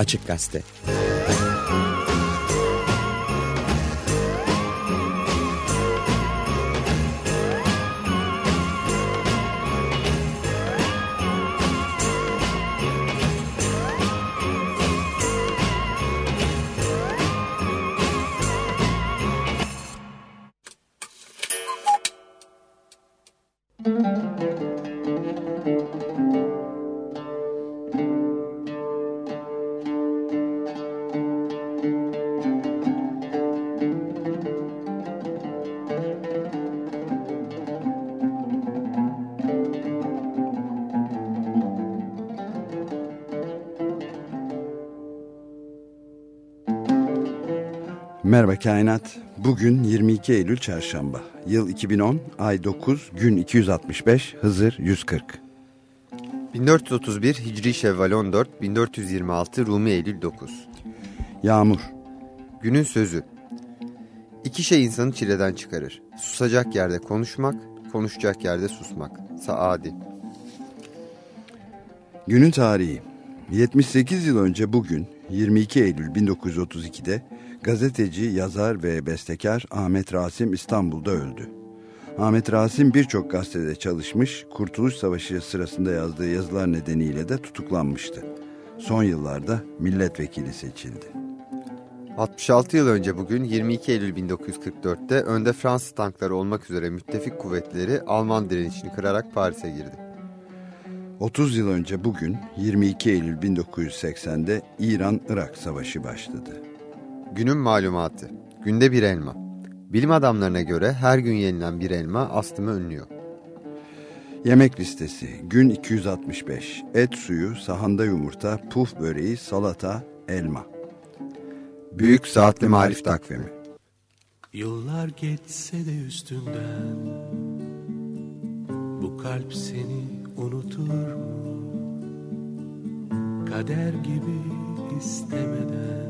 Açık Gazete Merhaba Kainat. Bugün 22 Eylül Çarşamba. Yıl 2010, ay 9, gün 265, Hızır 140. 1431 Hicri Şevval 14, 1426 Rumi Eylül 9. Yağmur. Günün sözü. İki şey insanı çileden çıkarır. Susacak yerde konuşmak, konuşacak yerde susmak. Saadi. Günün tarihi. 78 yıl önce bugün 22 Eylül 1932'de gazeteci, yazar ve bestekar Ahmet Rasim İstanbul'da öldü. Ahmet Rasim birçok gazetede çalışmış, Kurtuluş Savaşı sırasında yazdığı yazılar nedeniyle de tutuklanmıştı. Son yıllarda milletvekili seçildi. 66 yıl önce bugün 22 Eylül 1944'te önde Fransız tankları olmak üzere müttefik kuvvetleri Alman direnişini kırarak Paris'e girdi. 30 yıl önce bugün 22 Eylül 1980'de İran-Irak Savaşı başladı. Günün malumatı. Günde bir elma. Bilim adamlarına göre her gün yenilen bir elma astımı önlüyor. Yemek listesi. Gün 265. Et suyu, sahanda yumurta, puf böreği, salata, elma. Büyük Saatli Marif Takvimi Yıllar geçse de üstünden Bu kalp seni unutur mu? Kader gibi istemeden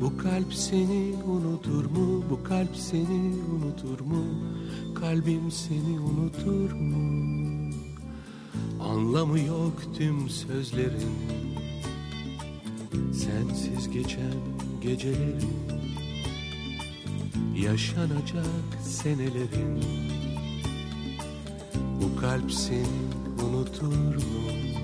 Bu kalp seni unutur mu? Bu kalp seni unutur mu? Kalbim seni unutur mu? Anlamı yok tüm sözlerin Sensiz geçen gecelerin Yaşanacak senelerin Bu kalp seni unutur mu?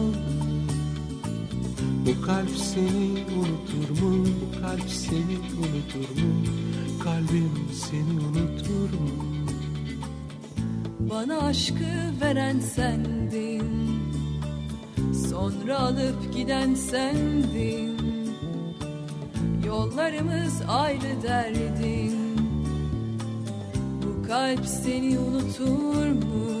Bu kalp seni unutur mu? Kalp seni unutur mu? Kalbim seni unutur mu? Bana aşkı veren sendin Sonra alıp giden sendin Yollarımız ayrı derdin Bu kalp seni unutur mu?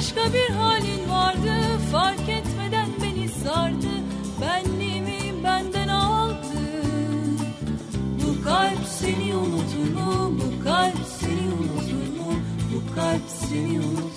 Bambaşka bir halin vardı fark etmeden beni sardı Benliğimi benden aldın Bu kalp seni unutur mu? Bu kalp seni unutur mu? Bu kalp seni unutur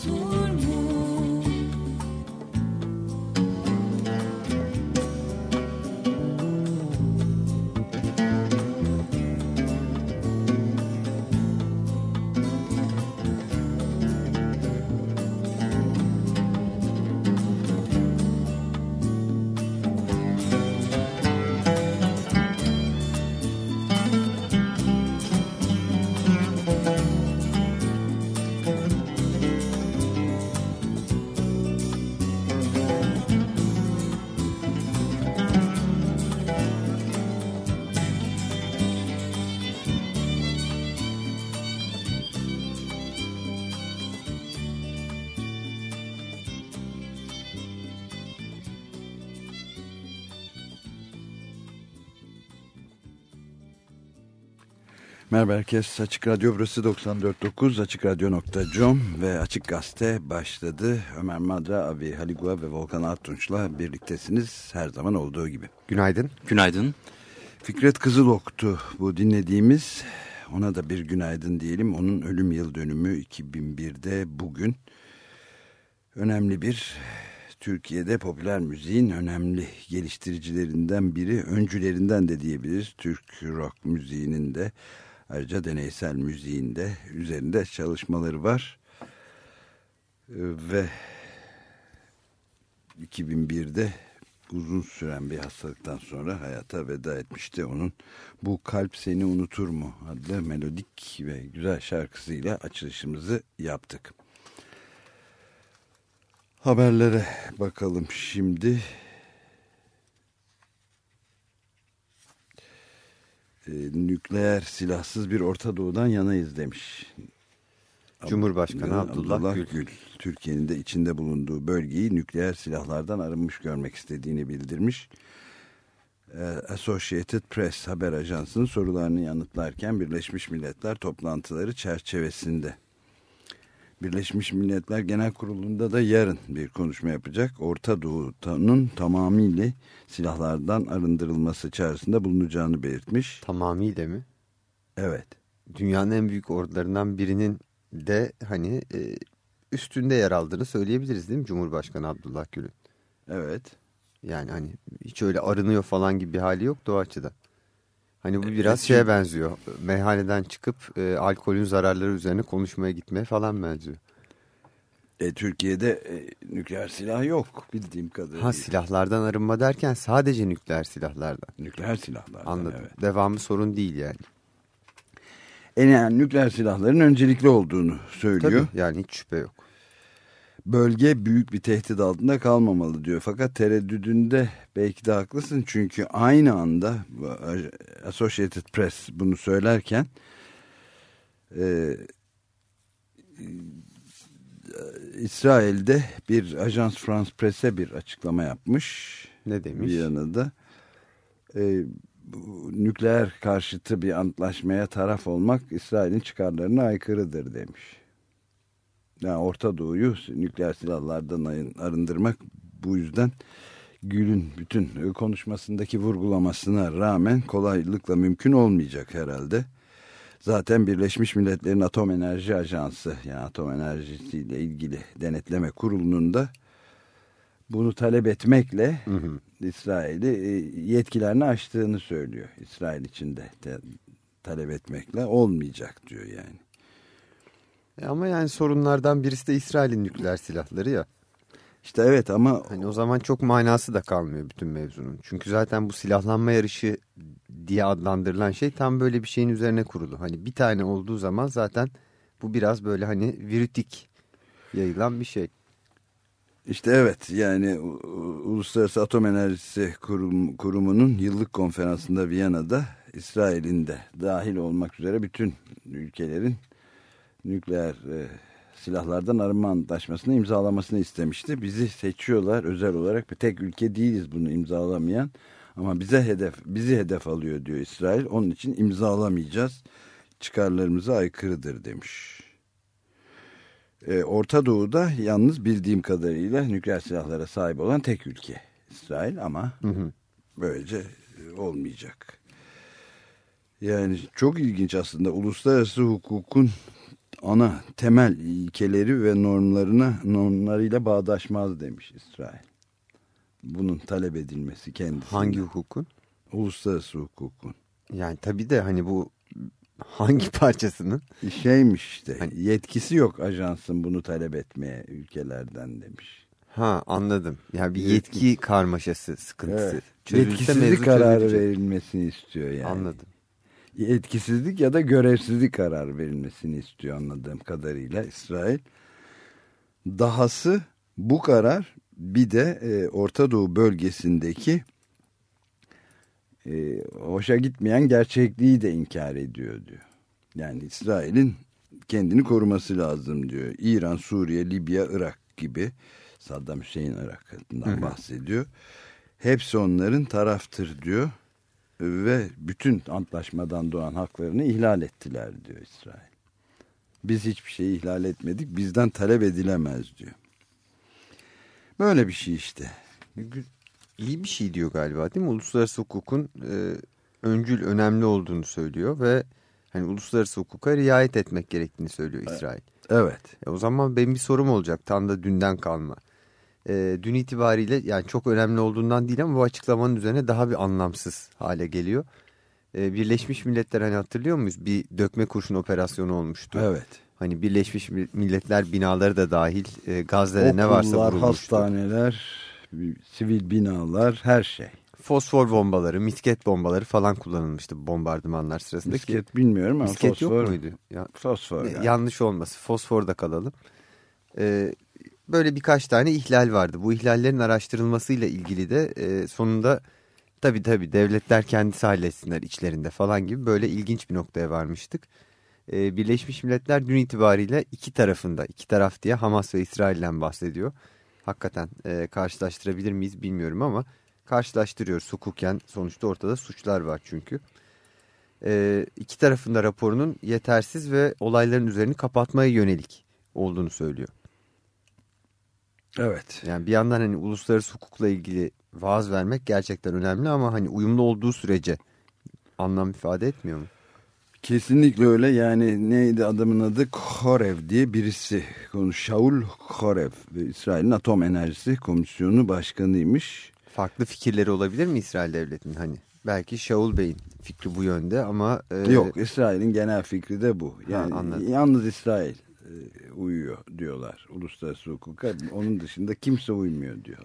Merhaba herkes. Açık Radyo burası 94.9 AçıkRadyo.com ve Açık Gazete başladı. Ömer Madra, Abi Haligua ve Volkan Artunç'la birliktesiniz her zaman olduğu gibi. Günaydın. Günaydın. Fikret Kızılok'tu bu dinlediğimiz. Ona da bir günaydın diyelim. Onun ölüm yıl dönümü 2001'de bugün önemli bir Türkiye'de popüler müziğin önemli geliştiricilerinden biri, öncülerinden de diyebiliriz. Türk rock müziğinin de ayrıca deneysel müziğinde üzerinde çalışmaları var. Ee, Ve 2001'de uzun süren bir hastalıktan sonra hayata veda etmişti. Onun Bu Kalp Seni Unutur mu adlı melodik ve güzel şarkısıyla açılışımızı yaptık. Haberlere bakalım şimdi. Ee, nükleer silahsız bir Orta Doğu'dan yanayız demiş. Cumhurbaşkanı Abdullah, Gül. Türkiye'nin de içinde bulunduğu bölgeyi nükleer silahlardan arınmış görmek istediğini bildirmiş. Ee, Associated Press haber ajansının sorularını yanıtlarken Birleşmiş Milletler toplantıları çerçevesinde. Birleşmiş Milletler Genel Kurulu'nda da yarın bir konuşma yapacak. Orta Doğu'nun tamamıyla silahlardan arındırılması çağrısında bulunacağını belirtmiş. Tamamıyla mi? Evet. Dünyanın en büyük ordularından birinin de hani e, üstünde yer aldığını söyleyebiliriz değil mi Cumhurbaşkanı Abdullah Gül'ün? Evet. Yani hani hiç öyle arınıyor falan gibi bir hali yok o açıdan. Hani bu E, biraz çünkü- şeye benziyor. Meyhaneden çıkıp e, alkolün zararları üzerine konuşmaya gitmeye falan benziyor. E, Türkiye'de e, nükleer silah yok bildiğim kadarıyla. Ha silahlardan arınma derken sadece nükleer silahlardan. Nükleer silahlardan Anladım. evet. Devamı sorun değil yani. En yani nükleer silahların öncelikli olduğunu söylüyor. Tabii yani hiç şüphe yok. Bölge büyük bir tehdit altında kalmamalı diyor. Fakat tereddüdünde belki de haklısın. Çünkü aynı anda bu Associated Press bunu söylerken e, İsrail'de bir Ajans France Presse bir açıklama yapmış. Ne demiş? Viyana'da e, bu nükleer karşıtı bir antlaşmaya taraf olmak İsrail'in çıkarlarına aykırıdır demiş. Yani Orta Doğu'yu nükleer silahlardan arındırmak bu yüzden Gül'ün bütün konuşmasındaki vurgulamasına rağmen kolaylıkla mümkün olmayacak herhalde. Zaten Birleşmiş Milletler'in Atom Enerji Ajansı yani atom enerjisiyle ilgili denetleme kurulunun da bunu talep etmekle Hı hı. İsrail'i e, yetkilerini aştığını söylüyor. İsrail içinde de talep etmekle olmayacak diyor yani. E ama yani sorunlardan birisi de İsrail'in nükleer silahları ya. İşte evet ama Hani o zaman çok manası da kalmıyor bütün mevzunun. Çünkü zaten bu silahlanma yarışı diye adlandırılan şey tam böyle bir şeyin üzerine kurulu. Hani bir tane olduğu zaman zaten bu biraz böyle hani virütik yayılan bir şey. işte evet yani Uluslararası Atom Enerjisi Kurum, Kurumu'nun yıllık konferansında Viyana'da İsrail'in de dahil olmak üzere bütün ülkelerin nükleer e, silahlardan arınma antlaşmasını imzalamasını istemişti. Bizi seçiyorlar özel olarak. Tek ülke değiliz bunu imzalamayan. Ama bize hedef bizi hedef alıyor diyor İsrail. Onun için imzalamayacağız. Çıkarlarımıza aykırıdır demiş. E, Orta Doğu'da yalnız bildiğim kadarıyla nükleer silahlara sahip olan tek ülke İsrail ama Hı hı. böylece e, olmayacak. Yani çok ilginç aslında uluslararası hukukun ana temel ilkeleri ve normlarına normlarıyla bağdaşmaz demiş İsrail. Bunun talep edilmesi kendisi. Hangi hukukun? Uluslararası hukukun. Yani tabii de hani bu hangi parçasının? Şeymiş işte Hani- yetkisi yok ajansın bunu talep etmeye ülkelerden demiş. Ha anladım. Yani bir Yetki- yetki karmaşası, sıkıntısı. Evet. Çözülse Yetkisizlik kararı çözülecek. verilmesini istiyor yani. Anladım. Yetkisizlik ya da görevsizlik kararı verilmesini istiyor anladığım kadarıyla İsrail. Dahası bu karar bir de e, Orta Doğu bölgesindeki e, hoşa gitmeyen gerçekliği de inkar ediyor diyor. Yani İsrail'in kendini koruması lazım diyor. İran, Suriye, Libya, Irak gibi Saddam Hüseyin Irak'ından bahsediyor. Hepsi onların taraftır diyor ve bütün antlaşmadan doğan haklarını ihlal ettiler diyor İsrail. Biz hiçbir şeyi ihlal etmedik. Bizden talep edilemez diyor. Böyle bir şey işte. İyi bir şey diyor galiba değil mi? Uluslararası hukukun e, öncül önemli olduğunu söylüyor ve hani uluslararası hukuka riayet etmek gerektiğini söylüyor İsrail. Evet. E, o zaman benim bir sorum olacak tam da dünden kalma. E, dün itibariyle yani çok önemli olduğundan değil ama bu açıklamanın üzerine daha bir anlamsız hale geliyor. E, Birleşmiş Milletler hani hatırlıyor muyuz? Bir dökme kurşun operasyonu olmuştu. Evet. Hani Birleşmiş Milletler binaları da dahil e, Gazze'de ne varsa Okullar, vurulmuştu. hastaneler, sivil binalar, her şey. Fosfor bombaları, misket bombaları falan kullanılmıştı bombardımanlar sırasında. Misket bilmiyorum ama misket fosfor. yok muydu? Ya, Fosfor. Yani. Yanlış olması. Fosforda kalalım. Ee, böyle birkaç tane ihlal vardı. Bu ihlallerin araştırılmasıyla ilgili de e, sonunda tabii tabii devletler kendisi halletsinler içlerinde falan gibi böyle ilginç bir noktaya varmıştık. Ee, Birleşmiş Milletler dün itibariyle iki tarafında, iki taraf diye Hamas ve İsrail'den bahsediyor. Hakikaten e, karşılaştırabilir miyiz bilmiyorum ama karşılaştırıyoruz hukuken. Sonuçta ortada suçlar var çünkü e, iki tarafında raporunun yetersiz ve olayların üzerini kapatmaya yönelik olduğunu söylüyor. Evet. Yani bir yandan hani uluslararası hukukla ilgili vaaz vermek gerçekten önemli ama hani uyumlu olduğu sürece anlam ifade etmiyor mu? Kesinlikle öyle yani neydi adamın adı Korev diye birisi Shaul Korev İsrail'in Atom Enerjisi Komisyonu Başkanıymış. Farklı fikirleri olabilir mi İsrail devletinin hani? Belki Shaul Bey'in fikri bu yönde ama... e, Yok İsrail'in genel fikri de bu. Yani anladım. yalnız İsrail uyuyor diyorlar uluslararası hukuka. Onun dışında kimse uymuyor diyor.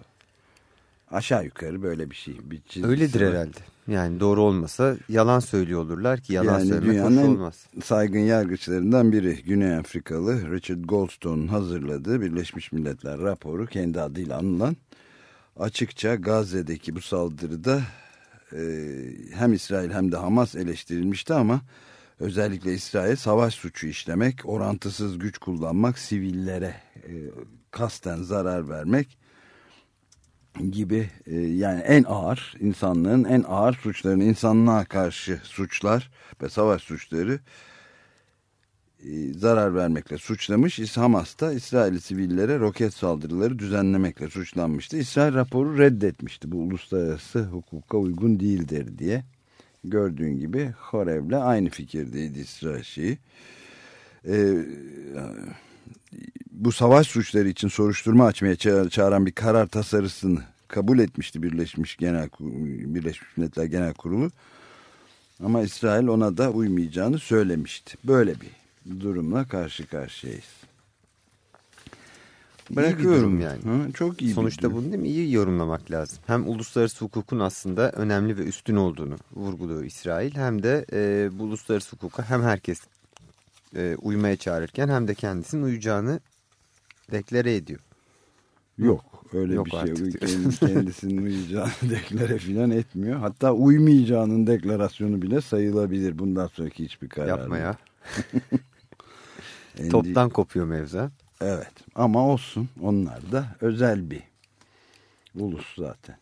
Aşağı yukarı böyle bir şey. Bir çizgisi Öyledir var. herhalde. Yani doğru olmasa yalan söylüyor olurlar ki yalan Yani söylemek hoş olmaz. saygın yargıçlarından biri Güney Afrikalı Richard Goldstone'un hazırladığı Birleşmiş Milletler raporu kendi adıyla anılan açıkça Gazze'deki bu saldırıda e, hem İsrail hem de Hamas eleştirilmişti ama özellikle İsrail savaş suçu işlemek, orantısız güç kullanmak, sivillere e, kasten zarar vermek gibi e, yani en ağır insanlığın en ağır suçlarını insanlığa karşı suçlar ve savaş suçları e, zarar vermekle suçlamış. Hamas da İsrail sivillere roket saldırıları düzenlemekle suçlanmıştı. İsrail raporu reddetmişti. Bu uluslararası hukuka uygun değildir diye. Gördüğün gibi Horev'le aynı fikirdeydi İsrail şeyi. Ee, bu savaş suçları için soruşturma açmaya ça- çağıran bir karar tasarısını kabul etmişti Birleşmiş Genel Birleşmiş Milletler Genel Kurulu. Ama İsrail ona da uymayacağını söylemişti. Böyle bir durumla karşı karşıyayız. Durum yani. Hı, çok iyi Sonuçta bunu değil mi iyi yorumlamak lazım. Hem uluslararası hukukun aslında önemli ve üstün olduğunu vurguluyor İsrail. Hem de e, bu uluslararası hukuka hem herkes e, uymaya çağırırken hem de kendisinin uyacağını deklare ediyor. Yok öyle Yok bir şey. Kendi- Kendisinin uyacağını deklare filan etmiyor. Hatta uymayacağının deklarasyonu bile sayılabilir bundan sonraki hiçbir karar. Yapma ya. Toptan kopuyor mevzu. Evet ama olsun onlar da özel bir ulus zaten.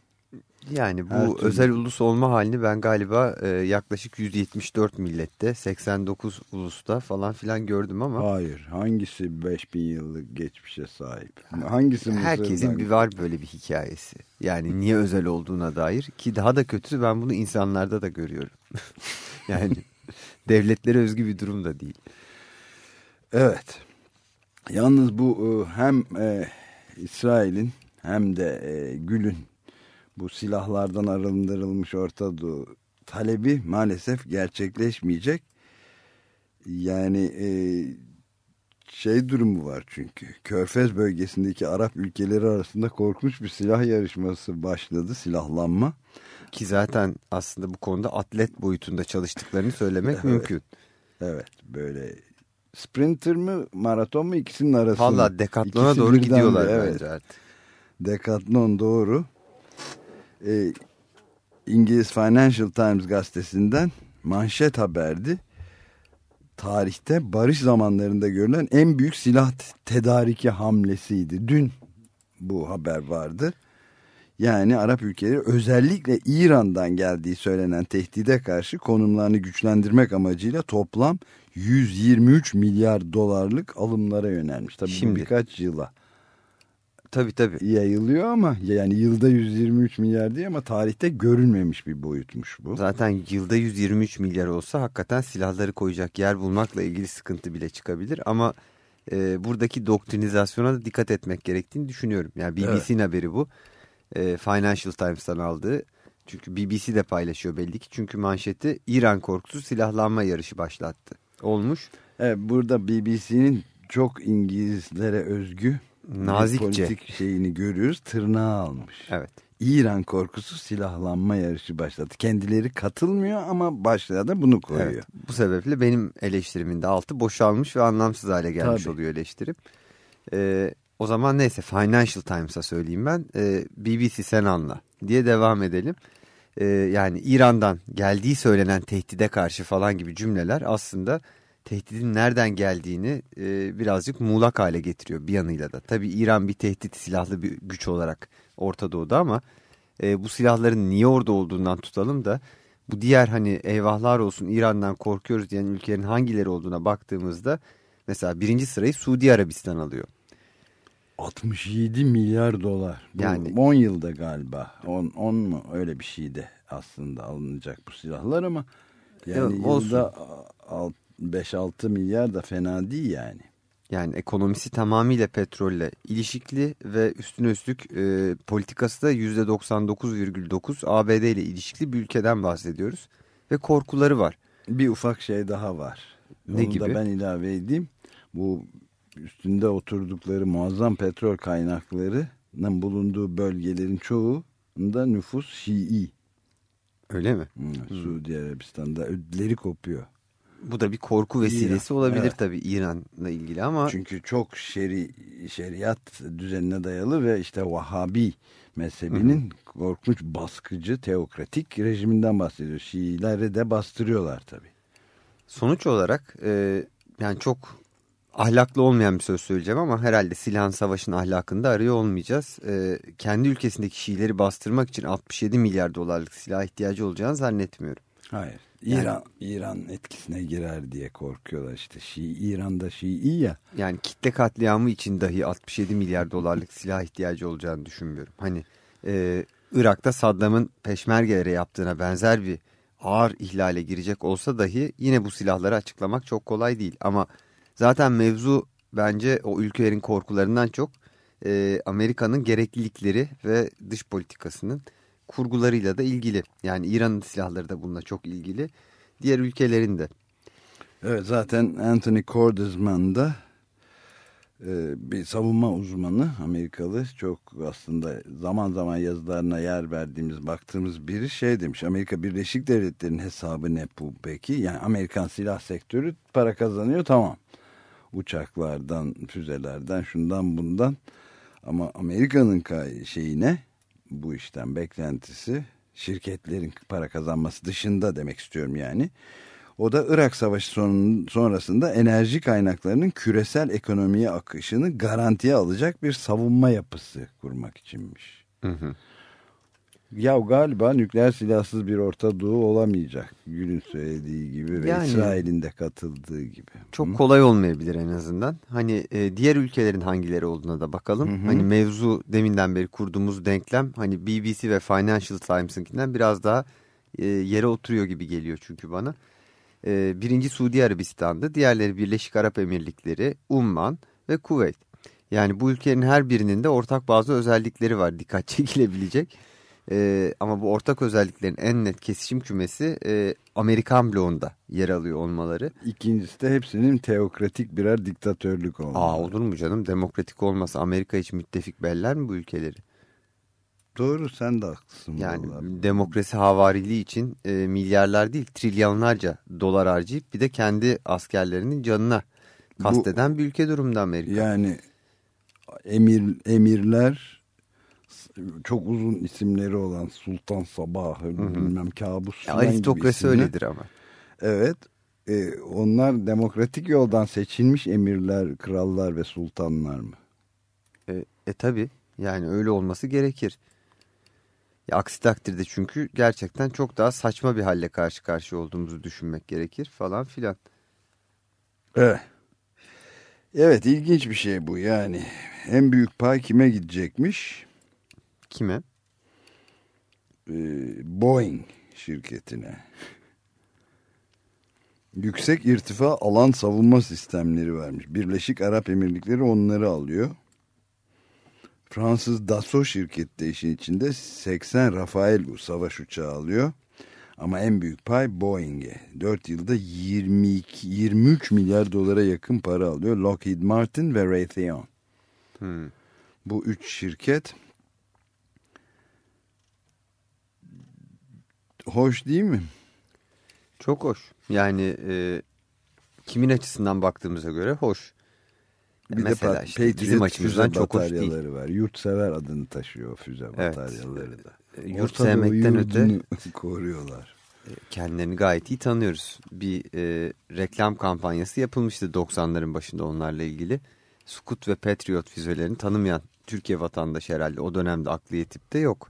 Yani bu Her türlü. özel ulus olma halini ben galiba e, yaklaşık 174 millette, 89 ulusta falan filan gördüm ama Hayır hangisi 5000 yıllık geçmişe sahip? Hangisi herkesin bir var böyle bir hikayesi. Yani niye özel olduğuna dair ki daha da kötüsü ben bunu insanlarda da görüyorum. yani devletlere özgü bir durum da değil. Evet. Yalnız bu e, hem e, İsrail'in hem de e, Gül'ün bu silahlardan arındırılmış Orta Doğu talebi maalesef gerçekleşmeyecek. Yani e, şey durumu var çünkü. Körfez bölgesindeki Arap ülkeleri arasında korkunç bir silah yarışması başladı. Silahlanma. Ki zaten aslında bu konuda atlet boyutunda çalıştıklarını söylemek Evet. mümkün. Evet böyle sprinter mı maraton mu ikisinin arasında. Valla dekatlona İkisi doğru gidiyorlar bir, evet. bence artık. Decathlon doğru. Ee, İngiliz Financial Times gazetesinden manşet haberdi. Tarihte barış zamanlarında görülen en büyük silah tedariki hamlesiydi. Dün bu haber vardı. Yani Arap ülkeleri özellikle İran'dan geldiği söylenen tehdide karşı konumlarını güçlendirmek amacıyla toplam 123 milyar dolarlık alımlara yönelmiş. Tabii Şimdi- birkaç yıla Tabii tabii. yayılıyor ama yani yılda 123 milyar diye ama tarihte görülmemiş bir boyutmuş bu. Zaten yılda 123 milyar olsa hakikaten silahları koyacak yer bulmakla ilgili sıkıntı bile çıkabilir. Ama e, buradaki doktrinizasyona da dikkat etmek gerektiğini düşünüyorum. Yani BBC'nin haberi bu. E, Financial Times'tan aldığı. Çünkü BBC de paylaşıyor belli ki. Çünkü manşeti İran korkusu silahlanma yarışı başlattı. Olmuş. Evet, burada BBC'nin çok İngilizlere özgü Nazikçe. politik şeyini görüyoruz. Tırnağı almış. Evet. İran korkusu silahlanma yarışı başladı. Kendileri katılmıyor ama başlığa da bunu koyuyor. Evet, bu sebeple benim eleştirimin de altı boşalmış ve anlamsız hale gelmiş Tabii. oluyor eleştirim. Ee, o zaman neyse Financial Times'a söyleyeyim ben. Ee, BBC sen anla diye devam edelim. Ee, yani İran'dan geldiği söylenen tehdide karşı falan gibi cümleler aslında tehdidin nereden geldiğini e, birazcık muğlak hale getiriyor bir yanıyla da. Tabii İran bir tehdit silahlı bir güç olarak Orta Doğu'da ama e, bu silahların niye orada olduğundan tutalım da bu diğer hani eyvahlar olsun İran'dan korkuyoruz diyen ülkelerin hangileri olduğuna baktığımızda mesela birinci sırayı Suudi Arabistan alıyor. 67 milyar dolar. Bu Yani- 10 yılda galiba. 10, 10 mu öyle bir şeyde aslında alınacak bu silahlar ama yani Evet, yılda 5-6 milyar da fena değil yani. Yani ekonomisi tamamıyla petrolle ilişikli ve üstüne üstlük e, politikası da %99,9 ABD ile ilişkili bir ülkeden bahsediyoruz. Ve korkuları var. Bir ufak şey daha var. Ne Onu gibi? da ben ilave edeyim. Bu üstünde oturdukları muazzam petrol kaynaklarının bulunduğu bölgelerin çoğunda nüfus Şii. Öyle mi? Hmm, Suudi Arabistan'da ödleri kopuyor. Bu da bir korku vesilesi İran, olabilir evet. tabii İran'la ilgili ama Çünkü çok şeri, şeriat düzenine dayalı ve işte Vahabi mezhebinin korkunç baskıcı teokratik rejiminden bahsediyor. Şiileri de bastırıyorlar tabii. sonuç olarak e, yani çok ahlaklı olmayan bir söz söyleyeceğim ama herhalde silahın savaşın ahlakında arıyor olmayacağız. E, kendi ülkesindeki Şiileri bastırmak için 67 milyar dolarlık silah ihtiyacı olacağını zannetmiyorum. Hayır. İran İran etkisine girer diye korkuyorlar işte. Şii İran'da Şii ya. Yani kitle katliamı için dahi 67 milyar dolarlık silah ihtiyacı olacağını düşünmüyorum. Hani e, Irak'ta Saddam'ın peşmergelere yaptığına benzer bir ağır ihlale girecek olsa dahi yine bu silahları açıklamak çok kolay değil. Ama zaten mevzu bence o ülkelerin korkularından çok e, Amerika'nın gereklilikleri ve dış politikasının kurgularıyla da ilgili. Yani İran'ın silahları da bununla çok ilgili. Diğer ülkelerin de. Evet zaten Anthony Cordesman da e, bir savunma uzmanı Amerikalı çok aslında zaman zaman yazılarına yer verdiğimiz baktığımız biri şey demiş Amerika Birleşik Devletleri'nin hesabı ne bu peki yani Amerikan silah sektörü para kazanıyor tamam uçaklardan füzelerden şundan bundan ama Amerika'nın şeyine bu işten beklentisi şirketlerin para kazanması dışında demek istiyorum yani O da Irak Savaşı son, sonrasında enerji kaynaklarının küresel ekonomiye akışını garantiye alacak bir savunma yapısı kurmak içinmiş. Hı hı. Ya galiba nükleer silahsız bir Orta Doğu olamayacak. Gül'ün söylediği gibi ve Yani- İsrail'in de katıldığı gibi. Çok Hı? kolay olmayabilir en azından. Hani e, diğer ülkelerin hangileri olduğuna da bakalım. Hı hı. Hani mevzu deminden beri kurduğumuz denklem hani BBC ve Financial Times'ınkinden biraz daha e, yere oturuyor gibi geliyor çünkü bana. E, birinci Suudi Arabistan'dı. Diğerleri Birleşik Arap Emirlikleri, Umman ve Kuveyt. Yani bu ülkenin her birinin de ortak bazı özellikleri var dikkat çekilebilecek. E, ama bu ortak özelliklerin en net kesişim kümesi e, Amerikan bloğunda yer alıyor olmaları. İkincisi de hepsinin teokratik birer diktatörlük olmalı. Aa olur mu canım? Demokratik olmasa Amerika hiç müttefik beller mi bu ülkeleri? Doğru sen de haklısın. Yani vallahi. demokrasi havariliği için e, milyarlar değil trilyonlarca dolar harcayıp bir de kendi askerlerinin canına Bu- kasteden bir ülke durumda Amerika. Yani emir emirler çok uzun isimleri olan Sultan Sabah, bilmem kabus Ya aristokrasi öyledir ama. Evet. e, onlar demokratik yoldan seçilmiş emirler, krallar ve sultanlar mı? E, e tabi yani öyle olması gerekir. Ya, aksi takdirde çünkü gerçekten çok daha saçma bir halle karşı karşıya olduğumuzu düşünmek gerekir falan filan. Evet. Evet ilginç bir şey bu yani. En büyük pay kime gidecekmiş? Kime? Ee, Boeing şirketine. Yüksek irtifa alan savunma sistemleri vermiş. Birleşik Arap Emirlikleri onları alıyor. Fransız Dassault şirketi de işin içinde 80 Rafael savaş uçağı alıyor. Ama en büyük pay Boeing'e. 4 yılda 22, 23 milyar dolara yakın para alıyor. Lockheed Martin ve Raytheon. Hmm. Bu üç şirket hoş değil mi? Çok hoş. Yani e, kimin açısından baktığımıza göre hoş. Bir Mesela de işte Patriot bizim açımızdan çok hoş değil. var. Yurtsever adını taşıyor füze Evet. bataryaları da. E, Yurt Orta Doğu sevmekten öte koruyorlar. kendilerini gayet iyi tanıyoruz. Bir e, reklam kampanyası yapılmıştı 90'ların başında onlarla ilgili. Scoot ve Patriot füzelerini tanımayan Türkiye vatandaşı herhalde o dönemde aklı yetip de yok.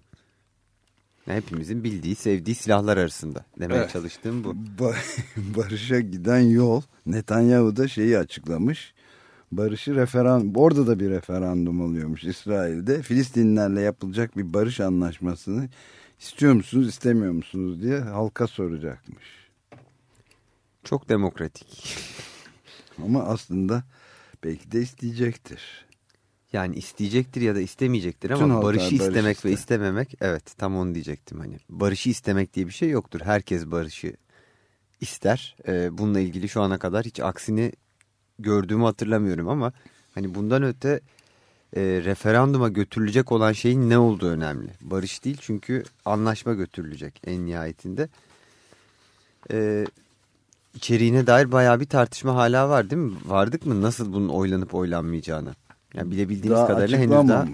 Hepimizin bildiği, sevdiği silahlar arasında demeye Evet. çalıştığım bu. Ba- Barış'a giden yol Netanyahu da şeyi açıklamış. Barışı referan orada da bir referandum oluyormuş İsrail'de. Filistinlerle yapılacak bir barış anlaşmasını istiyor musunuz istemiyor musunuz diye halka soracakmış. Çok demokratik. Ama aslında belki de isteyecektir. Yani isteyecektir ya da istemeyecektir ama halklar barışı barış istemek ve istememek evet tam onu diyecektim hani. Barışı istemek diye bir şey yoktur. Herkes barışı ister. Ee, bununla ilgili şu ana kadar hiç aksini gördüğümü hatırlamıyorum ama hani bundan öte e, referanduma götürülecek olan şeyin ne olduğu önemli. Barış değil çünkü anlaşma götürülecek en nihayetinde. Ee, içeriğine dair bayağı bir tartışma hala var değil mi? Vardık mı nasıl bunun oylanıp oylanmayacağını? Yani bilebildiğimiz Daha kadarıyla henüz daha.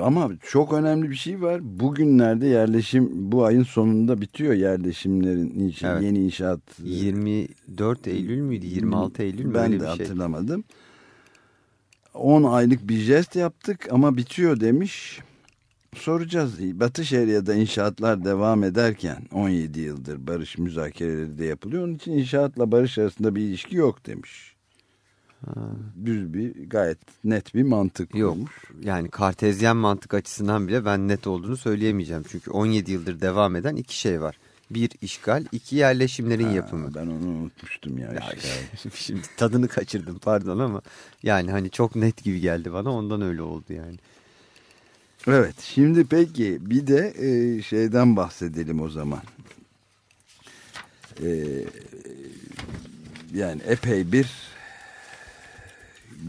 Ama çok önemli bir şey var. Bugünlerde yerleşim bu ayın sonunda bitiyor yerleşimlerin için Evet. yeni inşaat. 24 Eylül müydü? 26 Eylül mü? Ben de bir şey. hatırlamadım. 10 aylık bir jest yaptık ama bitiyor demiş. Soracağız. Batı Şeria'da inşaatlar devam ederken 17 yıldır barış müzakereleri de yapılıyor. Onun için inşaatla barış arasında bir ilişki yok demiş. Düz bir gayet net bir mantık Yok. olmuş. Yani kartezyen mantık açısından bile ben net olduğunu söyleyemeyeceğim. Çünkü 17 yıldır devam eden iki şey var. Bir işgal, iki yerleşimlerin Ha, yapımı. Ben onu unutmuştum ya. Ya, işgal. şimdi tadını kaçırdım pardon ama yani hani çok net gibi geldi bana ondan öyle oldu yani. Evet şimdi peki bir de e, şeyden bahsedelim o zaman. E, yani epey bir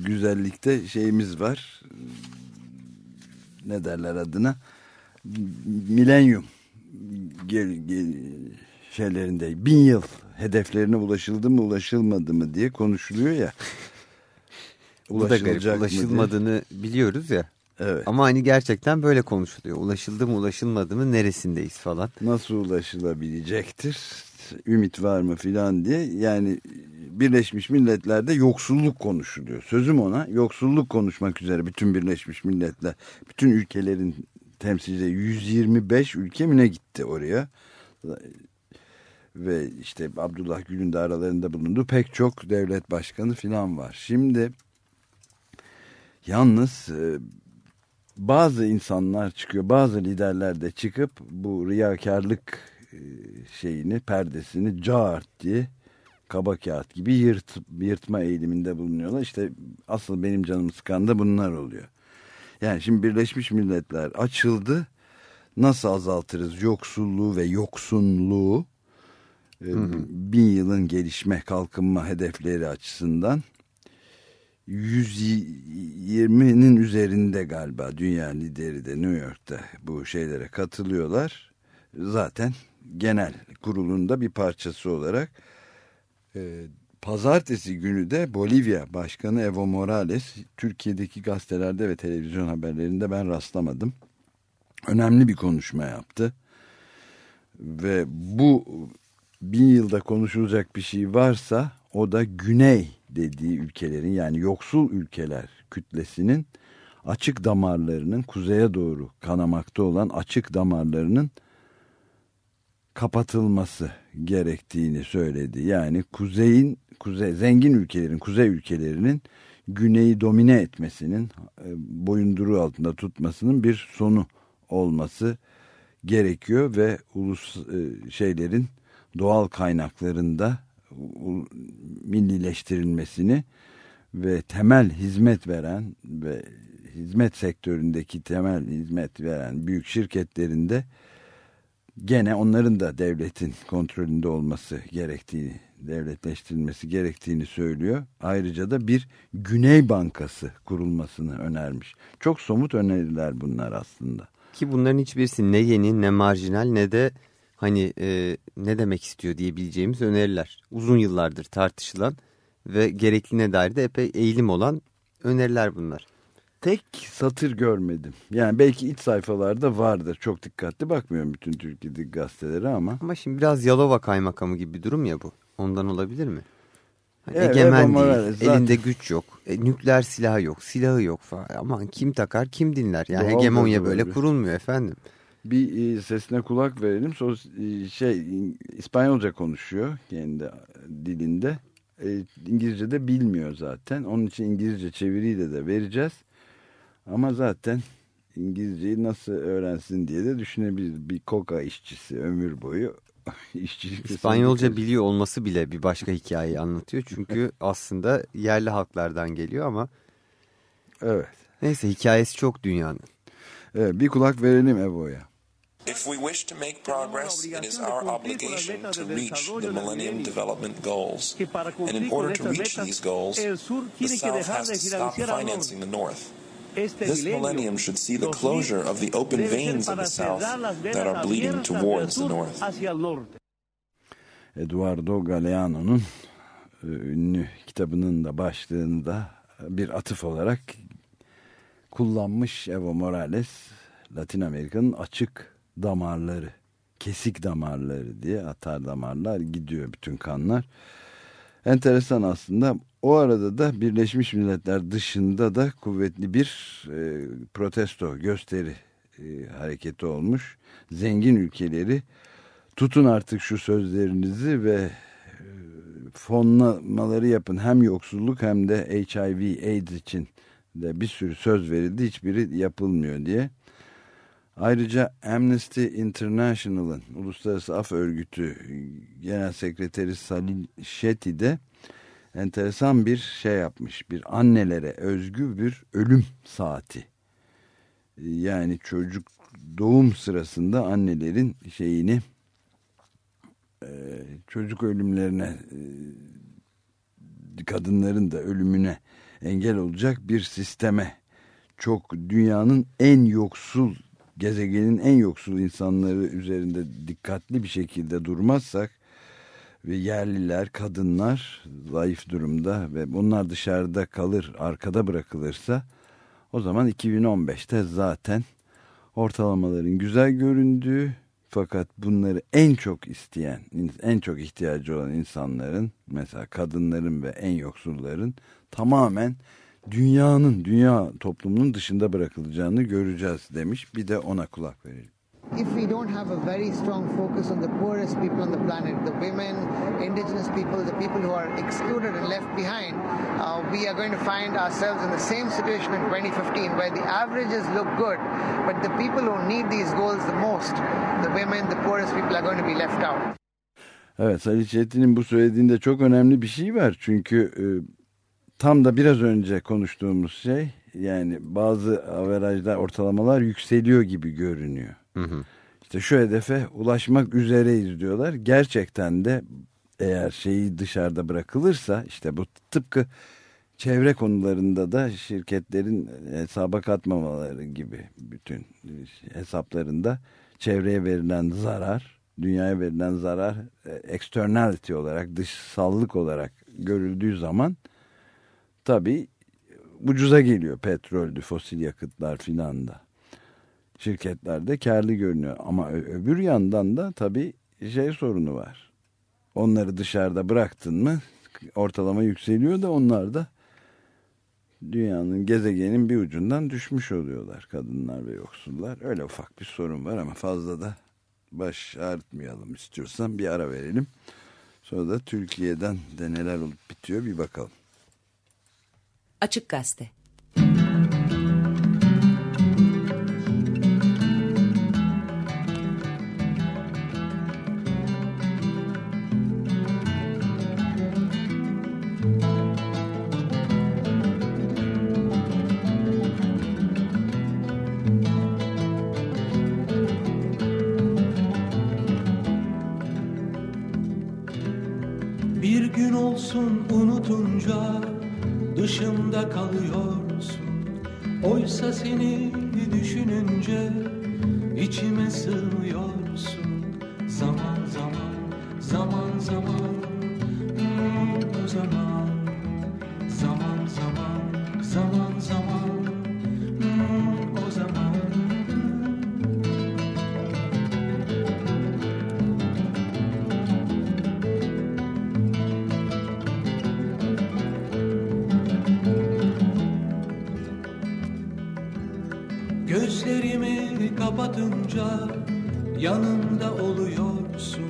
güzellikte şeyimiz var. Ne derler adına? Milenyum gel, gel, şeylerinde bin yıl hedeflerine ulaşıldı mı ulaşılmadı mı diye konuşuluyor ya. Da garip Ulaşılacak mı diye. ulaşılmadığını biliyoruz ya. Evet. Ama hani gerçekten böyle konuşuluyor. Ulaşıldı mı ulaşılmadı mı neresindeyiz falan. Nasıl ulaşılabilecektir? Ümit var mı filan diye yani Birleşmiş Milletler'de yoksulluk konuşuluyor. Sözüm ona yoksulluk konuşmak üzere bütün Birleşmiş Milletler, bütün ülkelerin temsilcileri 125 ülke mi ne gitti oraya? Ve işte Abdullah Gül'ün de aralarında bulunduğu pek çok devlet başkanı filan var. Şimdi yalnız e, bazı insanlar çıkıyor, bazı liderler de çıkıp bu riyakarlık şeyini, perdesini cart diye kaba kağıt gibi yırt, yırtma eğiliminde bulunuyorlar. İşte asıl benim canımı sıkan da bunlar oluyor. Yani şimdi Birleşmiş Milletler açıldı. Nasıl azaltırız yoksulluğu ve yoksunluğu? Hı hı. Bin yılın gelişme kalkınma hedefleri açısından 120'nin üzerinde galiba dünya lideri de New York'ta bu şeylere katılıyorlar. Zaten genel kurulunda bir parçası olarak e, pazartesi günü de Bolivya Başkanı Evo Morales Türkiye'deki gazetelerde ve televizyon haberlerinde ben rastlamadım. Önemli bir konuşma yaptı. Ve bu bin yılda konuşulacak bir şey varsa o da Güney dediği ülkelerin yani yoksul ülkeler kütlesinin açık damarlarının kuzeye doğru kanamakta olan açık damarlarının kapatılması gerektiğini söyledi. Yani kuzeyin kuzey zengin ülkelerin kuzey ülkelerinin güneyi domine etmesinin e, boyunduruğu altında tutmasının bir sonu olması gerekiyor ve ulus e, şeylerin doğal kaynaklarında millileştirilmesini ve temel hizmet veren ve hizmet sektöründeki temel hizmet veren büyük şirketlerinde gene onların da devletin kontrolünde olması gerektiğini, devletleştirilmesi gerektiğini söylüyor. Ayrıca da bir Güney Bankası kurulmasını önermiş. Çok somut öneriler bunlar aslında. Ki bunların hiçbirisi ne yeni ne marjinal ne de hani e, ne demek istiyor diyebileceğimiz öneriler. Uzun yıllardır tartışılan ve gerekliliğine dair de epey eğilim olan öneriler bunlar. Tek satır görmedim. Yani belki iç sayfalarda vardır. Çok dikkatli bakmıyorum bütün Türkiye'deki gazetelere ama. Ama şimdi biraz Yalova kaymakamı gibi bir durum ya bu. Ondan olabilir mi? Hani evet, Egemen değil, evet, zaten... elinde güç yok, e, nükleer silah yok, silahı yok falan. Aman kim takar, kim dinler? Yani Doğal hegemonya böyle bir. kurulmuyor efendim bir e, sesine kulak verelim. Sos, e, şey İspanyolca konuşuyor kendi dilinde. E, İngilizce de bilmiyor zaten. Onun için İngilizce çeviriyle de vereceğiz. Ama zaten İngilizceyi nasıl öğrensin diye de düşünebiliriz. Bir koka işçisi ömür boyu işçilik İspanyolca biliyor olması bile bir başka hikayeyi anlatıyor. Çünkü aslında yerli halklardan geliyor ama Evet. Neyse hikayesi çok dünyanın. Evet, bir kulak verelim Evo'ya. If we wish to make progress, it is our obligation to reach the Millennium Development Goals. And in order to reach these goals, the South has to stop financing the North. This millennium should see the closure of the open veins of the South that are bleeding towards the North. Eduardo Galeano'nun e, ünlü kitabının da başlığını da bir atıf olarak kullanmış Evo Morales, Latin Amerika'nın açık damarları, kesik damarları diye atar damarlar gidiyor bütün kanlar. Enteresan aslında. O arada da Birleşmiş Milletler dışında da kuvvetli bir e, protesto gösteri e, hareketi olmuş. Zengin ülkeleri tutun artık şu sözlerinizi ve e, fonlamaları yapın. Hem yoksulluk hem de HIV AIDS için de bir sürü söz verildi. Hiçbiri yapılmıyor diye. Ayrıca Amnesty International'ın Uluslararası Af Örgütü Genel Sekreteri Salil Shetty de enteresan bir şey yapmış. Bir annelere özgü bir ölüm saati. Yani çocuk doğum sırasında annelerin şeyini e, çocuk ölümlerine e, kadınların da ölümüne engel olacak bir sisteme çok dünyanın en yoksul gezegenin en yoksul insanları üzerinde dikkatli bir şekilde durmazsak ve yerliler, kadınlar zayıf durumda ve bunlar dışarıda kalır, arkada bırakılırsa o zaman 2015'te zaten ortalamaların güzel göründüğü, Fakat bunları en çok isteyen, en çok ihtiyacı olan insanların, mesela kadınların ve en yoksulların tamamen dünyanın, dünya toplumunun dışında bırakılacağını göreceğiz demiş. Bir de ona kulak verelim. İf we don't have a very strong focus on the poorest people on the planet, the women, indigenous people, the people who are excluded and left behind, uh, we are going to find ourselves in the same situation in 2015 where the averages look good, but the people who need these goals the most, the women, the poorest people are going to be left out. Evet Salih Çetin'in bu söylediğinde çok önemli bir şey var. Çünkü e, tam da biraz önce konuştuğumuz şey yani bazı averajlar ortalamalar yükseliyor gibi görünüyor. Hı hı. İşte şu hedefe ulaşmak üzereyiz diyorlar. Gerçekten de eğer şeyi dışarıda bırakılırsa işte bu tıpkı çevre konularında da şirketlerin hesaba katmamaları gibi bütün hesaplarında çevreye verilen zarar, dünyaya verilen zarar externality olarak, dışsallık olarak görüldüğü zaman tabii ucuza geliyor petroldü, fosil yakıtlar filan da şirketlerde karlı görünüyor. Ama öbür yandan da tabii şey sorunu var. Onları dışarıda bıraktın mı ortalama yükseliyor da onlar da dünyanın gezegenin bir ucundan düşmüş oluyorlar kadınlar ve yoksullar. Öyle ufak bir sorun var ama fazla da baş ağrıtmayalım istiyorsan bir ara verelim. Sonra da Türkiye'den de neler olup bitiyor bir bakalım. Açık Gazete Oysa seni düşününce içime sığmıyorsun Zaman zaman, zaman zaman kapatınca yanımda oluyorsun.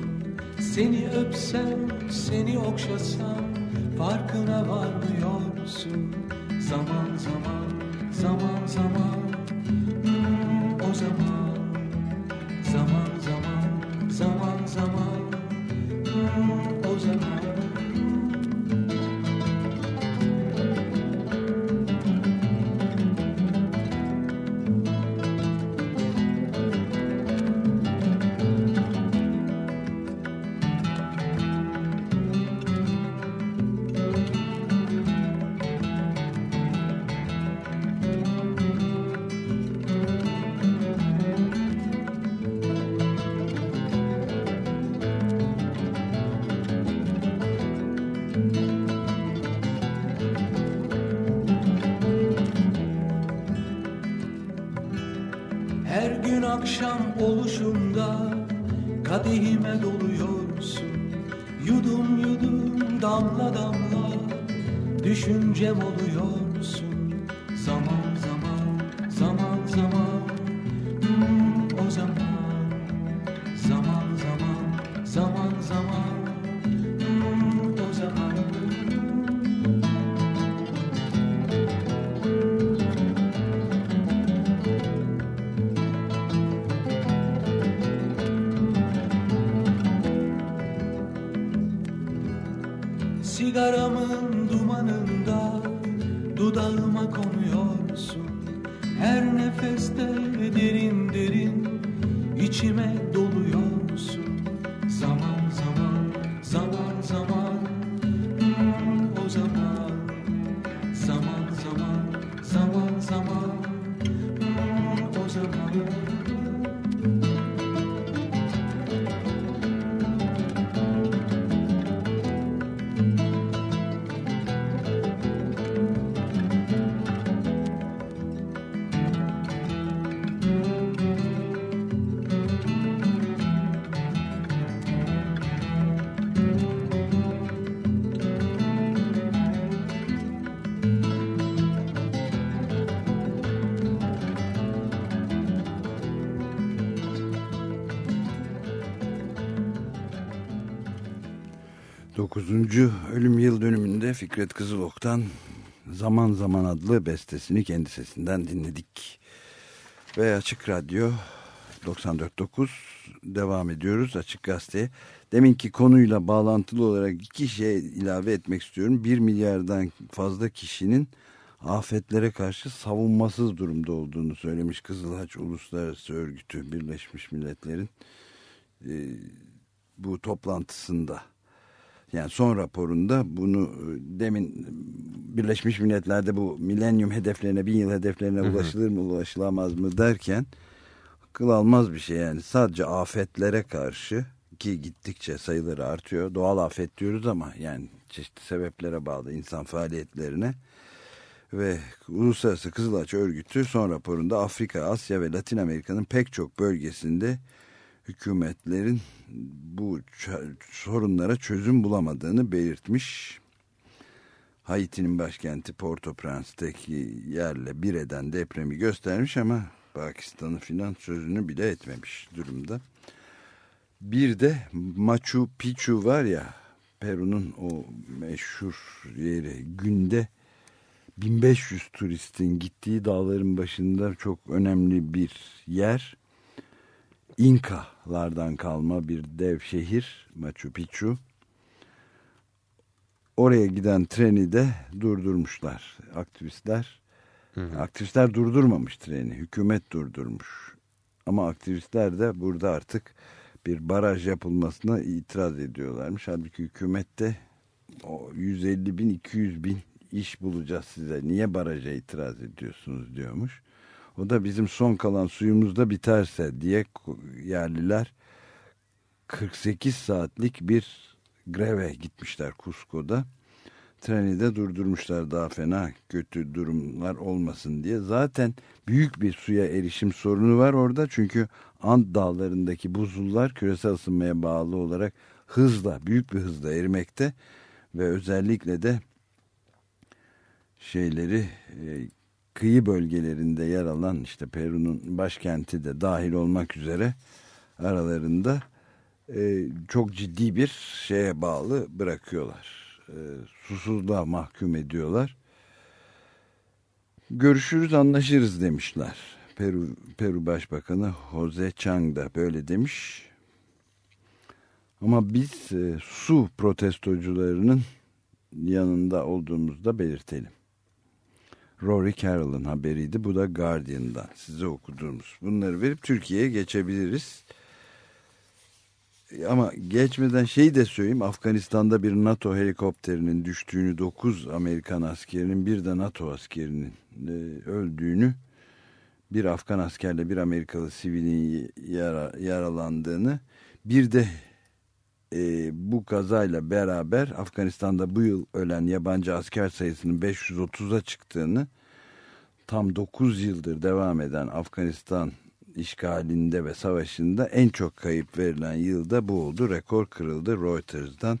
Seni öpsem, seni okşasam farkına varmıyorsun. Zaman zaman, zaman zaman. Hmm, o Zaman zaman, 9. ölüm yıl dönümünde Fikret Kızılok'tan Zaman Zaman adlı bestesini kendi sesinden dinledik. Ve Açık Radyo 94.9 devam ediyoruz Açık Gazete. Deminki konuyla bağlantılı olarak iki şey ilave etmek istiyorum. Bir milyardan fazla kişinin afetlere karşı savunmasız durumda olduğunu söylemiş Kızılhaç Uluslararası Örgütü Birleşmiş Milletler'in e, bu toplantısında. Yani son raporunda bunu e, demin Birleşmiş Milletler'de bu milenyum hedeflerine, bin yıl hedeflerine ulaşılır mı ulaşılamaz mı derken akıl almaz bir şey. Yani sadece afetlere karşı ki gittikçe sayıları artıyor. Doğal afet diyoruz ama yani çeşitli sebeplere bağlı insan faaliyetlerine. Ve Uluslararası Kızılaç Örgütü son raporunda Afrika, Asya ve Latin Amerika'nın pek çok bölgesinde hükümetlerin bu sorunlara çözüm bulamadığını belirtmiş. Haiti'nin başkenti Port-au-Prince'deki yerle bir eden depremi göstermiş ama Pakistan'ı filan sözünü bile etmemiş durumda. Bir de Machu Picchu var ya Peru'nun o meşhur yeri günde 1500 turistin gittiği dağların başında çok önemli bir yer. İnkalardan kalma bir dev şehir Machu Picchu. Oraya giden treni de durdurmuşlar aktivistler. Hı hı. Aktivistler durdurmamış treni. Hükümet durdurmuş. Ama aktivistler de burada artık bir baraj yapılmasına itiraz ediyorlarmış. Halbuki hükümet de 150 bin 200 bin iş bulacağız size. Niye baraja itiraz ediyorsunuz diyormuş. O da bizim son kalan suyumuzda biterse diye yerliler 48 saatlik bir greve gitmişler Cusco'da. Treni de durdurmuşlar daha fena kötü durumlar olmasın diye. Zaten büyük bir suya erişim sorunu var orada. Çünkü Ant dağlarındaki buzullar küresel ısınmaya bağlı olarak hızla, büyük bir hızla erimekte. Ve özellikle de şeyleri e, kıyı bölgelerinde yer alan işte Peru'nun başkenti de dahil olmak üzere aralarında e, çok ciddi bir şeye bağlı bırakıyorlar. E, susuzluğa mahkum ediyorlar. Görüşürüz anlaşırız demişler. Peru, Peru Başbakanı Jose Chang da böyle demiş. Ama biz e, su protestocularının yanında olduğumuzda belirtelim. Rory Carroll'ın haberiydi. Bu da Guardian'dan size okuduğumuz. Bunları verip Türkiye'ye geçebiliriz. Ama geçmeden şeyi de söyleyeyim. Afganistan'da bir NATO helikopterinin düştüğünü 9 Amerikan askerinin bir de NATO askerinin e, öldüğünü bir Afgan askerle bir Amerikalı sivilin yara, yaralandığını bir de e, bu kazayla beraber Afganistan'da bu yıl ölen yabancı asker sayısının 530'a çıktığını tam 9 yıldır devam eden Afganistan işgalinde ve savaşında en çok kayıp verilen yılda bu oldu. Rekor kırıldı Reuters'dan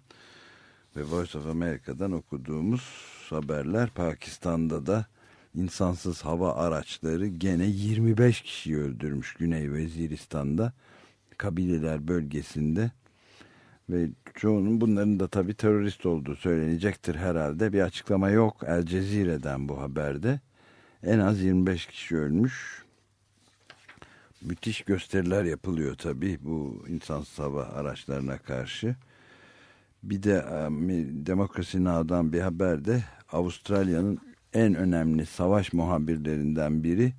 ve Voice of America'dan okuduğumuz haberler Pakistan'da da insansız hava araçları gene 25 kişiyi öldürmüş Güney Veziristan'da kabileler bölgesinde ve çoğunun bunların da tabii terörist olduğu söylenecektir herhalde. Bir açıklama yok El Cezire'den bu haberde. En az 25 kişi ölmüş. Müthiş gösteriler yapılıyor tabii bu insansız hava araçlarına karşı. Bir de Demokrasi Now'dan bir haber de Avustralya'nın en önemli savaş muhabirlerinden biri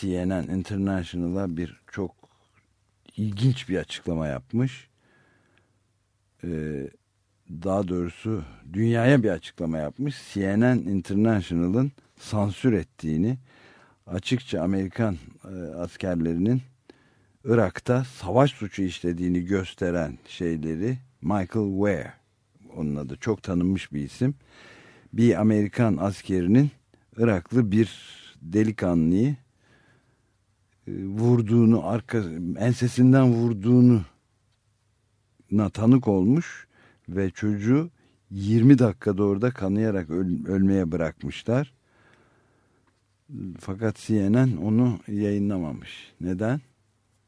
CNN International'a bir çok ilginç bir açıklama yapmış e, daha doğrusu dünyaya bir açıklama yapmış. CNN International'ın sansür ettiğini açıkça Amerikan e, askerlerinin Irak'ta savaş suçu işlediğini gösteren şeyleri Michael Ware onun adı çok tanınmış bir isim bir Amerikan askerinin Iraklı bir delikanlıyı e, vurduğunu arka ensesinden vurduğunu na tanık olmuş ve çocuğu 20 dakikada orada kanayarak öl ölmeye bırakmışlar. Fakat CNN onu yayınlamamış. Neden?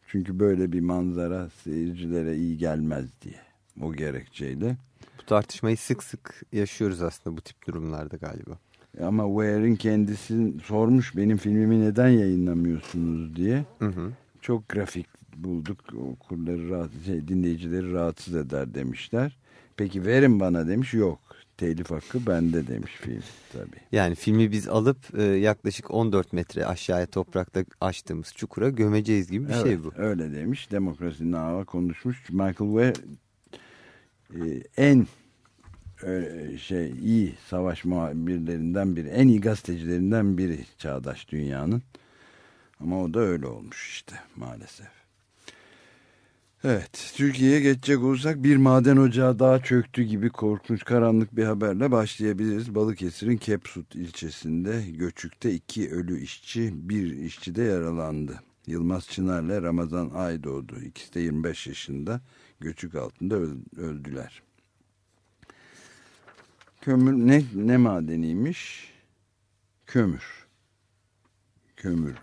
Çünkü böyle bir manzara seyircilere iyi gelmez diye. O gerekçeyle. Bu tartışmayı sık sık yaşıyoruz aslında bu tip durumlarda galiba. Ama Ware'in kendisi sormuş benim filmimi neden yayınlamıyorsunuz diye. Hı hı. Çok grafik bulduk. Okurları rahatsız, şey, dinleyicileri rahatsız eder demişler. Peki verin bana demiş. Yok. Telif hakkı bende demiş film tabii. Yani filmi biz alıp e, yaklaşık 14 metre aşağıya toprakta açtığımız çukura gömeceğiz gibi bir evet, şey bu. Öyle demiş. Demokrasinin ağa konuşmuş. Michael Ware e, en e, şey iyi savaş muhabirlerinden biri, en iyi gazetecilerinden biri çağdaş dünyanın. Ama o da öyle olmuş işte maalesef. Evet, Türkiye'ye geçecek olursak bir maden ocağı daha çöktü gibi korkunç karanlık bir haberle başlayabiliriz. Balıkesir'in Kepsut ilçesinde göçükte iki ölü işçi, bir işçi de yaralandı. Yılmaz Çınar'la Ramazan Aydoğdu. İkisi de 25 yaşında göçük altında öldüler. Kömür ne, ne madeniymiş? Kömür. Kömür.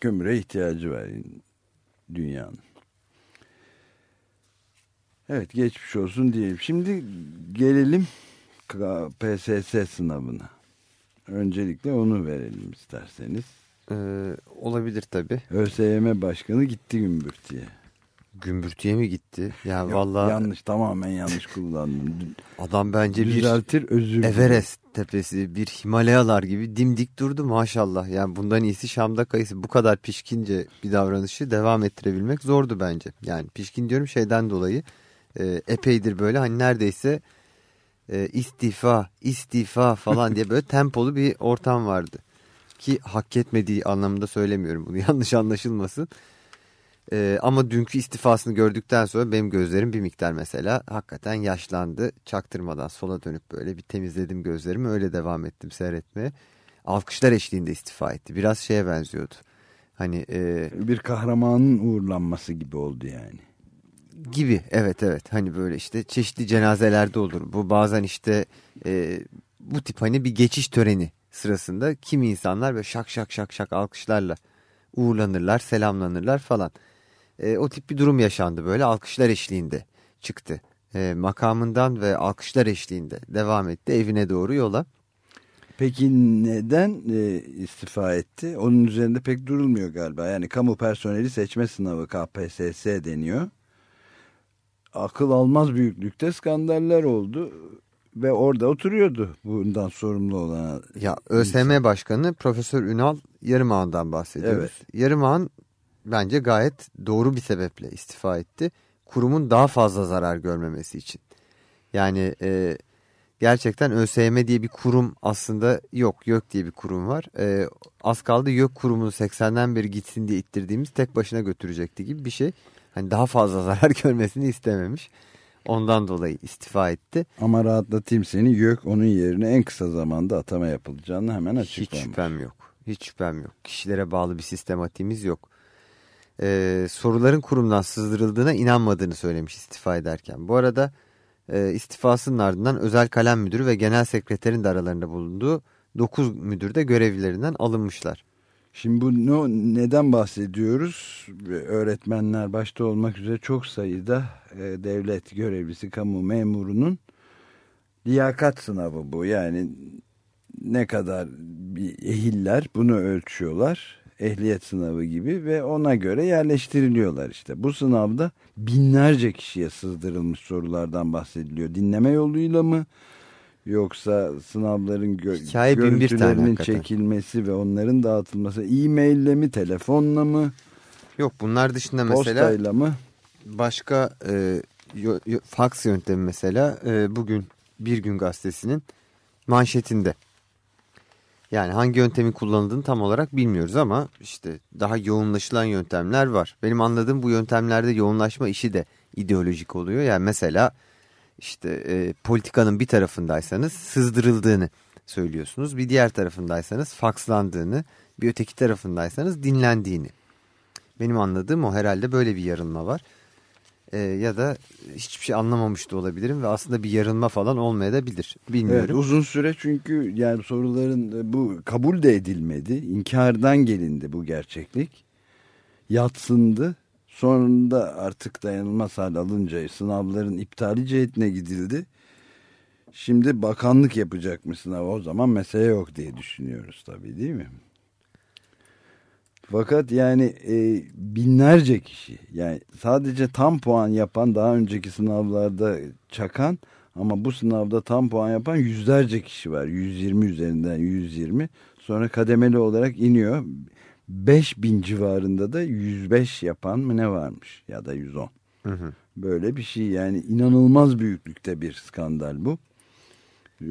Kömüre ihtiyacı var dünyanın. Evet geçmiş olsun diyelim. Şimdi gelelim PSS sınavına. Öncelikle onu verelim isterseniz. Ee, olabilir tabii. ÖSYM Başkanı gitti Gümbürtü'ye. Gümbürtüye mi gitti? Ya Yok, vallahi yanlış tamamen yanlış kullandım. Adam bence Düzeltir, bir özür Everest tepesi, bir Himalayalar gibi dimdik durdu maşallah. Yani bundan iyisi Şam'da kayısı. Bu kadar pişkince bir davranışı devam ettirebilmek zordu bence. Yani pişkin diyorum şeyden dolayı. E, epeydir böyle hani neredeyse e, istifa, istifa falan diye böyle tempolu bir ortam vardı. Ki hak etmediği anlamında söylemiyorum bunu yanlış anlaşılmasın. Ee, ama dünkü istifasını gördükten sonra benim gözlerim bir miktar mesela hakikaten yaşlandı. Çaktırmadan sola dönüp böyle bir temizledim gözlerimi öyle devam ettim seyretmeye. Alkışlar eşliğinde istifa etti. Biraz şeye benziyordu. Hani e, bir kahramanın uğurlanması gibi oldu yani. Gibi evet evet hani böyle işte çeşitli cenazelerde olur. Bu bazen işte e, bu tip hani bir geçiş töreni sırasında kimi insanlar böyle şak şak şak şak alkışlarla uğurlanırlar, selamlanırlar falan e, o tip bir durum yaşandı böyle alkışlar eşliğinde çıktı. E, makamından ve alkışlar eşliğinde devam etti evine doğru yola. Peki neden e, istifa etti? Onun üzerinde pek durulmuyor galiba. Yani kamu personeli seçme sınavı KPSS deniyor. Akıl almaz büyüklükte skandaller oldu ve orada oturuyordu bundan sorumlu olan. Ya ÖSYM insan. Başkanı Profesör Ünal Yarımağan'dan bahsediyoruz. Evet. Yarımağan bence gayet doğru bir sebeple istifa etti. Kurumun daha fazla zarar görmemesi için. Yani e, gerçekten ÖSYM diye bir kurum aslında yok. YÖK diye bir kurum var. E, az kaldı YÖK kurumunu 80'den beri gitsin diye ittirdiğimiz tek başına götürecekti gibi bir şey. Hani daha fazla zarar görmesini istememiş. Ondan dolayı istifa etti. Ama rahatlatayım seni YÖK onun yerine en kısa zamanda atama yapılacağını hemen açıklamış. Hiç şüphem yok. Hiç şüphem yok. Kişilere bağlı bir sistematiğimiz yok e, soruların kurumdan sızdırıldığına inanmadığını söylemiş istifa ederken. Bu arada e, istifasının ardından özel kalem müdürü ve genel sekreterin de aralarında bulunduğu 9 müdür de görevlilerinden alınmışlar. Şimdi bu no, neden bahsediyoruz? Öğretmenler başta olmak üzere çok sayıda e, devlet görevlisi, kamu memurunun liyakat sınavı bu. Yani ne kadar bir ehiller bunu ölçüyorlar ehliyet sınavı gibi ve ona göre yerleştiriliyorlar işte. Bu sınavda binlerce kişiye sızdırılmış sorulardan bahsediliyor. Dinleme yoluyla mı yoksa sınavların gö Hikaye görüntülerinin çekilmesi ve onların dağıtılması e-maille mi telefonla mı? Yok bunlar dışında mesela postayla mı? Başka e, yo, yo, fax yöntemi mesela e, bugün Bir Gün Gazetesi'nin manşetinde yani hangi yöntemin kullanıldığını tam olarak bilmiyoruz ama işte daha yoğunlaşılan yöntemler var. Benim anladığım bu yöntemlerde yoğunlaşma işi de ideolojik oluyor. Yani mesela işte e, politikanın bir tarafındaysanız sızdırıldığını söylüyorsunuz. Bir diğer tarafındaysanız fakslandığını, bir öteki tarafındaysanız dinlendiğini. Benim anladığım o herhalde böyle bir yarılma var e, ya da hiçbir şey anlamamış da olabilirim ve aslında bir yarınma falan olmayabilir. Bilmiyorum. Evet, uzun süre çünkü yani soruların e, bu kabul de edilmedi. İnkardan gelindi bu gerçeklik. Yatsındı. Sonunda artık dayanılmaz hal alınca sınavların iptali cihetine gidildi. Şimdi bakanlık yapacak mı sınavı o zaman mesele yok diye düşünüyoruz tabii değil mi? Fakat yani e, binlerce kişi yani sadece tam puan yapan daha önceki sınavlarda çakan ama bu sınavda tam puan yapan yüzlerce kişi var. 120 üzerinden 120 sonra kademeli olarak iniyor. 5000 civarında da 105 yapan mı ne varmış ya da 110. Hı hı. Böyle bir şey yani inanılmaz büyüklükte bir skandal bu.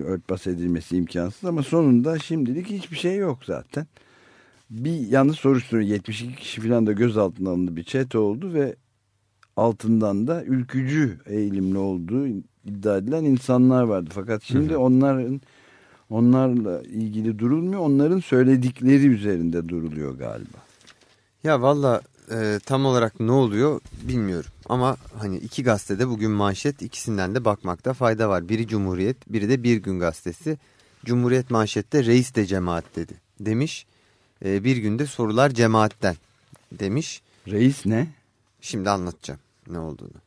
Örtbas edilmesi imkansız ama sonunda şimdilik hiçbir şey yok zaten bir yalnız soruşturma 72 kişi falan da gözaltına alındı bir çete oldu ve altından da ülkücü eğilimli olduğu iddia edilen insanlar vardı. Fakat şimdi hı hı. onların onlarla ilgili durulmuyor. Onların söyledikleri üzerinde duruluyor galiba. Ya valla e, tam olarak ne oluyor bilmiyorum. Ama hani iki gazetede bugün manşet ikisinden de bakmakta fayda var. Biri Cumhuriyet biri de Bir Gün Gazetesi. Cumhuriyet manşette reis de cemaat dedi demiş. E, bir günde sorular cemaatten demiş. Reis ne? Şimdi anlatacağım ne olduğunu.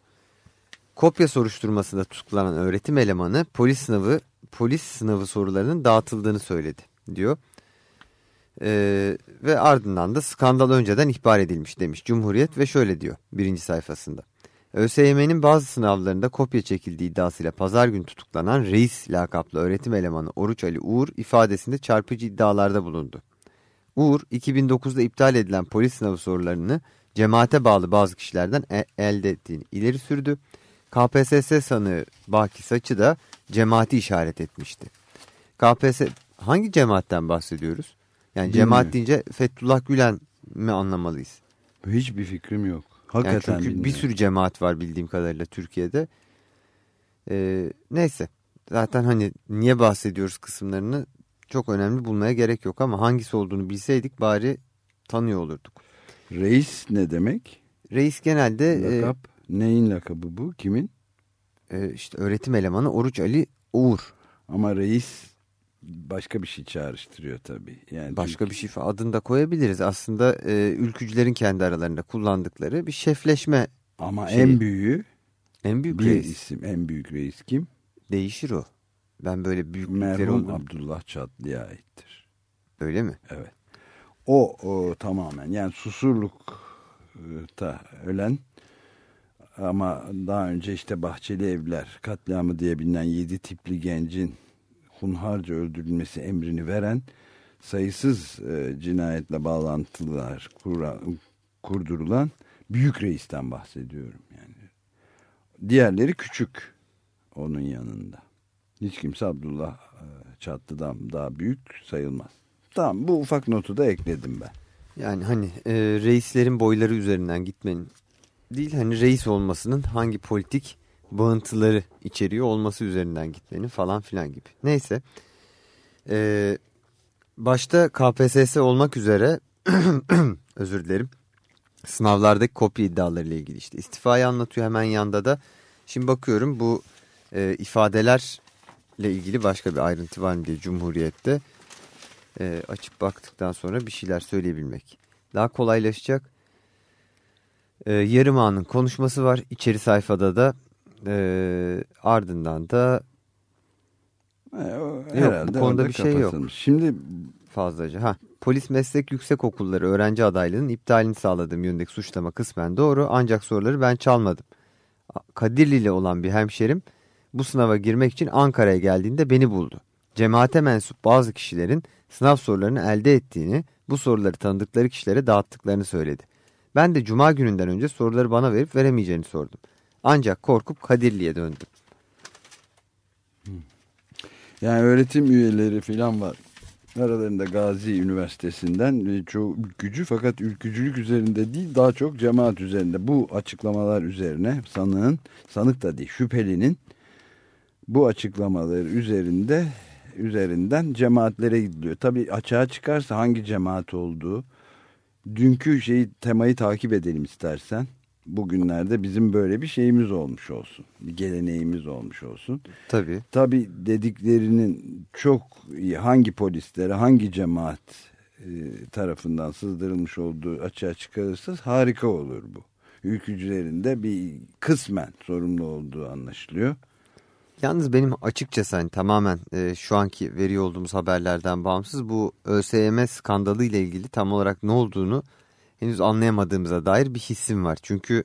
Kopya soruşturmasında tutuklanan öğretim elemanı polis sınavı polis sınavı sorularının dağıtıldığını söyledi diyor. Ee, ve ardından da skandal önceden ihbar edilmiş demiş Cumhuriyet ve şöyle diyor birinci sayfasında. ÖSYM'nin bazı sınavlarında kopya çekildiği iddiasıyla pazar günü tutuklanan reis lakaplı öğretim elemanı Oruç Ali Uğur ifadesinde çarpıcı iddialarda bulundu. Uğur 2009'da iptal edilen polis sınavı sorularını cemaate bağlı bazı kişilerden e elde ettiğini ileri sürdü. KPSS sanığı Baki Saçı da cemaati işaret etmişti. KPSS hangi cemaatten bahsediyoruz? Yani cemaat deyince Fethullah Gülen mi anlamalıyız? Hiçbir fikrim yok. Hakikaten yani çünkü bilmiyorum. bir sürü cemaat var bildiğim kadarıyla Türkiye'de. Ee, neyse zaten hani niye bahsediyoruz kısımlarını çok önemli bulmaya gerek yok ama hangisi olduğunu bilseydik bari tanıyor olurduk. Reis ne demek? Reis genelde... E, Lakap. E, neyin lakabı bu? Kimin? E, işte öğretim elemanı Oruç Ali Uğur. Ama reis başka bir şey çağrıştırıyor tabii. Yani başka Türkiye... bir şey adını da koyabiliriz. Aslında e, ülkücülerin kendi aralarında kullandıkları bir şefleşme Ama şeyi. en büyüğü en büyük bir reis. isim en büyük reis kim? Değişir o. Ben böyle büyüklükleri Merhum oldum. Abdullah Çatlı'ya aittir. Öyle mi? Evet. O, o tamamen yani Susurluk'ta ölen ama daha önce işte Bahçeli Evler katliamı diye bilinen yedi tipli gencin hunharca öldürülmesi emrini veren sayısız e, cinayetle bağlantılar kurdurulan büyük reisten bahsediyorum yani. Diğerleri küçük onun yanında. Hiç kimse Abdullah e, Çatlı'dan daha büyük sayılmaz. Tamam bu ufak notu da ekledim ben. Yani hani e, reislerin boyları üzerinden gitmenin değil hani reis olmasının hangi politik bağıntıları içeriyor olması üzerinden gitmenin falan filan gibi. Neyse. E, başta KPSS olmak üzere özür dilerim sınavlardaki kopya iddialarıyla ilgili işte istifayı anlatıyor hemen yanda da. Şimdi bakıyorum bu e, ifadeler ile ilgili başka bir ayrıntı var mı diye Cumhuriyet'te e, açıp baktıktan sonra bir şeyler söyleyebilmek. Daha kolaylaşacak. E, yarım anın konuşması var içeri sayfada da e, ardından da e, yok, bu konuda bir şey yok. Şimdi fazlaca. Ha, polis meslek yüksek okulları öğrenci adaylığının iptalini sağladığım yönündeki suçlama kısmen doğru ancak soruları ben çalmadım. Kadirli ile olan bir hemşerim bu sınava girmek için Ankara'ya geldiğinde beni buldu. Cemaate mensup bazı kişilerin sınav sorularını elde ettiğini, bu soruları tanıdıkları kişilere dağıttıklarını söyledi. Ben de cuma gününden önce soruları bana verip veremeyeceğini sordum. Ancak korkup Kadirli'ye döndüm. Yani öğretim üyeleri falan var. Aralarında Gazi Üniversitesi'nden çoğu ülkücü fakat ülkücülük üzerinde değil daha çok cemaat üzerinde. Bu açıklamalar üzerine sanığın, sanık da değil şüphelinin bu açıklamaları üzerinde üzerinden cemaatlere gidiliyor. Tabi açığa çıkarsa hangi cemaat olduğu dünkü şeyi temayı takip edelim istersen. Bugünlerde bizim böyle bir şeyimiz olmuş olsun. Bir geleneğimiz olmuş olsun. Tabii. Tabii dediklerinin çok hangi polislere, hangi cemaat e, tarafından sızdırılmış olduğu açığa çıkarırsa harika olur bu. ülkücülerin de bir kısmen sorumlu olduğu anlaşılıyor. Yalnız benim açıkçası hani tamamen e, şu anki veriyor olduğumuz haberlerden bağımsız bu ÖSYM skandalı ile ilgili tam olarak ne olduğunu henüz anlayamadığımıza dair bir hissim var. Çünkü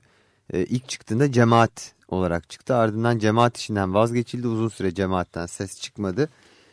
e, ilk çıktığında cemaat olarak çıktı ardından cemaat işinden vazgeçildi uzun süre cemaatten ses çıkmadı.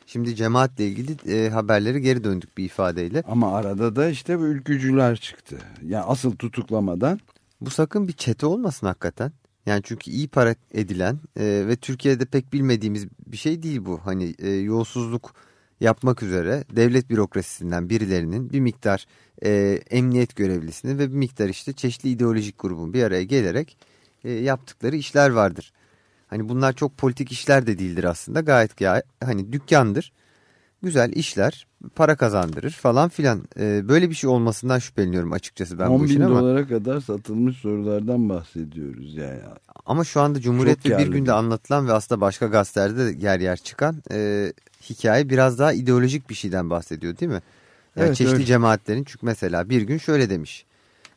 Şimdi cemaatle ilgili e, haberleri geri döndük bir ifadeyle. Ama arada da işte bu ülkücüler çıktı. Yani asıl tutuklamadan. Bu sakın bir çete olmasın hakikaten. Yani çünkü iyi para edilen e, ve Türkiye'de pek bilmediğimiz bir şey değil bu. Hani e, yolsuzluk yapmak üzere devlet bürokrasisinden birilerinin bir miktar e, emniyet görevlisinin ve bir miktar işte çeşitli ideolojik grubun bir araya gelerek e, yaptıkları işler vardır. Hani bunlar çok politik işler de değildir aslında gayet hani dükkandır. Güzel işler para kazandırır falan filan. Ee, böyle bir şey olmasından şüpheleniyorum açıkçası ben 10 bu işin bin ama. dolara kadar satılmış sorulardan bahsediyoruz yani. Ama şu anda Cumhuriyet'te bir karlı. günde anlatılan ve aslında başka gazetelerde de yer yer çıkan e, hikaye biraz daha ideolojik bir şeyden bahsediyor değil mi? Yani Evet, çeşitli öyle. cemaatlerin çünkü mesela bir gün şöyle demiş.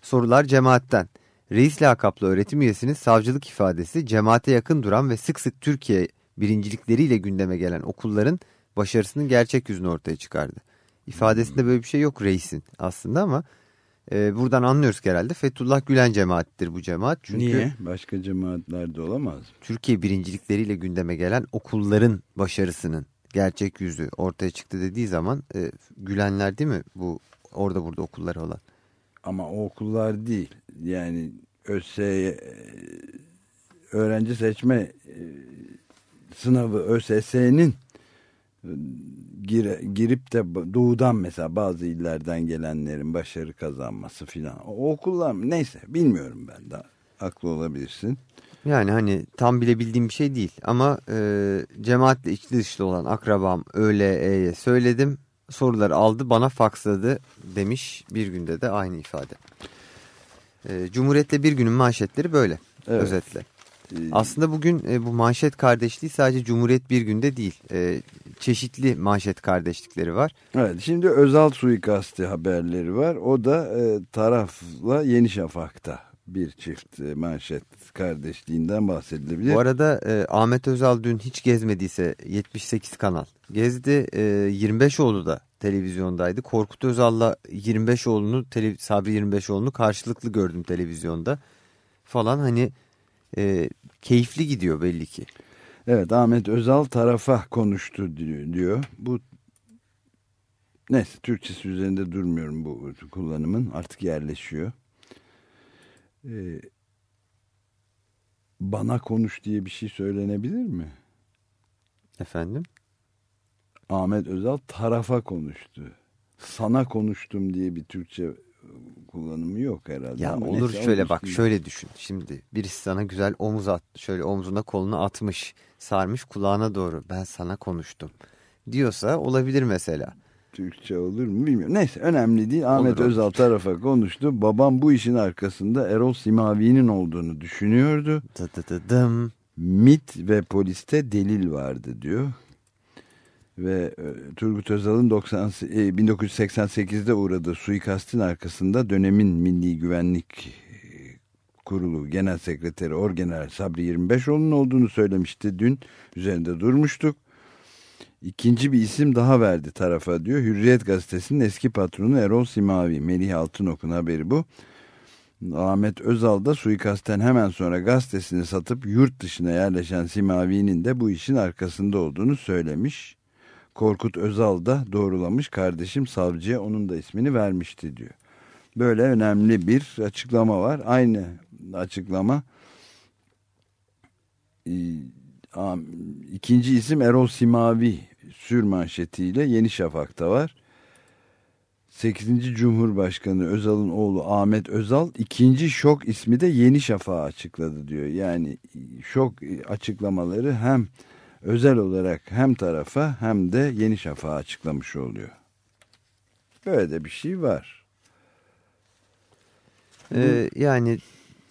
Sorular cemaatten. Reis lakaplı öğretim üyesinin savcılık ifadesi cemaate yakın duran ve sık sık Türkiye birincilikleriyle gündeme gelen okulların başarısının gerçek yüzünü ortaya çıkardı. İfadesinde böyle bir şey yok reisin aslında ama e, buradan anlıyoruz ki herhalde Fethullah Gülen cemaattir bu cemaat. Çünkü Niye? Başka cemaatlerde olamaz mı? Türkiye birincilikleriyle gündeme gelen okulların başarısının gerçek yüzü ortaya çıktı dediği zaman e, gülenler değil mi bu orada burada okulları olan? Ama o okullar değil. Yani ÖSY öğrenci seçme e, sınavı ÖSS'nin e, gire, girip de doğudan mesela bazı illerden gelenlerin başarı kazanması filan. O okullar mı? Neyse bilmiyorum ben daha. Haklı olabilirsin. Yani hani tam bile bildiğim bir şey değil ama e, cemaatle içli dışlı olan akrabam ÖLE'ye söyledim soruları aldı bana faksladı demiş bir günde de aynı ifade. E, Cumhuriyet'le bir günün manşetleri böyle Evet. özetle. Ee, Aslında bugün e, bu manşet kardeşliği sadece Cumhuriyet bir günde değil. E, çeşitli manşet kardeşlikleri var. Evet şimdi Özal suikasti haberleri var. O da e, tarafla Yeni Şafak'ta bir çift e, manşet kardeşliğinden bahsedilebilir. Bu arada e, Ahmet Özal dün hiç gezmediyse 78 kanal gezdi. E, 25oğlu da televizyondaydı. Korkut Özal'la 25oğlu'nu tele, Sabri 25oğlu'nu karşılıklı gördüm televizyonda. Falan hani e, keyifli gidiyor belli ki. Evet Ahmet Özal tarafa konuştu diyor. Bu neyse Türkçesi üzerinde durmuyorum bu kullanımın artık yerleşiyor. Ee, bana konuş diye bir şey söylenebilir mi? Efendim? Ahmet Özal tarafa konuştu. Sana konuştum diye bir Türkçe kullanımı yok herhalde. Ya Ama olur neyse, şöyle bak şöyle düşün. Şimdi birisi sana güzel omuz at. Şöyle omzuna kolunu atmış. Sarmış kulağına doğru. Ben sana konuştum. Diyorsa olabilir mesela. Türkçe olur mu bilmiyorum. Neyse önemli değil. Ahmet olur. Özal tarafa konuştu. Babam bu işin arkasında Erol Simavi'nin olduğunu düşünüyordu. Dı dı dı dım. MIT ve poliste delil vardı diyor. Ve e, Turgut Özal'ın 90, e, 1988'de uğradığı suikastin arkasında dönemin Milli Güvenlik e, Kurulu Genel Sekreteri Orgeneral Sabri 25oğlu'nun olduğunu söylemişti. Dün üzerinde durmuştuk. İkinci bir isim daha verdi tarafa diyor. Hürriyet gazetesinin eski patronu Erol Simavi. Melih Altınok'un haberi bu. Ahmet Özal da suikastten hemen sonra gazetesini satıp yurt dışına yerleşen Simavi'nin de bu işin arkasında olduğunu söylemiş. Korkut Özal da doğrulamış kardeşim savcıya onun da ismini vermişti diyor. Böyle önemli bir açıklama var. Aynı açıklama e, ikinci isim Erol Simavi sür manşetiyle Yeni Şafak'ta var. 8. Cumhurbaşkanı Özal'ın oğlu Ahmet Özal ikinci şok ismi de Yeni Şafak'a açıkladı diyor. Yani şok açıklamaları hem özel olarak hem tarafa hem de Yeni Şafak'a açıklamış oluyor. Böyle de bir şey var. Ee, yani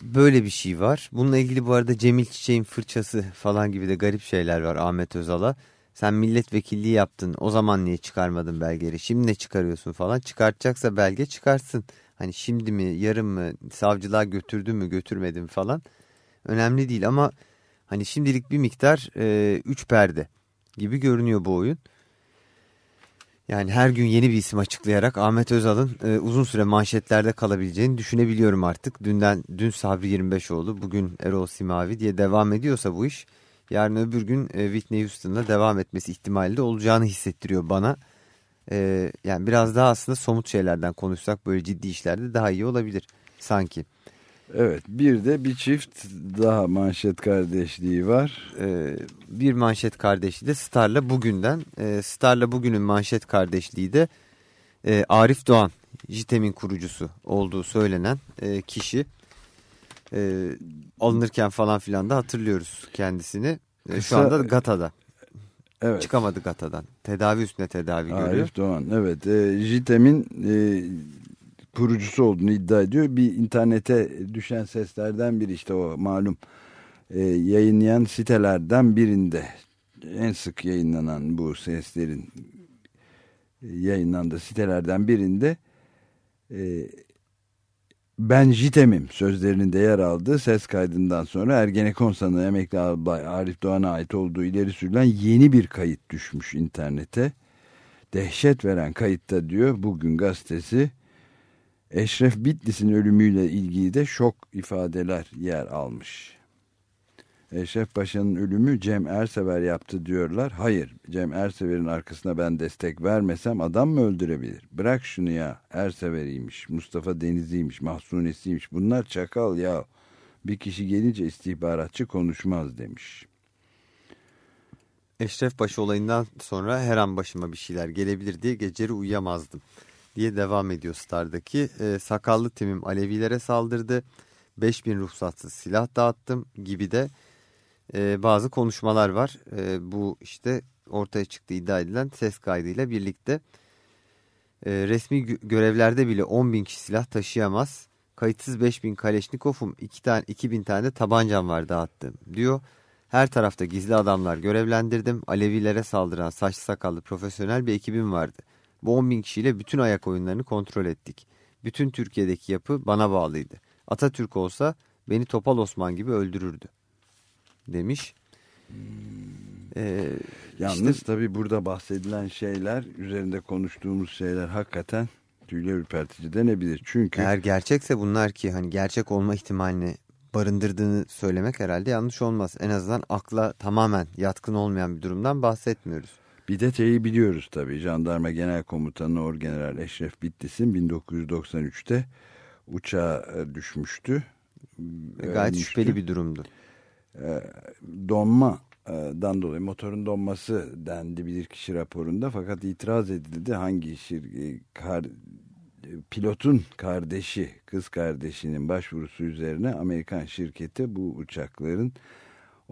böyle bir şey var. Bununla ilgili bu arada Cemil Çiçek'in fırçası falan gibi de garip şeyler var Ahmet Özal'a. sen milletvekilliği yaptın o zaman niye çıkarmadın belgeleri şimdi ne çıkarıyorsun falan çıkartacaksa belge çıkarsın. Hani şimdi mi yarın mı savcılığa götürdü mü götürmedi falan önemli değil ama hani şimdilik bir miktar e, üç perde gibi görünüyor bu oyun. Yani her gün yeni bir isim açıklayarak Ahmet Özal'ın e, uzun süre manşetlerde kalabileceğini düşünebiliyorum artık. Dünden dün Sabri 25 oldu, bugün Erol Simavi diye devam ediyorsa bu iş yarın öbür gün e, Whitney Houston'la devam etmesi ihtimali de olacağını hissettiriyor bana. E, yani biraz daha aslında somut şeylerden konuşsak böyle ciddi işlerde daha iyi olabilir sanki. Evet bir de bir çift daha manşet kardeşliği var. Ee, bir manşet kardeşliği de Star'la bugünden. Ee, Star'la bugünün manşet kardeşliği de e, Arif Doğan, JITEM'in kurucusu olduğu söylenen e, kişi. E, alınırken falan filan da hatırlıyoruz kendisini. E, şu anda GATA'da. Evet. Çıkamadı GATA'dan. Tedavi üstüne tedavi Arif görüyor. Arif Doğan evet. E, JITEM'in e, kurucusu olduğunu iddia ediyor. Bir internete düşen seslerden biri işte o malum e, yayınlayan sitelerden birinde en sık yayınlanan bu seslerin e, yayınlandığı sitelerden birinde e, ben Jitem'im sözlerinin de yer aldığı ses kaydından sonra Ergenekon sanığı emekli albay Arif Doğan'a ait olduğu ileri sürülen yeni bir kayıt düşmüş internete. Dehşet veren kayıtta diyor bugün gazetesi Eşref Bitlis'in ölümüyle ilgili de şok ifadeler yer almış. Eşref Paşa'nın ölümü Cem Ersever yaptı diyorlar. Hayır Cem Ersever'in arkasına ben destek vermesem adam mı öldürebilir? Bırak şunu ya Ersever'iymiş, Mustafa Denizli'ymiş, Mahsunesiymiş bunlar çakal ya. Bir kişi gelince istihbaratçı konuşmaz demiş. Eşref Paşa olayından sonra her an başıma bir şeyler gelebilir diye geceleri uyuyamazdım diye devam ediyor Star'daki. E, sakallı timim Alevilere saldırdı. 5000 ruhsatsız silah dağıttım gibi de e, bazı konuşmalar var. E, bu işte ortaya çıktı iddia edilen ses kaydıyla birlikte. E, resmi görevlerde bile 10 bin kişi silah taşıyamaz. Kayıtsız 5000 Kaleşnikov'um 2 tane 2000 tane de tabancam var dağıttım diyor. Her tarafta gizli adamlar görevlendirdim. Alevilere saldıran saçlı sakallı profesyonel bir ekibim vardı. Bu 10 bin kişiyle bütün ayak oyunlarını kontrol ettik. Bütün Türkiye'deki yapı bana bağlıydı. Atatürk olsa beni Topal Osman gibi öldürürdü. Demiş. Ee, Yalnız işte, tabii burada bahsedilen şeyler, üzerinde konuştuğumuz şeyler hakikaten tüyler ürpertici denebilir. Çünkü eğer gerçekse bunlar ki hani gerçek olma ihtimalini barındırdığını söylemek herhalde yanlış olmaz. En azından akla tamamen yatkın olmayan bir durumdan bahsetmiyoruz. Bir de şeyi biliyoruz tabii. Jandarma Genel Komutanı Orgeneral Eşref Bitlis'in 1993'te uçağa e, düşmüştü. E, gayet şüpheli bir durumdu. E, donmadan dolayı motorun donması dendi bilirkişi raporunda fakat itiraz edildi. Hangi şirket kar, pilotun kardeşi, kız kardeşinin başvurusu üzerine Amerikan şirketi bu uçakların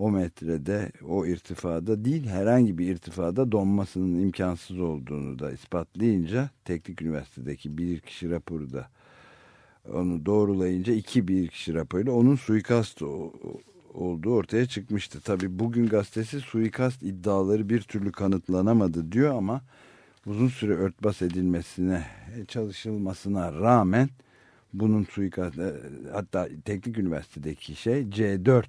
o metrede, o irtifada değil herhangi bir irtifada donmasının imkansız olduğunu da ispatlayınca Teknik Üniversitedeki bilirkişi raporu da onu doğrulayınca iki bilirkişi raporuyla onun suikast olduğu ortaya çıkmıştı. Tabi bugün gazetesi suikast iddiaları bir türlü kanıtlanamadı diyor ama uzun süre örtbas edilmesine çalışılmasına rağmen bunun suikast e, hatta Teknik Üniversitedeki şey C4 e,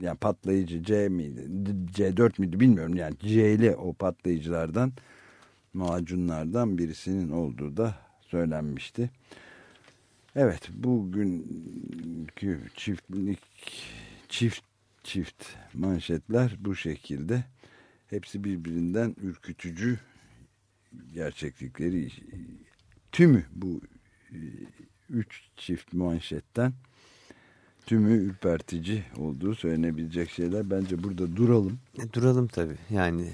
yani patlayıcı C miydi C4 müydü bilmiyorum yani C'li o patlayıcılardan macunlardan birisinin olduğu da söylenmişti. Evet bugünkü çiftlik çift çift manşetler bu şekilde. Hepsi birbirinden ürkütücü gerçeklikleri tümü bu e, üç çift manşetten tümü ürpertici olduğu söylenebilecek şeyler. Bence burada duralım. E, duralım tabii. Yani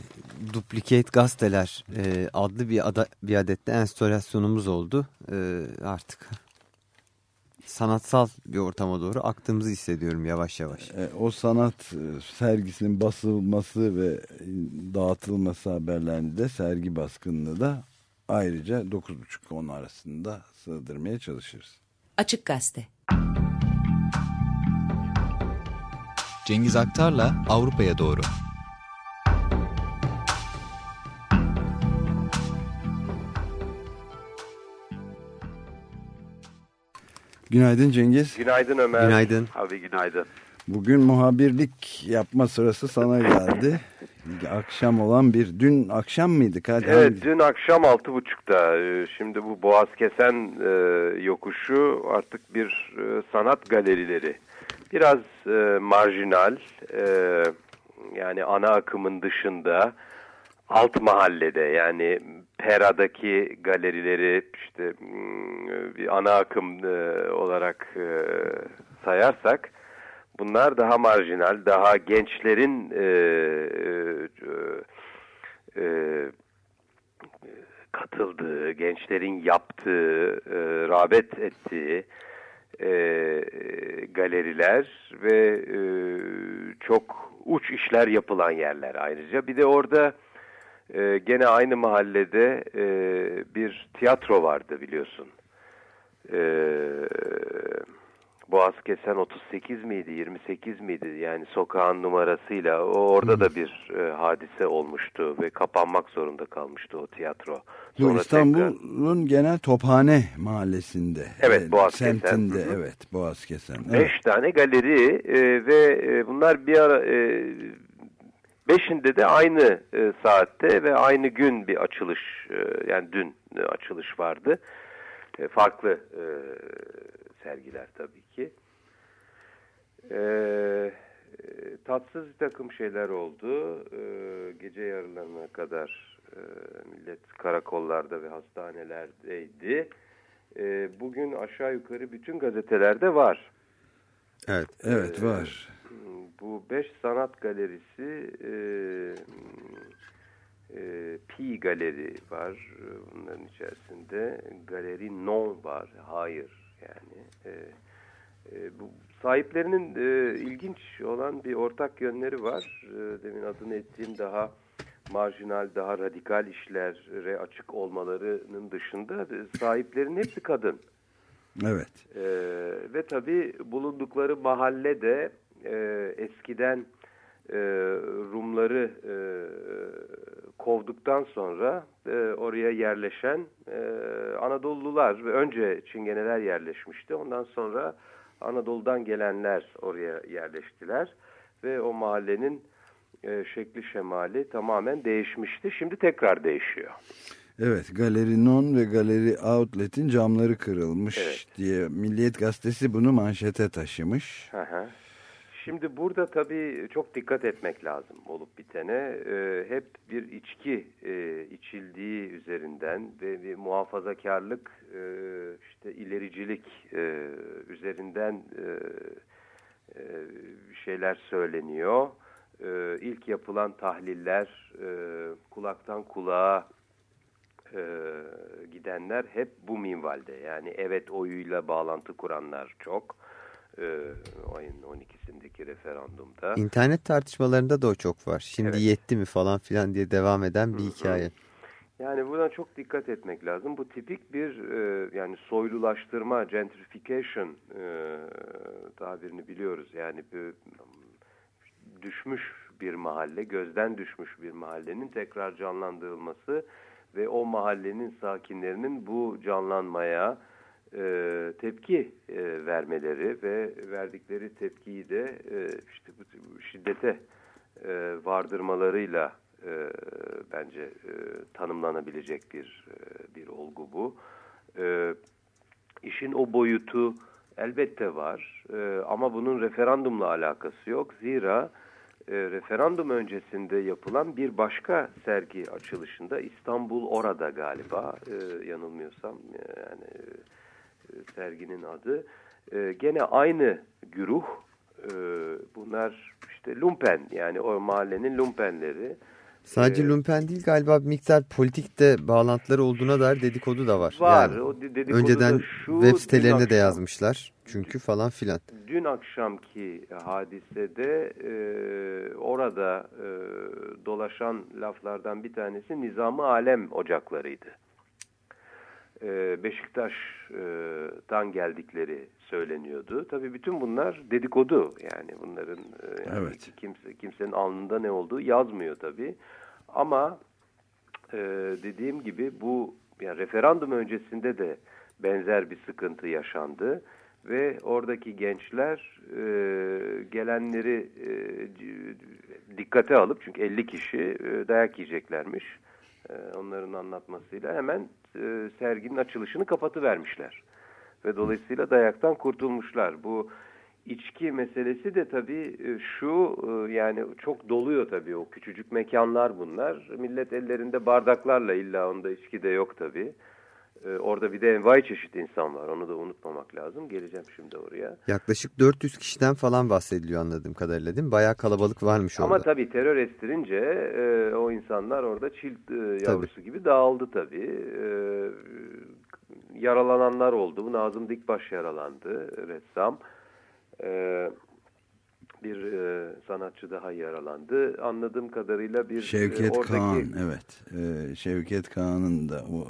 Duplicate Gazeteler e, adlı bir, ada, bir adette enstalasyonumuz oldu. E, artık sanatsal bir ortama doğru aktığımızı hissediyorum yavaş yavaş. E, o sanat e, sergisinin basılması ve dağıtılması haberlerini de sergi baskınını da ayrıca 9.30-10 arasında sığdırmaya çalışırız. Açık Gazete Cengiz Aktar'la Avrupa'ya doğru. Günaydın Cengiz. Günaydın Ömer. Günaydın. Abi günaydın. Bugün muhabirlik yapma sırası sana geldi. akşam olan bir dün akşam mıydı? Kaç evet hangi? dün akşam altı buçukta. Ee, şimdi bu boğaz kesen e, yokuşu artık bir e, sanat galerileri Biraz e, marjinal e, yani ana akımın dışında alt mahallede yani Pera'daki galerileri işte mm, bir ana akım e, olarak e, sayarsak bunlar daha marjinal, daha gençlerin e, e, e, katıldığı, gençlerin yaptığı, e, rağbet ettiği e, galeriler ve e, çok uç işler yapılan yerler ayrıca. Bir de orada e, gene aynı mahallede e, bir tiyatro vardı biliyorsun. E, Boğaz Kesen 38 miydi 28 miydi yani sokağın numarasıyla o orada da bir e, hadise olmuştu ve kapanmak zorunda kalmıştı o tiyatro. Bu Sonra tekrar- İstanbul'un genel Tophane mahallesinde. Evet, e, Boğaz Kesen. Semtinde hı. evet Boğaz Kesen. Evet. Beş tane galeri e, ve e, bunlar bir ara e, beşinde de aynı e, saatte ve aynı gün bir açılış e, yani dün e, açılış vardı. E, farklı e, sergiler tabii ki. E, e, tatsız bir takım şeyler oldu. E, gece yarılarına kadar e, millet karakollarda ve hastanelerdeydi. E, bugün aşağı yukarı bütün gazetelerde var. Evet. Evet var. Bu beş sanat galerisi e, e, Pi Galeri var e, bunların içerisinde. Galeri Non var. Hayır yani. E, e, bu sahiplerinin e, ilginç olan bir ortak yönleri var. E, demin adını ettiğim daha marjinal, daha radikal işlere açık olmalarının dışında e, sahiplerin hepsi kadın. Evet. Ee, ve tabii bulundukları mahalle de e, eskiden e, Rumları e, kovduktan sonra e, oraya yerleşen e, Anadolulular ve önce Çingeneler yerleşmişti. Ondan sonra Anadolu'dan gelenler oraya yerleştiler ve o mahallenin e, şekli şemali tamamen değişmişti. Şimdi tekrar değişiyor. Evet Galeri Non ve Galeri Outlet'in camları kırılmış Evet. diye Milliyet Gazetesi bunu manşete taşımış. Hı hı. Şimdi burada tabii çok dikkat etmek lazım olup bitene. Ee, hep bir içki e, içildiği üzerinden ve bir muhafazakarlık, e, işte ilericilik e, üzerinden e, e, şeyler söyleniyor. E, ilk yapılan tahliller e, kulaktan kulağa e, gidenler hep bu minvalde. Yani evet oyuyla bağlantı kuranlar çok. E, ayın 12'sindeki referandumda. İnternet tartışmalarında da o çok var. Şimdi Evet. yetti mi falan filan diye devam eden bir hikaye. Yani buna çok dikkat etmek lazım. Bu tipik bir e, yani soylulaştırma, gentrification e, tabirini biliyoruz. Yani bir, düşmüş bir mahalle, gözden düşmüş bir mahallenin tekrar canlandırılması ve o mahallenin sakinlerinin bu canlanmaya e, tepki e, vermeleri ve verdikleri tepkiyi de e, işte bu şiddete e, vardırmalarıyla e, bence e, tanımlanabilecek bir e, bir olgu bu. E, işin o boyutu elbette var e, ama bunun referandumla alakası yok. Zira e, referandum öncesinde yapılan bir başka sergi açılışında İstanbul orada galiba e, yanılmıyorsam e, yani e, serginin adı e, gene aynı güruh e, bunlar işte lumpen yani o mahallenin lumpenleri Sadece Ee, lumpen değil galiba bir miktar politikte bağlantıları olduğuna dair dedikodu da var. Var, Yani o de- dedikodu önceden da şu, web sitelerine de akşam- yazmışlar. Çünkü falan filan. dün akşamki hadisede e, orada e, dolaşan laflardan bir tanesi Nizam-ı Alem ocaklarıydı. E, Beşiktaş'tan geldikleri söyleniyordu. Tabii bütün bunlar dedikodu yani bunların e, yani Evet. kimse kimsenin alnında ne olduğu yazmıyor tabii. Ama e, dediğim gibi bu yani referandum öncesinde de benzer bir sıkıntı yaşandı ve oradaki gençler e, gelenleri e, dikkate alıp çünkü 50 kişi e, dayak yiyeceklermiş onların anlatmasıyla hemen e, serginin açılışını kapatıvermişler ve dolayısıyla dayaktan kurtulmuşlar. Bu içki meselesi de tabii e, şu e, yani çok doluyor tabii o küçücük mekanlar bunlar. Millet ellerinde bardaklarla illa onda içki de yok tabii. E, orada bir de envai çeşit insan var. Onu da unutmamak lazım. Geleceğim şimdi oraya. Yaklaşık 400 kişiden falan bahsediliyor anladığım kadarıyla değil mi? Bayağı kalabalık varmış orada. Ama tabii terör estirince e, o insanlar orada çil e, yavrusu tabii. gibi dağıldı tabii. E, yaralananlar oldu. Nazım Dikbaş yaralandı ressam. E, bir e, sanatçı daha yaralandı. Anladığım kadarıyla bir Şevket e, oradaki... Kağan evet. E, Şevket Kağan'ın da o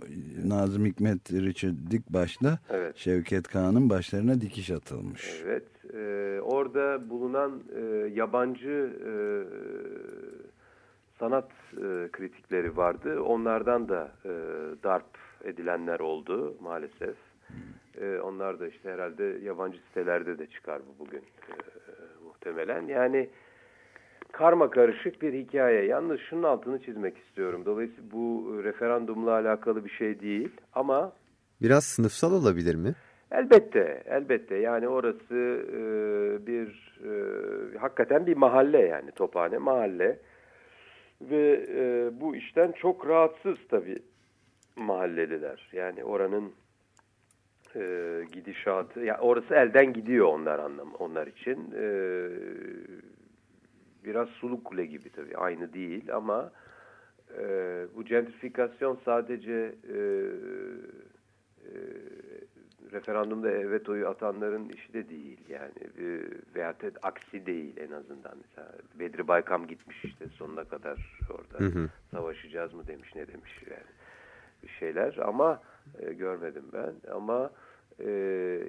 Nazım Hikmet Richard Dikbaş'la evet. Şevket Kağan'ın başlarına dikiş atılmış. Evet. E, orada bulunan e, yabancı e, sanat e, kritikleri vardı. Onlardan da e, darp edilenler oldu maalesef. E, onlar da işte herhalde yabancı sitelerde de çıkar bu bugün e, muhtemelen. Yani karma karışık bir hikaye. Yalnız şunun altını çizmek istiyorum. Dolayısıyla bu referandumla alakalı bir şey değil ama... Biraz sınıfsal olabilir mi? Elbette, elbette. Yani orası e, bir e, hakikaten bir mahalle yani Tophane mahalle ve e, bu işten çok rahatsız tabii mahalleliler. Yani oranın e, gidişatı, ya orası elden gidiyor onlar anlam, onlar için. E, biraz suluk kule gibi tabii, aynı değil ama e, bu gentrifikasyon sadece e, e, referandumda evet oyu atanların işi de değil yani e, veyahut da aksi değil en azından mesela Bedri Baykam gitmiş işte sonuna kadar orada hı hı. savaşacağız mı demiş ne demiş yani şeyler ama e, görmedim ben ama e,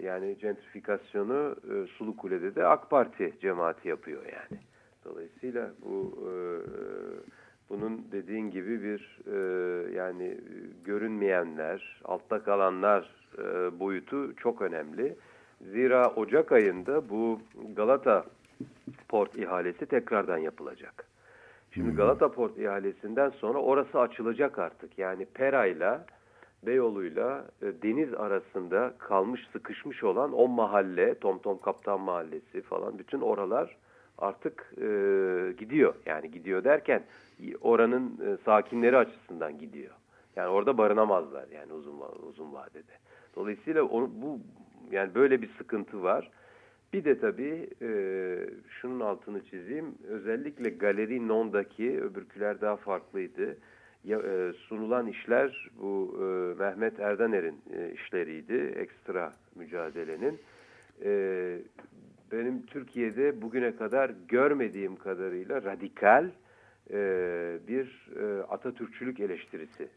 yani gentrifikasyonu e, Sulu Kule'de de AK Parti cemaati yapıyor yani. Dolayısıyla bu e, bunun dediğin gibi bir e, yani görünmeyenler, altta kalanlar e, boyutu çok önemli. Zira Ocak ayında bu Galata Port ihalesi tekrardan yapılacak. Şimdi hmm. Galata Port ihalesinden sonra orası açılacak artık. Yani Pera'yla Beyoğlu'yla e, deniz arasında kalmış sıkışmış olan o mahalle, Tomtom Kaptan Mahallesi falan bütün oralar artık e, gidiyor. Yani gidiyor derken oranın e, sakinleri açısından gidiyor. Yani orada barınamazlar yani uzun uzun vadede. Dolayısıyla onu, bu yani böyle bir sıkıntı var. Bir de tabii e, şunun altını çizeyim. Özellikle Galeri Non'daki öbürküler daha farklıydı. E, sunulan işler bu e, Mehmet Erdener'in e, işleriydi. Ekstra mücadelenin. E, benim Türkiye'de bugüne kadar görmediğim kadarıyla radikal e, bir e, Atatürkçülük eleştirisi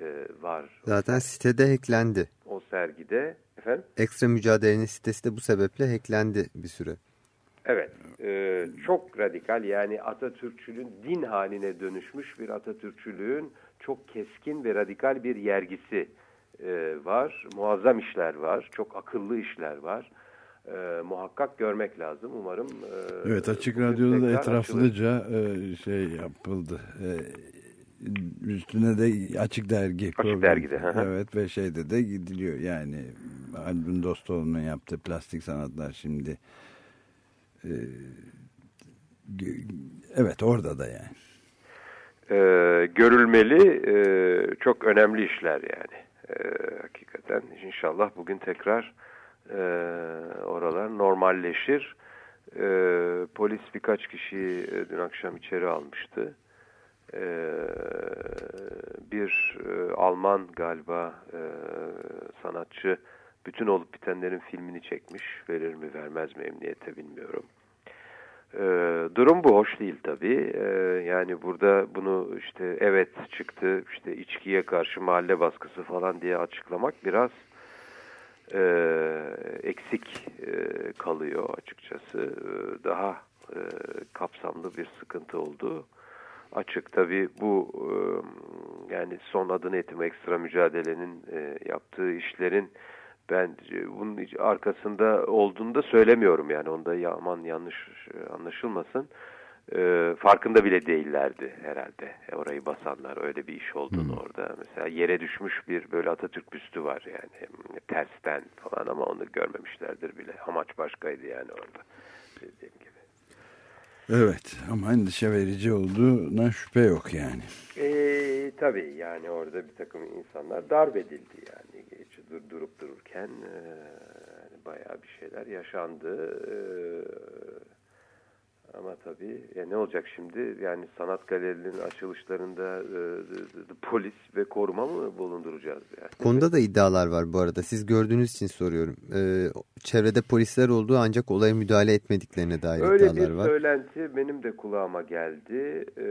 e, var. Zaten sitede hacklendi. O sergide. Efendim? Ekstra mücadelenin sitesi de bu sebeple hacklendi bir süre. Evet. Çok radikal yani Atatürkçülüğün din haline dönüşmüş bir Atatürkçülüğün çok keskin ve radikal bir yergisi e, var. Muazzam işler var. Çok akıllı işler var. E, muhakkak görmek lazım. Umarım e, Evet Açık Radyo'da da etraflıca e, şey yapıldı. E, üstüne de Açık Dergi. Açık program. Dergi'de. evet ve şeyde de gidiliyor. Yani Albin Dostoğlu'nun yaptığı plastik sanatlar şimdi e, evet orada da yani. E, görülmeli e, çok önemli işler yani. E, hakikaten inşallah bugün tekrar e, oralar normalleşir. E, polis birkaç kişiyi e, dün akşam içeri almıştı. E, bir e, Alman galiba e, sanatçı bütün olup bitenlerin filmini çekmiş. Verir mi vermez mi emniyete bilmiyorum. E, durum bu hoş değil tabii. E, yani burada bunu işte evet çıktı işte içkiye karşı mahalle baskısı falan diye açıklamak biraz e, eksik e, kalıyor açıkçası. E, daha e, kapsamlı bir sıkıntı oldu açık. Tabii bu e, yani son adını etim ekstra mücadelenin e, yaptığı işlerin ben bunun arkasında olduğunu da söylemiyorum yani. Onda aman yanlış anlaşılmasın. E, farkında bile değillerdi herhalde. Orayı basanlar öyle bir iş olduğunu hmm. orada. Mesela yere düşmüş bir böyle Atatürk büstü var yani. Tersten falan ama onu görmemişlerdir bile. Amaç başkaydı yani orada. Dediğim gibi. Evet ama endişe verici olduğuna şüphe yok yani. E, tabii yani orada bir takım insanlar darp edildi yani dur, durup dururken e, bayağı bir şeyler yaşandı. E, ama tabii ya ne olacak şimdi? Yani sanat galerilerinin açılışlarında e, polis ve koruma mı bulunduracağız? Yani? Konuda da iddialar var bu arada. Siz gördüğünüz için soruyorum. Ee, çevrede polisler olduğu ancak olaya müdahale etmediklerine dair Öyle iddialar var. Öyle bir söylenti benim de kulağıma geldi. Ee,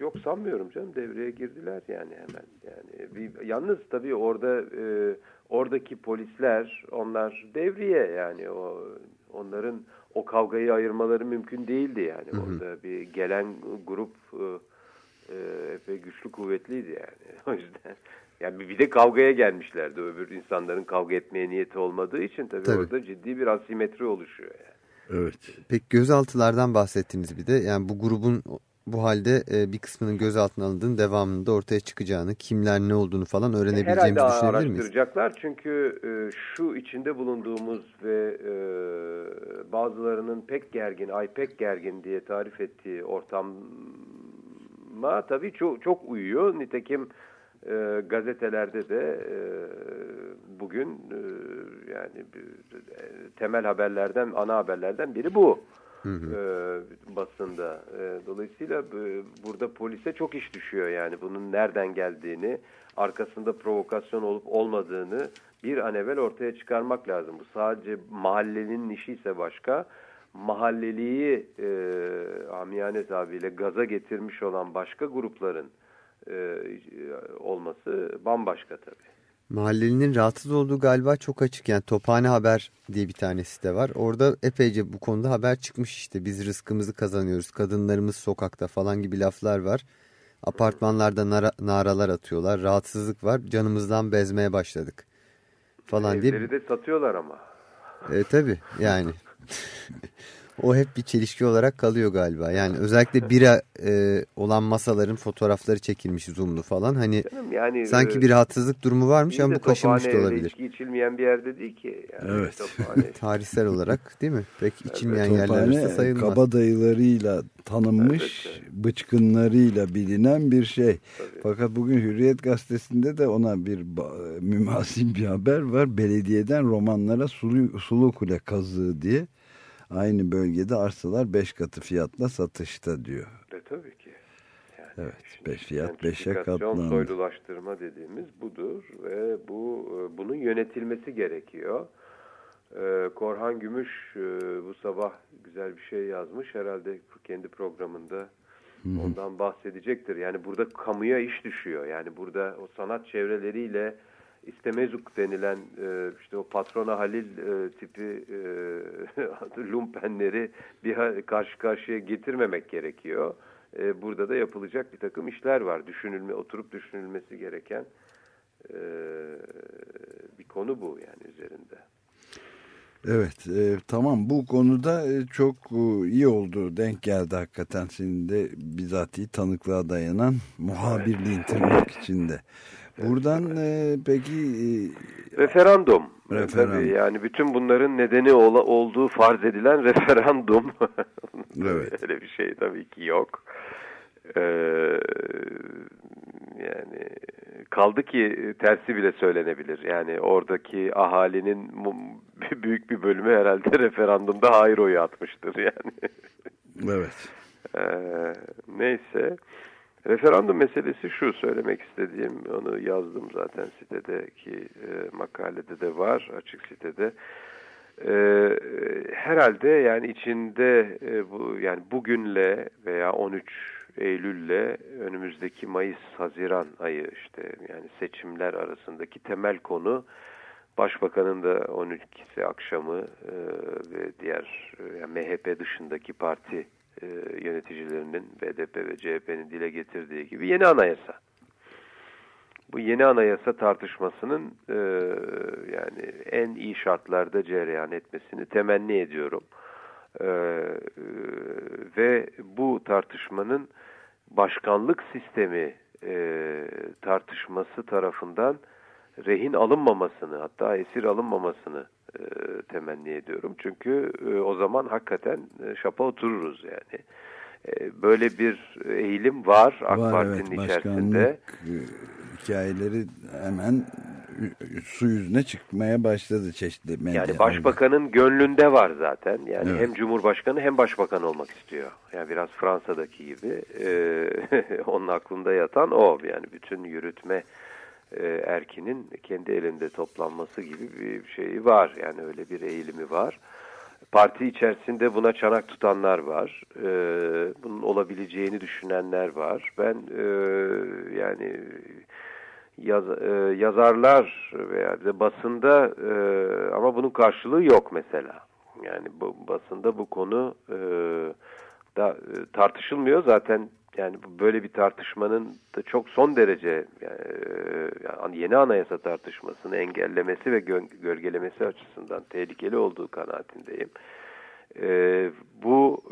yok sanmıyorum canım devreye girdiler yani hemen. Yani bir, yalnız tabii orada e, oradaki polisler onlar devriye yani o onların o kavgayı ayırmaları mümkün değildi yani. Hı hı. Orada bir gelen grup e, e, epey güçlü kuvvetliydi yani. O yüzden yani bir de kavgaya gelmişlerdi. Öbür insanların kavga etmeye niyeti olmadığı için tabii, tabii. orada ciddi bir asimetri oluşuyor yani. Evet. Peki gözaltılardan bahsettiniz bir de. Yani bu grubun bu halde e, bir kısmının gözaltına alındığını devamında ortaya çıkacağını, kimler ne olduğunu falan öğrenebileceğimizi Herhalde düşünebilir miyiz? araştıracaklar çünkü e, şu içinde bulunduğumuz ve e, bazılarının pek gergin, ay pek gergin diye tarif ettiği ortama tabii çok, çok uyuyor. Nitekim e, gazetelerde de e, bugün e, yani e, temel haberlerden, ana haberlerden biri bu hı. E, basında. E, dolayısıyla e, burada polise çok iş düşüyor yani bunun nereden geldiğini, arkasında provokasyon olup olmadığını bir an evvel ortaya çıkarmak lazım. Bu sadece mahallenin işi ise başka, mahalleliği e, amiyane tabiyle gaza getirmiş olan başka grupların e, olması bambaşka tabii. Mahallelinin rahatsız olduğu galiba çok açık. Yani Tophane Haber diye bir tane site var. Orada epeyce bu konuda haber çıkmış işte. Biz rızkımızı kazanıyoruz. Kadınlarımız sokakta falan gibi laflar var. Apartmanlarda nara, naralar atıyorlar. Rahatsızlık var. Canımızdan bezmeye başladık. Falan Evleri diye. de satıyorlar ama. E tabi yani. O hep bir çelişki olarak kalıyor galiba. Yani özellikle bira e, olan masaların fotoğrafları çekilmiş zoomlu falan. Hani Canım yani, sanki e, bir rahatsızlık durumu varmış ama bu kaşınmış da olabilir. İçki içilmeyen bir yerde değil ki. Yani evet. Tarihsel olarak değil mi? Pek içilmeyen evet, yerler arasında sayılmaz. Kabadayılarıyla tanınmış, evet, evet. bıçkınlarıyla bilinen bir şey. Tabii. Fakat bugün Hürriyet Gazetesi'nde de ona bir mümasil bir haber var. Belediyeden romanlara sulu, sulu kule kazığı diye aynı bölgede arsalar 5 katı fiyatla satışta diyor. E tabii ki. Yani evet, beş fiyat 5'e katlandı. soylulaştırma dediğimiz budur ve bu e, bunun yönetilmesi gerekiyor. E, Korhan Gümüş e, bu sabah güzel bir şey yazmış. Herhalde kendi programında ondan bahsedecektir. Yani burada kamuya iş düşüyor. Yani burada o sanat çevreleriyle istemezuk denilen e, işte o patrona Halil e, tipi e, lumpenleri bir karşı karşıya getirmemek gerekiyor. E, burada da yapılacak bir takım işler var. Düşünülme, oturup düşünülmesi gereken e, bir konu bu yani üzerinde. Evet e, tamam bu konuda e, çok e, iyi oldu denk geldi hakikaten senin de bizatihi tanıklığa dayanan muhabirliğin tırnak içinde. Buradan e, peki... E, referandum. referandum. Tabii yani bütün bunların nedeni ol, olduğu farz edilen referandum. evet. Öyle bir şey tabii ki yok. Ee, yani kaldı ki tersi bile söylenebilir. Yani oradaki ahalinin büyük bir bölümü herhalde referandumda hayır oyu atmıştır yani. evet. Ee, neyse. Referandum meselesi şu söylemek istediğim, onu yazdım zaten sitedeki e, makalede de var, açık sitede. E, herhalde yani içinde e, bu yani bugünle veya 13 Eylül'le önümüzdeki Mayıs-Haziran ayı işte yani seçimler arasındaki temel konu Başbakanın da 12'si akşamı e, ve diğer e, yani MHP dışındaki parti e, yöneticilerinin BDP ve CHP'nin dile getirdiği gibi yeni anayasa. bu yeni anayasa tartışmasının e, yani en iyi şartlarda cereyan etmesini temenni ediyorum. E, e, ve bu tartışmanın başkanlık sistemi e, tartışması tarafından rehin alınmamasını hatta esir alınmamasını e, temenni ediyorum. Çünkü e, o zaman hakikaten e, şapa otururuz yani. E, böyle bir eğilim var AK var, Parti'nin evet, içerisinde. E, hikayeleri hemen su yüzüne çıkmaya başladı çeşitli medya. Yani başbakanın gönlünde var zaten. Yani Evet. hem cumhurbaşkanı hem başbakan olmak istiyor. Yani biraz Fransa'daki gibi. Ee, onun aklında yatan o. Yani bütün yürütme e, erkinin kendi elinde toplanması gibi bir şeyi var. Yani öyle bir eğilimi var. Parti içerisinde buna çanak tutanlar var. Ee, bunun olabileceğini düşünenler var. Ben e, yani yaz, e, yazarlar veya de basında e, ama bunun karşılığı yok mesela. Yani basında bu konu e, da e, tartışılmıyor zaten. Yani böyle bir tartışmanın da çok son derece e, yani yeni anayasa tartışmasını engellemesi ve gö- gölgelemesi açısından tehlikeli olduğu kanaatindeyim. E, bu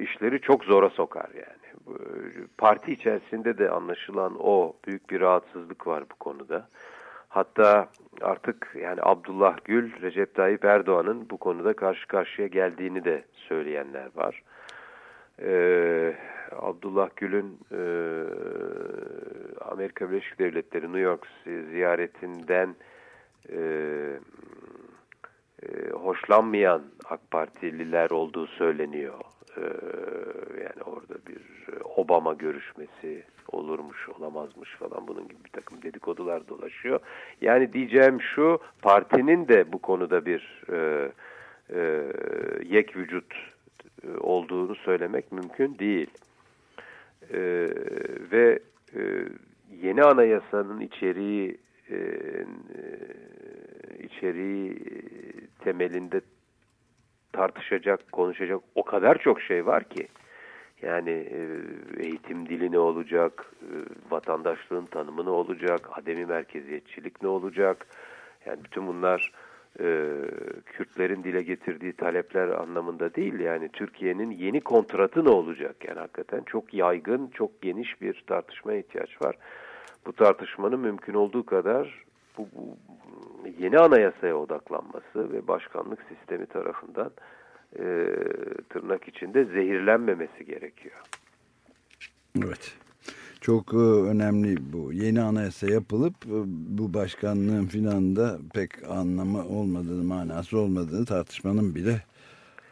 işleri çok zora sokar yani. Parti içerisinde de anlaşılan o büyük bir rahatsızlık var bu konuda. Hatta artık yani Abdullah Gül, Recep Tayyip Erdoğan'ın bu konuda karşı karşıya geldiğini de söyleyenler var. Ee, Abdullah Gül'ün e, Amerika Birleşik Devletleri New York ziyaretinden e, e, hoşlanmayan AK Partililer olduğu söyleniyor. E, yani orada bir Obama görüşmesi olurmuş, olamazmış falan bunun gibi bir takım dedikodular dolaşıyor. Yani diyeceğim şu, partinin de bu konuda bir e, e, yek vücut e, olduğunu söylemek mümkün değil. E, ve e, yeni anayasanın içeriği e, e, içeriği temelinde tartışacak, konuşacak o kadar çok şey var ki. Yani e, eğitim dili ne olacak, e, vatandaşlığın tanımı ne olacak, ademi merkeziyetçilik ne olacak. Yani bütün bunlar e, Kürtlerin dile getirdiği talepler anlamında değil. Yani Türkiye'nin yeni kontratı ne olacak? Yani hakikaten çok yaygın, çok geniş bir tartışmaya ihtiyaç var. Bu tartışmanın mümkün olduğu kadar bu, bu yeni anayasaya odaklanması ve başkanlık sistemi tarafından e, tırnak içinde zehirlenmemesi gerekiyor. Evet. Çok e, önemli bu. Yeni anayasa yapılıp e, bu başkanlığın filan da pek anlamı olmadığını, manası olmadığını tartışmanın bile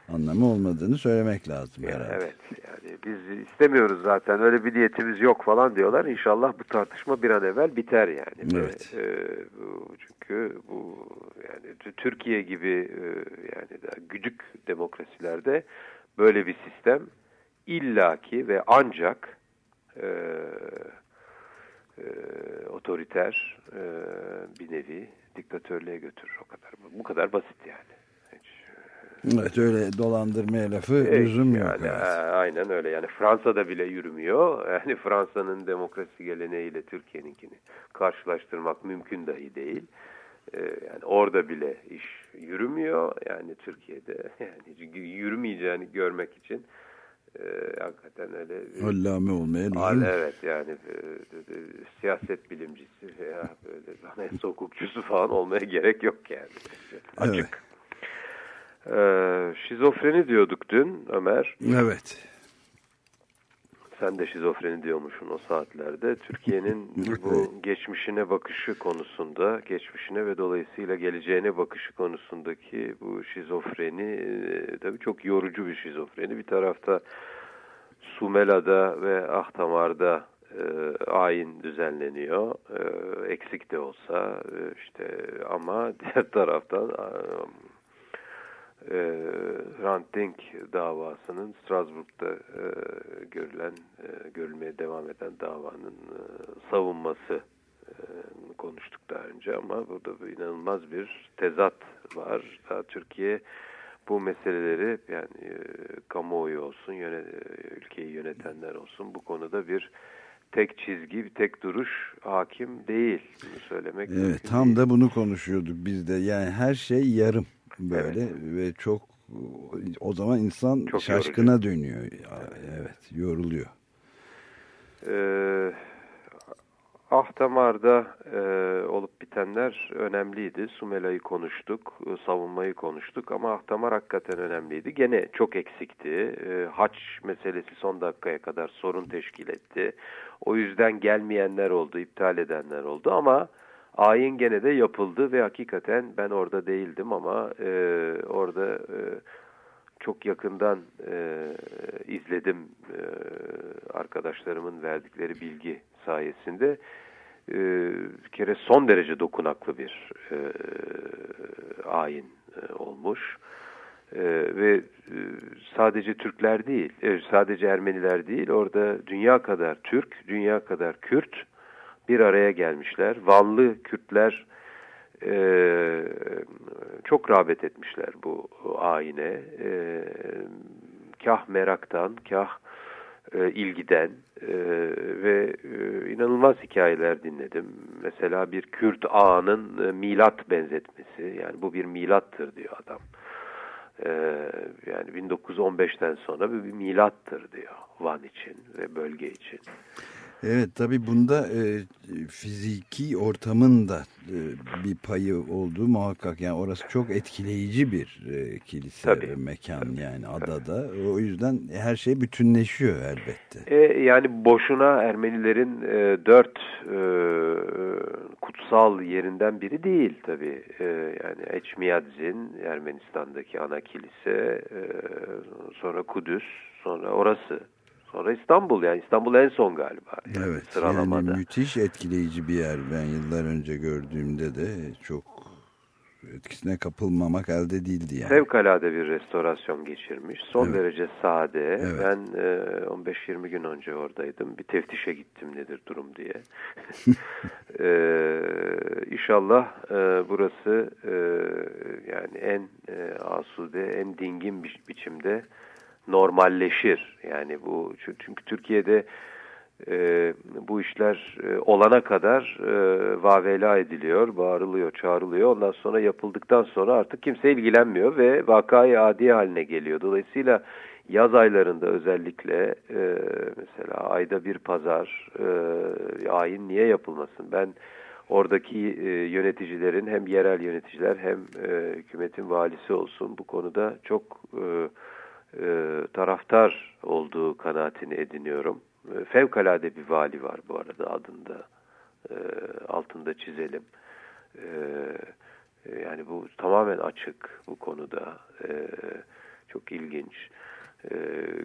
anlamı olmadığını söylemek lazım Yani herhalde. evet yani biz istemiyoruz zaten öyle bir niyetimiz yok falan diyorlar. İnşallah bu tartışma bir an evvel biter yani. Evet. Ve, e, bu, çünkü bu yani Türkiye gibi e, yani daha güdük demokrasilerde böyle bir sistem illaki ve ancak e, e, otoriter e, bir nevi diktatörlüğe götürür o kadar. Bu kadar basit yani. Hiç, Evet öyle dolandırmaya lafı Evet, lüzum yok. yani, evet. Aynen öyle. Yani Fransa'da bile yürümüyor. Yani Fransa'nın demokrasi geleneğiyle Türkiye'ninkini karşılaştırmak mümkün dahi değil. Ee, yani orada bile iş yürümüyor. Yani Türkiye'de yani yürümeyeceğini görmek için e, hakikaten öyle bir- Hollame olmaya Al, evet yani e, e, e, siyaset bilimcisi veya böyle anayasa hukukçusu falan olmaya gerek yok yani. Açık. Ee, şizofreni diyorduk dün Ömer. Evet. Sen de şizofreni diyormuşsun o saatlerde. Türkiye'nin bu geçmişine bakışı konusunda, geçmişine ve dolayısıyla geleceğine bakışı konusundaki bu şizofreni e, tabii çok yorucu bir şizofreni. Bir tarafta Sumela'da ve Ahtamar'da e, ayin düzenleniyor. E, eksik de olsa e, işte ama diğer taraftan e, e, Hrant Dink davasının Strasbourg'da e, görülen, e, görülmeye devam eden davanın e, savunması e, konuştuk daha önce ama burada bir inanılmaz bir tezat var. Daha Türkiye bu meseleleri yani e, kamuoyu olsun, yöne, e, ülkeyi yönetenler olsun bu konuda bir tek çizgi, bir tek duruş hakim değil. Bunu söylemek Evet, tam değil. da bunu konuşuyorduk biz de. Yani her şey yarım böyle evet. ve çok o zaman insan çok şaşkına yorucu. dönüyor. Evet, yoruluyor. Ee, Ahtamar'da e, olup bitenler önemliydi. Sumela'yı konuştuk, e, savunmayı konuştuk ama Ahtamar hakikaten önemliydi. Gene çok eksikti. E, haç meselesi son dakikaya kadar sorun teşkil etti. O yüzden gelmeyenler oldu, iptal edenler oldu ama ayin gene de yapıldı ve hakikaten ben orada değildim ama e, orada e, çok yakından e, izledim e, arkadaşlarımın verdikleri bilgi sayesinde e, bir kere son derece dokunaklı bir e, ayin e, olmuş. E, ve e, sadece Türkler değil, e, sadece Ermeniler değil, orada dünya kadar Türk, dünya kadar Kürt bir araya gelmişler. Vanlı Kürtler e, çok rağbet etmişler bu ayine. E, kah meraktan, kah e, ilgiden e, ve e, inanılmaz hikayeler dinledim. Mesela bir Kürt ağanın e, milat benzetmesi. Yani bu bir milattır diyor adam. E, yani 1915'ten sonra bir, bir milattır diyor Van için ve bölge için. Evet tabi bunda e, fiziki ortamın da e, bir payı olduğu muhakkak. Yani orası çok etkileyici bir e, kilise tabii. mekan tabii. yani adada. O yüzden her şey bütünleşiyor elbette. E, yani boşuna Ermenilerin e, dört e, kutsal yerinden biri değil tabi. E, yani Eçmiyadzin Ermenistan'daki ana kilise, e, sonra Kudüs, sonra orası Sonra İstanbul yani İstanbul en son galiba. Yani evet sıralamada. yani müthiş etkileyici bir yer. Ben yıllar önce gördüğümde de çok etkisine kapılmamak elde değildi yani. Fevkalade bir restorasyon geçirmiş. Son evet. derece sade. Evet. Ben e, 15-20 gün önce oradaydım. Bir teftişe gittim nedir durum diye. e, inşallah e, burası e, yani en e, asude, en dingin bir biçimde normalleşir. Yani bu çünkü Türkiye'de e, bu işler e, olana kadar e, vavela ediliyor, bağırılıyor, çağrılıyor. Ondan sonra yapıldıktan sonra artık kimse ilgilenmiyor ve vakayı adi haline geliyor. Dolayısıyla yaz aylarında özellikle e, mesela ayda bir pazar e, ayin niye yapılmasın? Ben oradaki e, yöneticilerin hem yerel yöneticiler hem e, hükümetin valisi olsun bu konuda çok e, e, taraftar olduğu kanaatini ediniyorum. E, fevkalade bir vali var bu arada adında e, altında çizelim. E, e, yani bu tamamen açık bu konuda. E, çok ilginç e,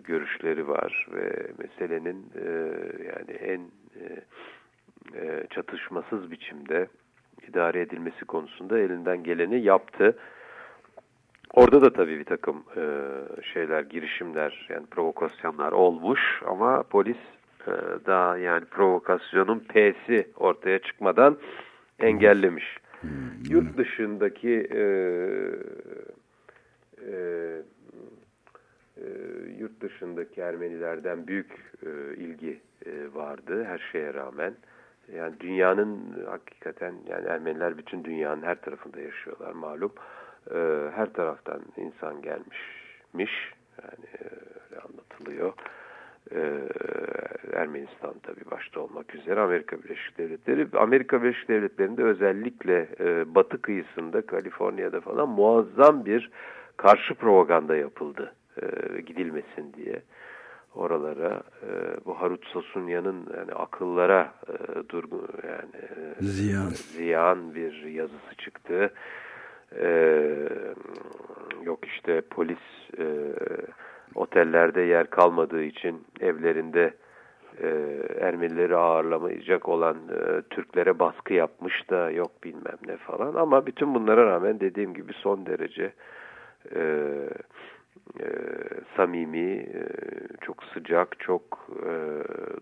görüşleri var ve meselenin e, yani en e, e, çatışmasız biçimde idare edilmesi konusunda elinden geleni yaptı. Orada da tabii bir takım e, şeyler, girişimler, yani provokasyonlar olmuş ama polis e, daha yani provokasyonun P'si ortaya çıkmadan engellemiş. Hmm. Yurt dışındaki e, e, e, yurt dışındaki Ermenilerden büyük e, ilgi e, vardı her şeye rağmen. Yani dünyanın hakikaten yani Ermeniler bütün dünyanın her tarafında yaşıyorlar malum e, her taraftan insan gelmişmiş. Yani e, öyle anlatılıyor. E, Ermenistan tabii başta olmak üzere Amerika Birleşik Devletleri. Amerika Birleşik Devletleri'nde özellikle e, batı kıyısında Kaliforniya'da falan muazzam bir karşı propaganda yapıldı e, gidilmesin diye oralara e, bu Harut Sasunya'nın yani akıllara e, durgun yani e, ziyan. ziyan bir yazısı çıktı. Ee, yok işte polis e, otellerde yer kalmadığı için evlerinde e, Ermenileri ağırlamayacak olan e, Türklere baskı yapmış da yok bilmem ne falan. Ama bütün bunlara rağmen dediğim gibi son derece e, e, samimi, e, çok sıcak, çok e,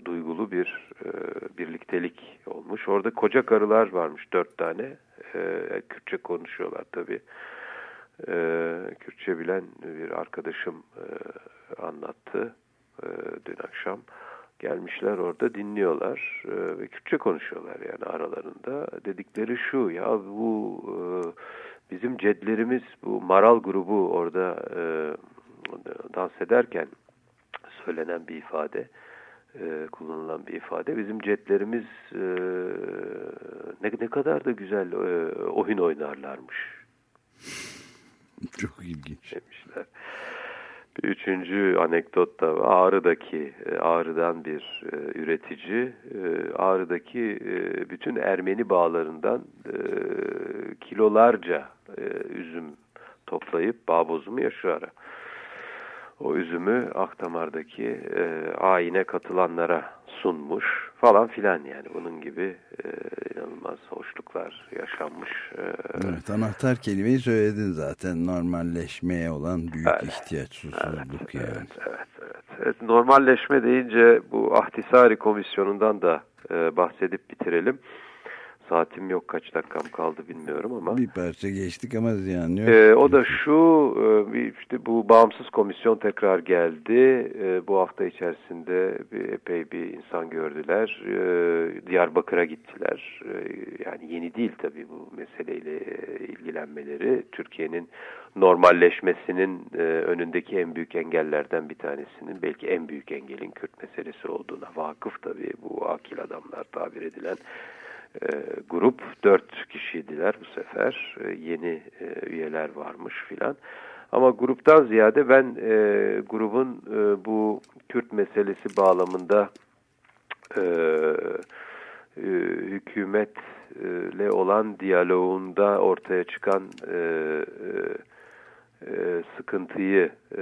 duygulu bir e, birliktelik olmuş. Orada koca karılar varmış dört tane e, Kürtçe konuşuyorlar tabii. E, Kürtçe bilen bir arkadaşım e, anlattı e, dün akşam. Gelmişler orada dinliyorlar e, ve Kürtçe konuşuyorlar yani aralarında. Dedikleri şu ya bu e, bizim cedlerimiz bu Maral grubu orada e, dans ederken söylenen bir ifade e, kullanılan bir ifade. Bizim cetlerimiz e, ne, ne kadar da güzel e, oyun oynarlarmış. Çok ilginç. Demişler. Üçüncü anekdot da Ağrı'daki e, Ağrı'dan bir e, üretici e, Ağrı'daki bütün Ermeni bağlarından kilolarca üzüm toplayıp bağ bozumu yaşıyor ara o üzümü Akdamar'daki e, ayine katılanlara sunmuş falan filan yani bunun gibi e, inanılmaz hoşluklar yaşanmış. E, evet anahtar kelimeyi söyledin zaten normalleşmeye olan büyük evet, ihtiyaç susuzluk evet, yani. Evet, evet, evet, evet. Normalleşme deyince bu Ahtisari Komisyonu'ndan da e, bahsedip bitirelim. Saatim yok kaç dakikam kaldı bilmiyorum ama. Bir parça geçtik ama ziyan yok. Ee, o da şu e, işte bu bağımsız komisyon tekrar geldi. E, bu hafta içerisinde bir, epey bir insan gördüler. E, Diyarbakır'a gittiler. Yani yeni değil tabii bu meseleyle ilgilenmeleri. Türkiye'nin normalleşmesinin e, önündeki en büyük engellerden bir tanesinin belki en büyük engelin Kürt meselesi olduğuna vakıf tabii bu akil adamlar tabir edilen e, grup dört kişiydiler bu sefer. E, yeni e, üyeler varmış filan. Ama gruptan ziyade ben e, grubun e, bu Kürt meselesi bağlamında e, e, hükümetle olan diyaloğunda ortaya çıkan e, e, sıkıntıyı e,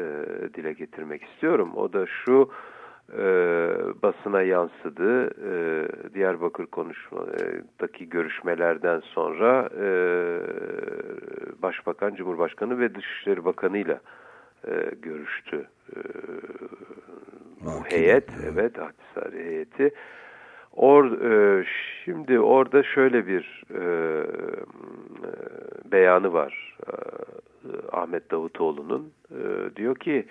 dile getirmek istiyorum. O da şu e, basına yansıdı. E, Diyarbakır konuşmadaki görüşmelerden sonra e, Başbakan, Cumhurbaşkanı ve Dışişleri Bakanı ile görüştü. E, bu heyet, evet, Ahtisari heyeti. Or, e, şimdi orada şöyle bir e, beyanı var e, Ahmet Davutoğlu'nun. E, diyor ki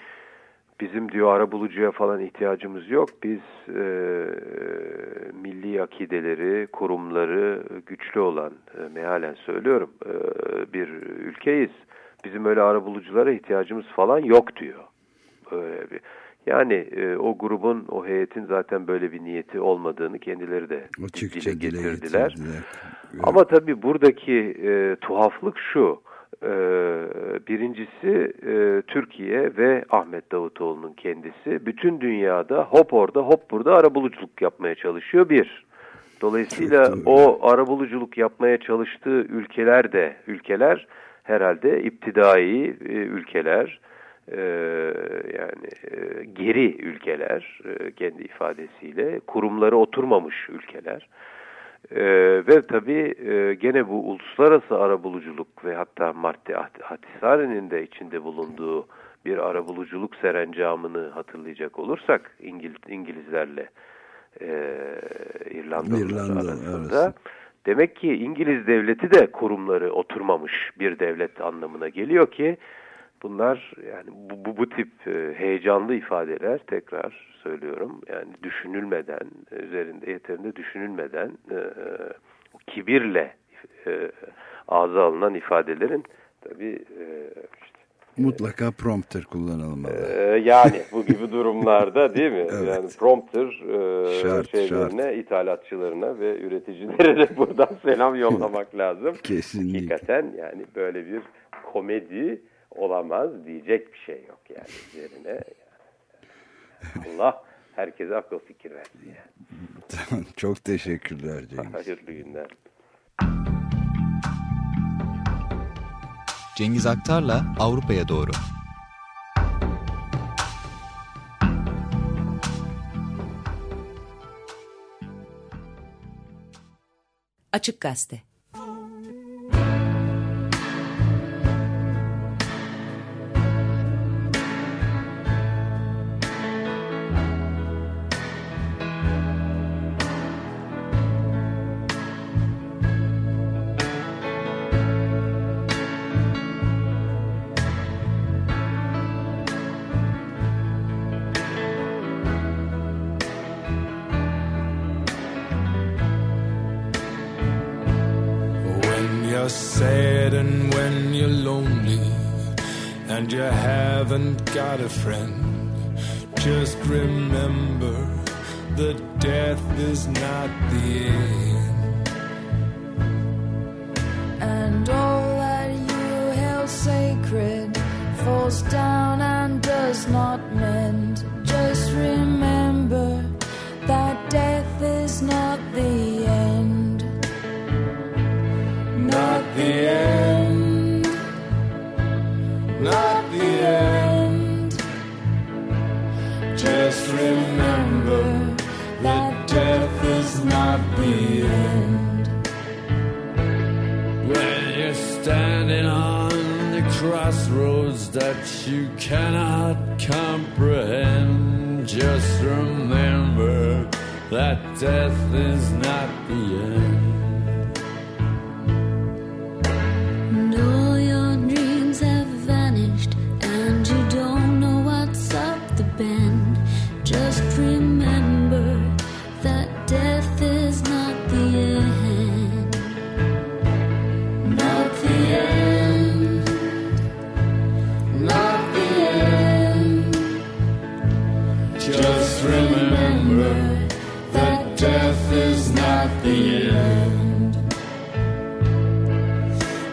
bizim diyor ara bulucuya falan ihtiyacımız yok. Biz e, milli akideleri, kurumları güçlü olan, e, mealen söylüyorum, e, bir ülkeyiz. Bizim öyle ara buluculara ihtiyacımız falan yok diyor. Öyle bir. Yani e, o grubun, o heyetin zaten böyle bir niyeti olmadığını kendileri de dile getirdiler. getirdiler. Ama tabii buradaki e, tuhaflık şu. Ee, birincisi e, Türkiye ve Ahmet Davutoğlu'nun kendisi bütün dünyada hop orada hop burada arabuluculuk yapmaya çalışıyor bir. Dolayısıyla o arabuluculuk yapmaya çalıştığı ülkeler de ülkeler herhalde iptidai e, ülkeler e, yani geri ülkeler kendi ifadesiyle kurumları oturmamış ülkeler. Ee, ve tabii e, gene bu uluslararası arabuluculuk ve hatta Marti Hatisari'nin de içinde bulunduğu bir arabuluculuk serencamını hatırlayacak olursak İngiliz, İngilizlerle e, İrlandalılar arasında arası. demek ki İngiliz devleti de kurumları oturmamış bir devlet anlamına geliyor ki bunlar yani bu, bu, bu tip e, heyecanlı ifadeler tekrar söylüyorum. Yani düşünülmeden, üzerinde yeterince düşünülmeden e, e, kibirle e, ağza alınan ifadelerin tabii e, işte, Mutlaka prompter kullanılmalı. E, yani bu gibi durumlarda değil mi? evet. Yani prompter e, şart, şeylerine, şart. ithalatçılarına ve üreticilere de buradan selam yollamak lazım. Kesinlikle. Hakikaten yani böyle bir komedi olamaz diyecek bir şey yok yani üzerine. Allah herkese akıl fikir versin. Yani. Çok teşekkürler Cengiz. Hayırlı günler. Cengiz Aktar'la Avrupa'ya doğru. Açık Gazete the end.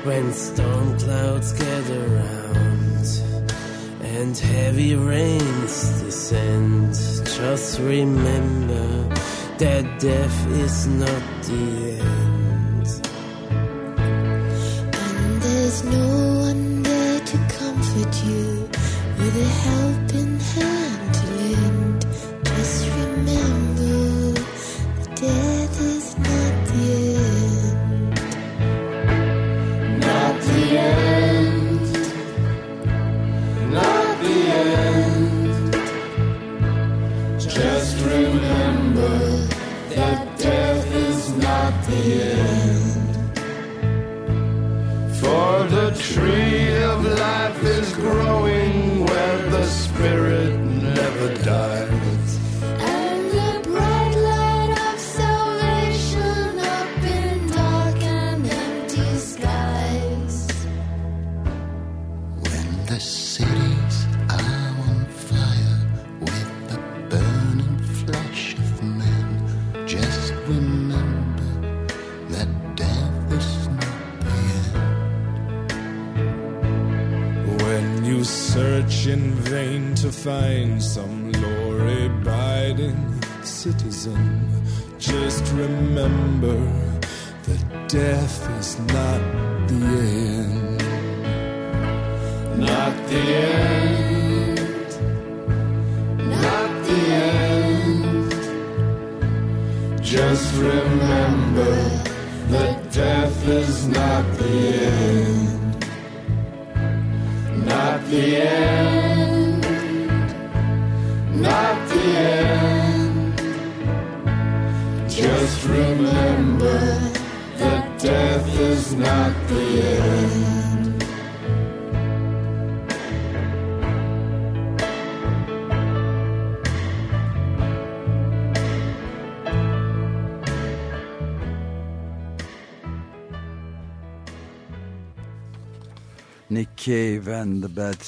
When storm clouds gather round and heavy rains descend, just remember that death is not the end. And there's no one there to comfort you with a helping hand find some law abiding citizen, just remember that death is not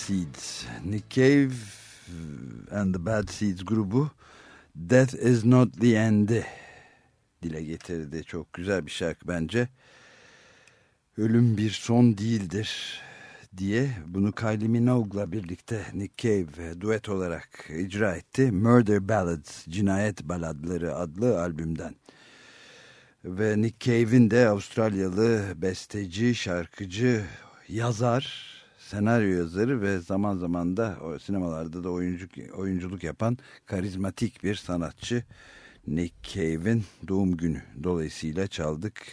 Seeds. Nick Cave and the Bad Seeds grubu Death is not the end'i dile getirdi. Çok güzel bir şarkı bence. Ölüm bir son değildir diye bunu Kylie Minogue'la birlikte Nick Cave duet olarak icra etti. Murder Ballads, Cinayet Baladları adlı albümden. Ve Nick Cave'in de Avustralyalı besteci, şarkıcı, yazar, senaryo yazarı ve zaman zaman da sinemalarda da oyuncu, oyunculuk yapan karizmatik bir sanatçı. Nick Cave'in doğum günü dolayısıyla çaldık.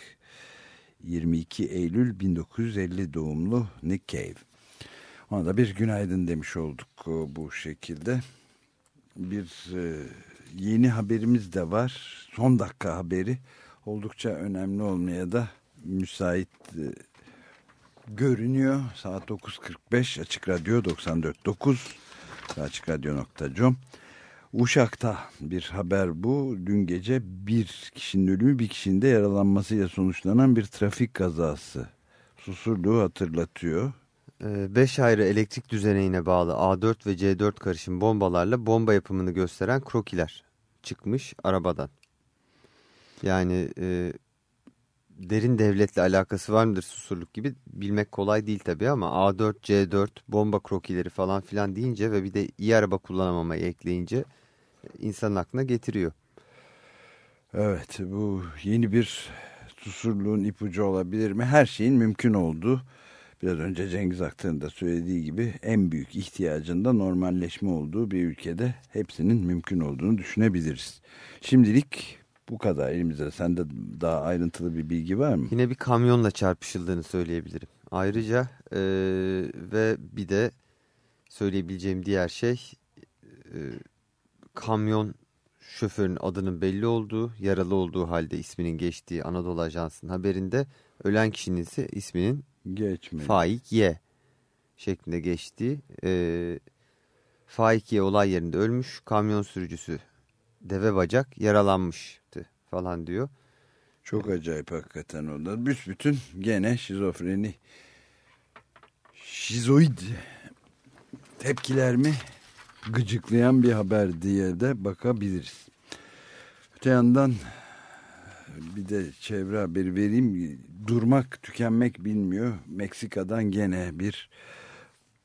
22 Eylül 1950 doğumlu Nick Cave. Ona da bir günaydın demiş olduk bu şekilde. Bir e, yeni haberimiz de var. Son dakika haberi. Oldukça önemli olmaya da müsait e, görünüyor. Saat 9.45 Açık Radyo 94.9 açıkradyo.com Uşak'ta bir haber bu. Dün gece bir kişinin ölümü bir kişinin de yaralanmasıyla sonuçlanan bir trafik kazası Susurluğu hatırlatıyor. 5 ayrı elektrik düzeneğine bağlı A4 ve C4 karışım bombalarla bomba yapımını gösteren krokiler çıkmış arabadan. Yani e, derin devletle alakası var mıdır susurluk gibi bilmek kolay değil tabii ama A4, C4 bomba krokileri falan filan deyince ve bir de iyi araba kullanamamayı ekleyince insanın aklına getiriyor. Evet bu yeni bir susurluğun ipucu olabilir mi? Her şeyin mümkün olduğu biraz önce Cengiz Aktar'ın da söylediği gibi en büyük ihtiyacında normalleşme olduğu bir ülkede hepsinin mümkün olduğunu düşünebiliriz. Şimdilik bu kadar elimizde. Sende daha ayrıntılı bir bilgi var mı? Yine bir kamyonla çarpışıldığını söyleyebilirim. Ayrıca e, ve bir de söyleyebileceğim diğer şey e, kamyon şoförün adının belli olduğu, yaralı olduğu halde isminin geçtiği Anadolu Ajansı'nın haberinde ölen kişinin ise isminin Geçmedi. Faik Y şeklinde geçtiği. E, Faik Y olay yerinde ölmüş, kamyon sürücüsü deve bacak yaralanmıştı falan diyor. Çok acayip hakikaten o da. Büsbütün gene şizofreni, şizoid tepkiler mi gıcıklayan bir haber diye de bakabiliriz. Öte yandan bir de çevre haberi vereyim. Durmak, tükenmek bilmiyor. Meksika'dan gene bir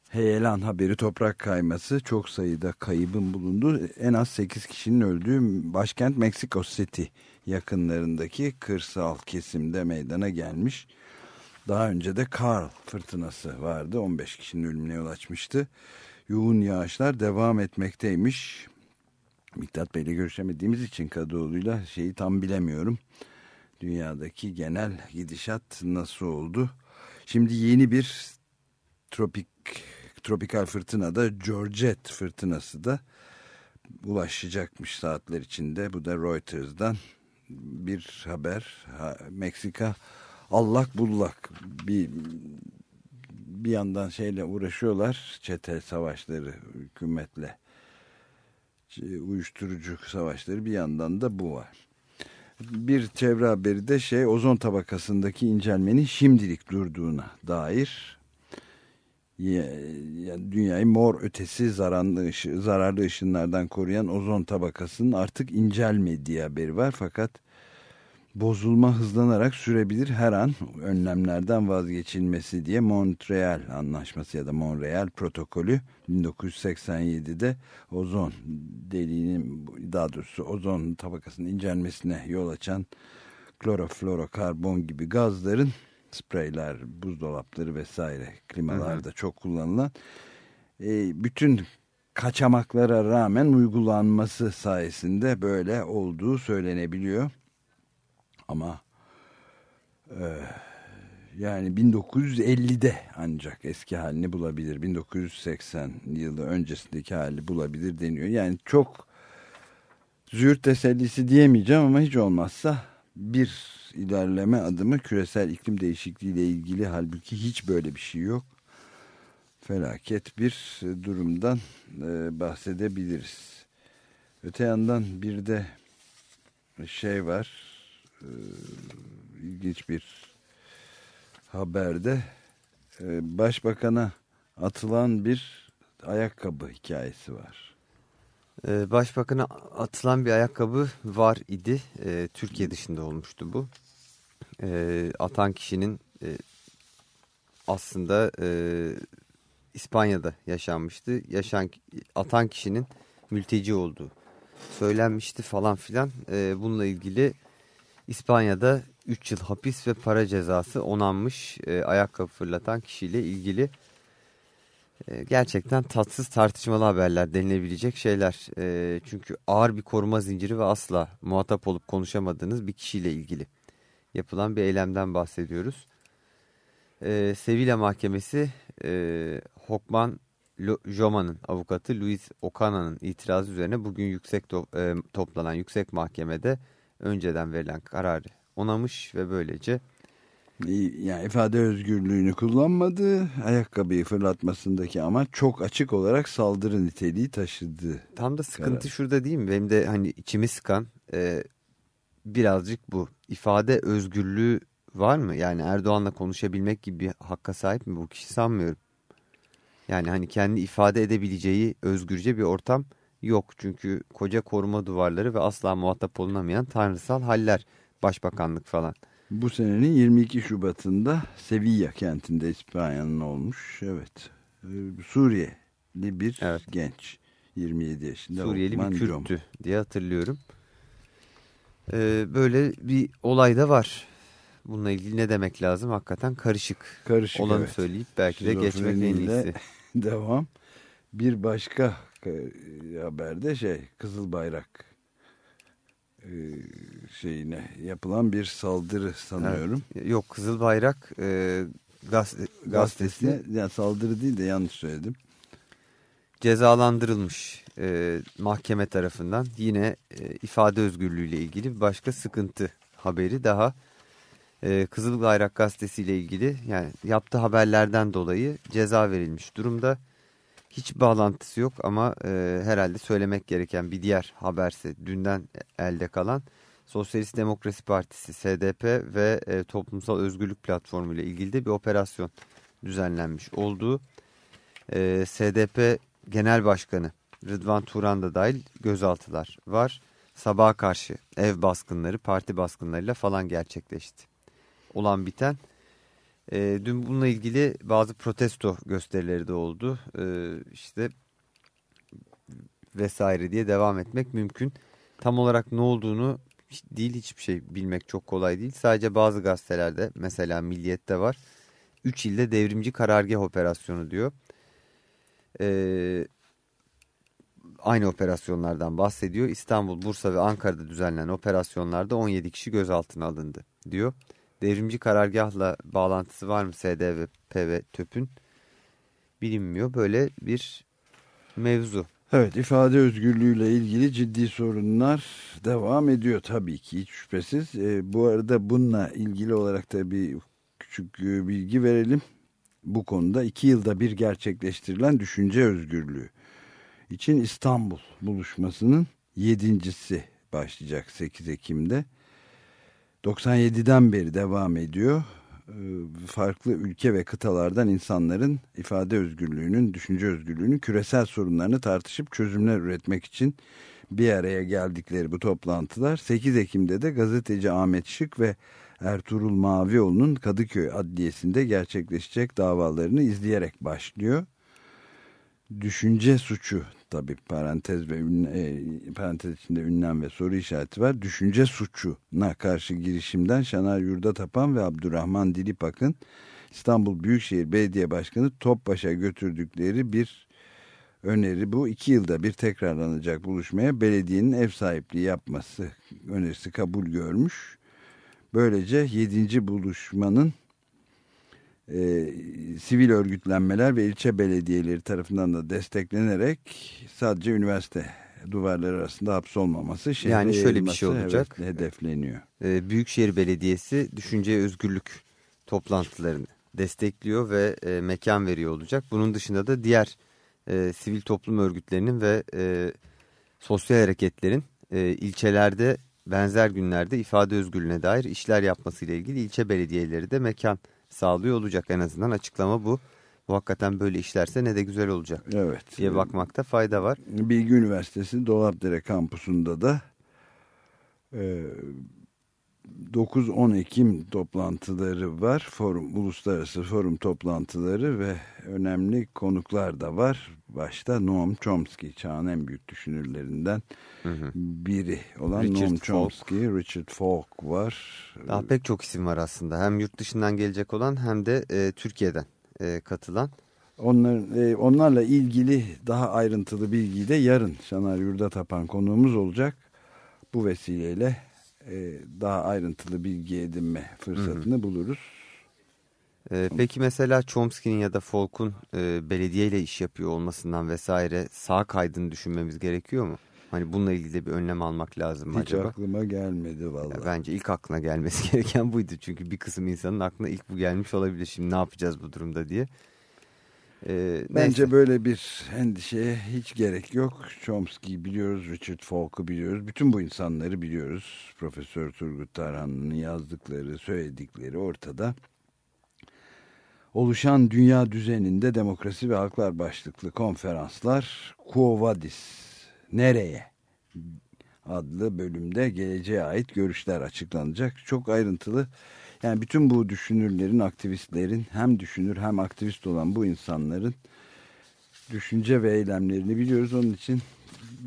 heyelan haberi toprak kayması. Çok sayıda kaybın bulundu. En az 8 kişinin öldüğü başkent Meksiko City yakınlarındaki kırsal kesimde meydana gelmiş. Daha önce de Karl fırtınası vardı. 15 kişinin ölümüne yol açmıştı. Yoğun yağışlar devam etmekteymiş. Miktat Bey'le görüşemediğimiz için Kadıoğlu'yla şeyi tam bilemiyorum. Dünyadaki genel gidişat nasıl oldu? Şimdi yeni bir tropik tropikal fırtına da Georgette fırtınası da ulaşacakmış saatler içinde. Bu da Reuters'dan bir haber. Ha, Meksika allak bullak bir bir yandan şeyle uğraşıyorlar çete savaşları hükümetle uyuşturucu savaşları bir yandan da bu var. Bir çevre haberi de şey ozon tabakasındaki incelmenin şimdilik durduğuna dair dünyayı mor ötesi zararlı, ışı, zararlı ışınlardan koruyan ozon tabakasının artık incelmediği haberi var. Fakat bozulma hızlanarak sürebilir her an önlemlerden vazgeçilmesi diye Montreal Anlaşması ya da Montreal Protokolü 1987'de ozon deliğinin daha doğrusu ozon tabakasının incelmesine yol açan kloroflorokarbon gibi gazların spreyler, buzdolapları vesaire klimalarda hı hı. çok kullanılan e, bütün kaçamaklara rağmen uygulanması sayesinde böyle olduğu söylenebiliyor. Ama e, yani 1950'de ancak eski halini bulabilir. 1980 yılı öncesindeki hali bulabilir deniyor. Yani çok züğürt tesellisi diyemeyeceğim ama hiç olmazsa bir ilerleme adımı küresel iklim değişikliği ile ilgili halbuki hiç böyle bir şey yok. Felaket bir durumdan e, bahsedebiliriz. Öte yandan bir de şey var. E, ilginç bir haberde e, başbakana atılan bir ayakkabı hikayesi var. Ee, Başbakan'a atılan bir ayakkabı var idi. Ee, Türkiye dışında olmuştu bu. Ee, atan kişinin e, aslında e, İspanya'da yaşanmıştı. Yaşan atan kişinin mülteci olduğu söylenmişti falan filan. Bununla ilgili İspanya'da 3 yıl hapis ve para cezası onanmış ayakkabı fırlatan kişiyle ilgili gerçekten tatsız tartışmalı haberler denilebilecek şeyler. E, çünkü ağır bir koruma zinciri ve asla muhatap olup konuşamadığınız bir kişiyle ilgili yapılan bir eylemden bahsediyoruz. E, Sevilla Mahkemesi e, Hokman Joma'nın avukatı Luis Ocana'nın itirazı üzerine bugün yüksek to e, toplanan yüksek mahkemede önceden verilen kararı onamış ve böylece yani ifade özgürlüğünü kullanmadı. Ayakkabıyı fırlatmasındaki ama çok açık olarak saldırı niteliği taşıdı. Tam da sıkıntı karar. şurada değil mi? Benim de hani içimi sıkan e, birazcık bu. ifade özgürlüğü var mı? Yani Erdoğan'la konuşabilmek gibi bir hakka sahip mi bu kişi sanmıyorum. Yani hani kendi ifade edebileceği özgürce bir ortam yok. Çünkü koca koruma duvarları ve asla muhatap olunamayan tanrısal haller başbakanlık falan. Bu senenin 22 Şubat'ında Sevilla kentinde İspanya'nın olmuş. Evet. Ee, Suriyeli bir evet. genç. 27 yaşında. Suriyeli Okman bir Kürttü Com. diye hatırlıyorum. Ee, böyle bir olay da var. Bununla ilgili ne demek lazım? Hakikaten karışık. Karışık Olanı evet. söyleyip belki de geçmek en iyisi. Devam. Bir başka e, haberde şey Kızıl Bayrak şeyine yapılan bir saldırı sanıyorum. Evet. Yok Kızıl Bayrak e, gazete, gazetesi. Yani saldırı değil de yanlış söyledim. Cezalandırılmış e, mahkeme tarafından yine e, ifade özgürlüğüyle ilgili bir başka sıkıntı haberi daha e, Kızıl Bayrak Gazetesi ile ilgili yani yaptığı haberlerden dolayı ceza verilmiş durumda. Hiç bağlantısı yok ama e, herhalde söylemek gereken bir diğer haberse dünden elde kalan Sosyalist Demokrasi Partisi SDP ve e, Toplumsal Özgürlük Platformu ile ilgili de bir operasyon düzenlenmiş olduğu e, SDP Genel Başkanı Rıdvan Turan da dahil gözaltılar var. Sabaha karşı ev baskınları, parti baskınlarıyla falan gerçekleşti olan biten. E, dün bununla ilgili bazı protesto gösterileri de oldu. E, işte vesaire diye devam etmek mümkün. Tam olarak ne olduğunu değil hiçbir şey bilmek çok kolay değil. Sadece bazı gazetelerde mesela Milliyet'te var. 3 ilde devrimci karargah operasyonu diyor. Ee, aynı operasyonlardan bahsediyor. İstanbul, Bursa ve Ankara'da düzenlenen operasyonlarda 17 kişi gözaltına alındı diyor devrimci karargahla bağlantısı var mı SDVP ve TÖP'ün bilinmiyor. Böyle bir mevzu. Evet ifade özgürlüğüyle ilgili ciddi sorunlar devam ediyor tabii ki hiç şüphesiz. E, bu arada bununla ilgili olarak da bir küçük e, bilgi verelim. Bu konuda iki yılda bir gerçekleştirilen düşünce özgürlüğü için İstanbul buluşmasının yedincisi başlayacak 8 Ekim'de. 97'den beri devam ediyor. Ee, farklı ülke ve kıtalardan insanların ifade özgürlüğünün, düşünce özgürlüğünün küresel sorunlarını tartışıp çözümler üretmek için bir araya geldikleri bu toplantılar 8 Ekim'de de gazeteci Ahmet Şık ve Ertuğrul Mavioğlu'nun Kadıköy Adliyesi'nde gerçekleşecek davalarını izleyerek başlıyor. Düşünce suçu tabi parantez ve ünle, parantez içinde ünlem ve soru işareti var. Düşünce suçuna karşı girişimden Şanar Yurdatapan ve Abdurrahman Dilipak'ın İstanbul Büyükşehir Belediye Başkanı Topbaş'a götürdükleri bir öneri bu. iki yılda bir tekrarlanacak buluşmaya belediyenin ev sahipliği yapması önerisi kabul görmüş. Böylece yedinci buluşmanın e, sivil örgütlenmeler ve ilçe belediyeleri tarafından da desteklenerek sadece üniversite duvarları arasında hapsolmaması yani şöyle bir şey olacak evet, hedefleniyor. E, Büyükşehir Belediyesi düşünce özgürlük toplantılarını destekliyor ve e, mekan veriyor olacak. Bunun dışında da diğer e, sivil toplum örgütlerinin ve e, sosyal hareketlerin e, ilçelerde benzer günlerde ifade özgürlüğüne dair işler yapmasıyla ilgili ilçe belediyeleri de mekan sağlıyor olacak en azından açıklama bu. Bu hakikaten böyle işlerse ne de güzel olacak evet. diye bakmakta fayda var. Bilgi Üniversitesi Dolapdere kampusunda da e, 9-10 Ekim toplantıları var. Forum, uluslararası forum toplantıları ve önemli konuklar da var. Başta Noam Chomsky, çağın en büyük düşünürlerinden hı hı. biri olan Richard Noam Chomsky, Falk. Richard Falk var. Daha pek çok isim var aslında. Hem yurt dışından gelecek olan hem de e, Türkiye'den e, katılan. Onlar, e, onlarla ilgili daha ayrıntılı bilgiyi de yarın Şanar Yurda Tapan konuğumuz olacak. Bu vesileyle daha ayrıntılı bilgi edinme fırsatını hı hı. buluruz. Ee, peki mesela Chomsky'nin ya da Folk'un e, belediyeyle iş yapıyor olmasından vesaire sağ kaydını düşünmemiz gerekiyor mu? Hani bununla ilgili bir önlem almak lazım Hiç acaba? Hiç aklıma gelmedi vallahi. bence ilk aklına gelmesi gereken buydu. Çünkü bir kısım insanın aklına ilk bu gelmiş olabilir. Şimdi ne yapacağız bu durumda diye. Ee, Bence neyse. böyle bir endişeye hiç gerek yok. Chomsky'yi biliyoruz, Richard Falk'u biliyoruz. Bütün bu insanları biliyoruz. Profesör Turgut Tarhan'ın yazdıkları, söyledikleri ortada. Oluşan dünya düzeninde demokrasi ve haklar başlıklı konferanslar Quo Vadis, nereye adlı bölümde geleceğe ait görüşler açıklanacak. Çok ayrıntılı yani bütün bu düşünürlerin, aktivistlerin hem düşünür hem aktivist olan bu insanların düşünce ve eylemlerini biliyoruz. Onun için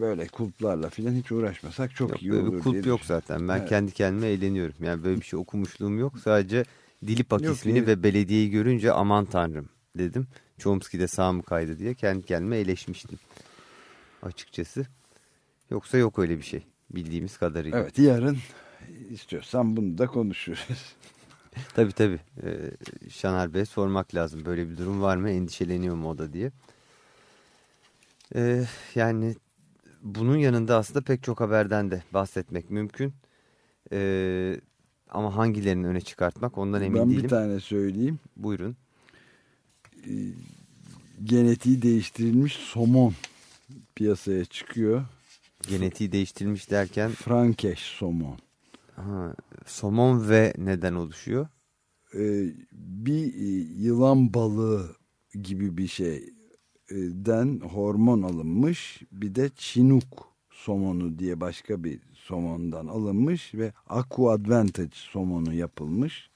böyle kulplarla falan hiç uğraşmasak çok Yok, iyi böyle olur bir kulp yok zaten. Ben Evet. kendi kendime eğleniyorum. Yani böyle bir şey okumuşluğum yok. Sadece Dilipak Yok, ismini iyi. ve belediyeyi görünce aman tanrım dedim. Chomsky'de sağ mı kaydı diye kendi kendime eleşmiştim. Açıkçası. Yoksa yok öyle bir şey. Bildiğimiz kadarıyla. Evet yarın istiyorsan bunu da konuşuruz. Tabii tabii. Ee, Şanar Bey'e sormak lazım. Böyle bir durum var mı? Endişeleniyor mu o da diye. Ee, yani bunun yanında aslında pek çok haberden de bahsetmek mümkün. Ee, ama hangilerini öne çıkartmak ondan emin ben değilim. bir tane söyleyeyim. Buyurun. Ee, genetiği değiştirilmiş somon piyasaya çıkıyor. Genetiği değiştirilmiş derken Frankeş somon. Ha, somon ve neden oluşuyor? Ee, bir e, yılan balığı gibi bir şeyden hormon alınmış. Bir de Chinook somonu diye başka bir somondan alınmış ve Aqua Advantage somonu yapılmış.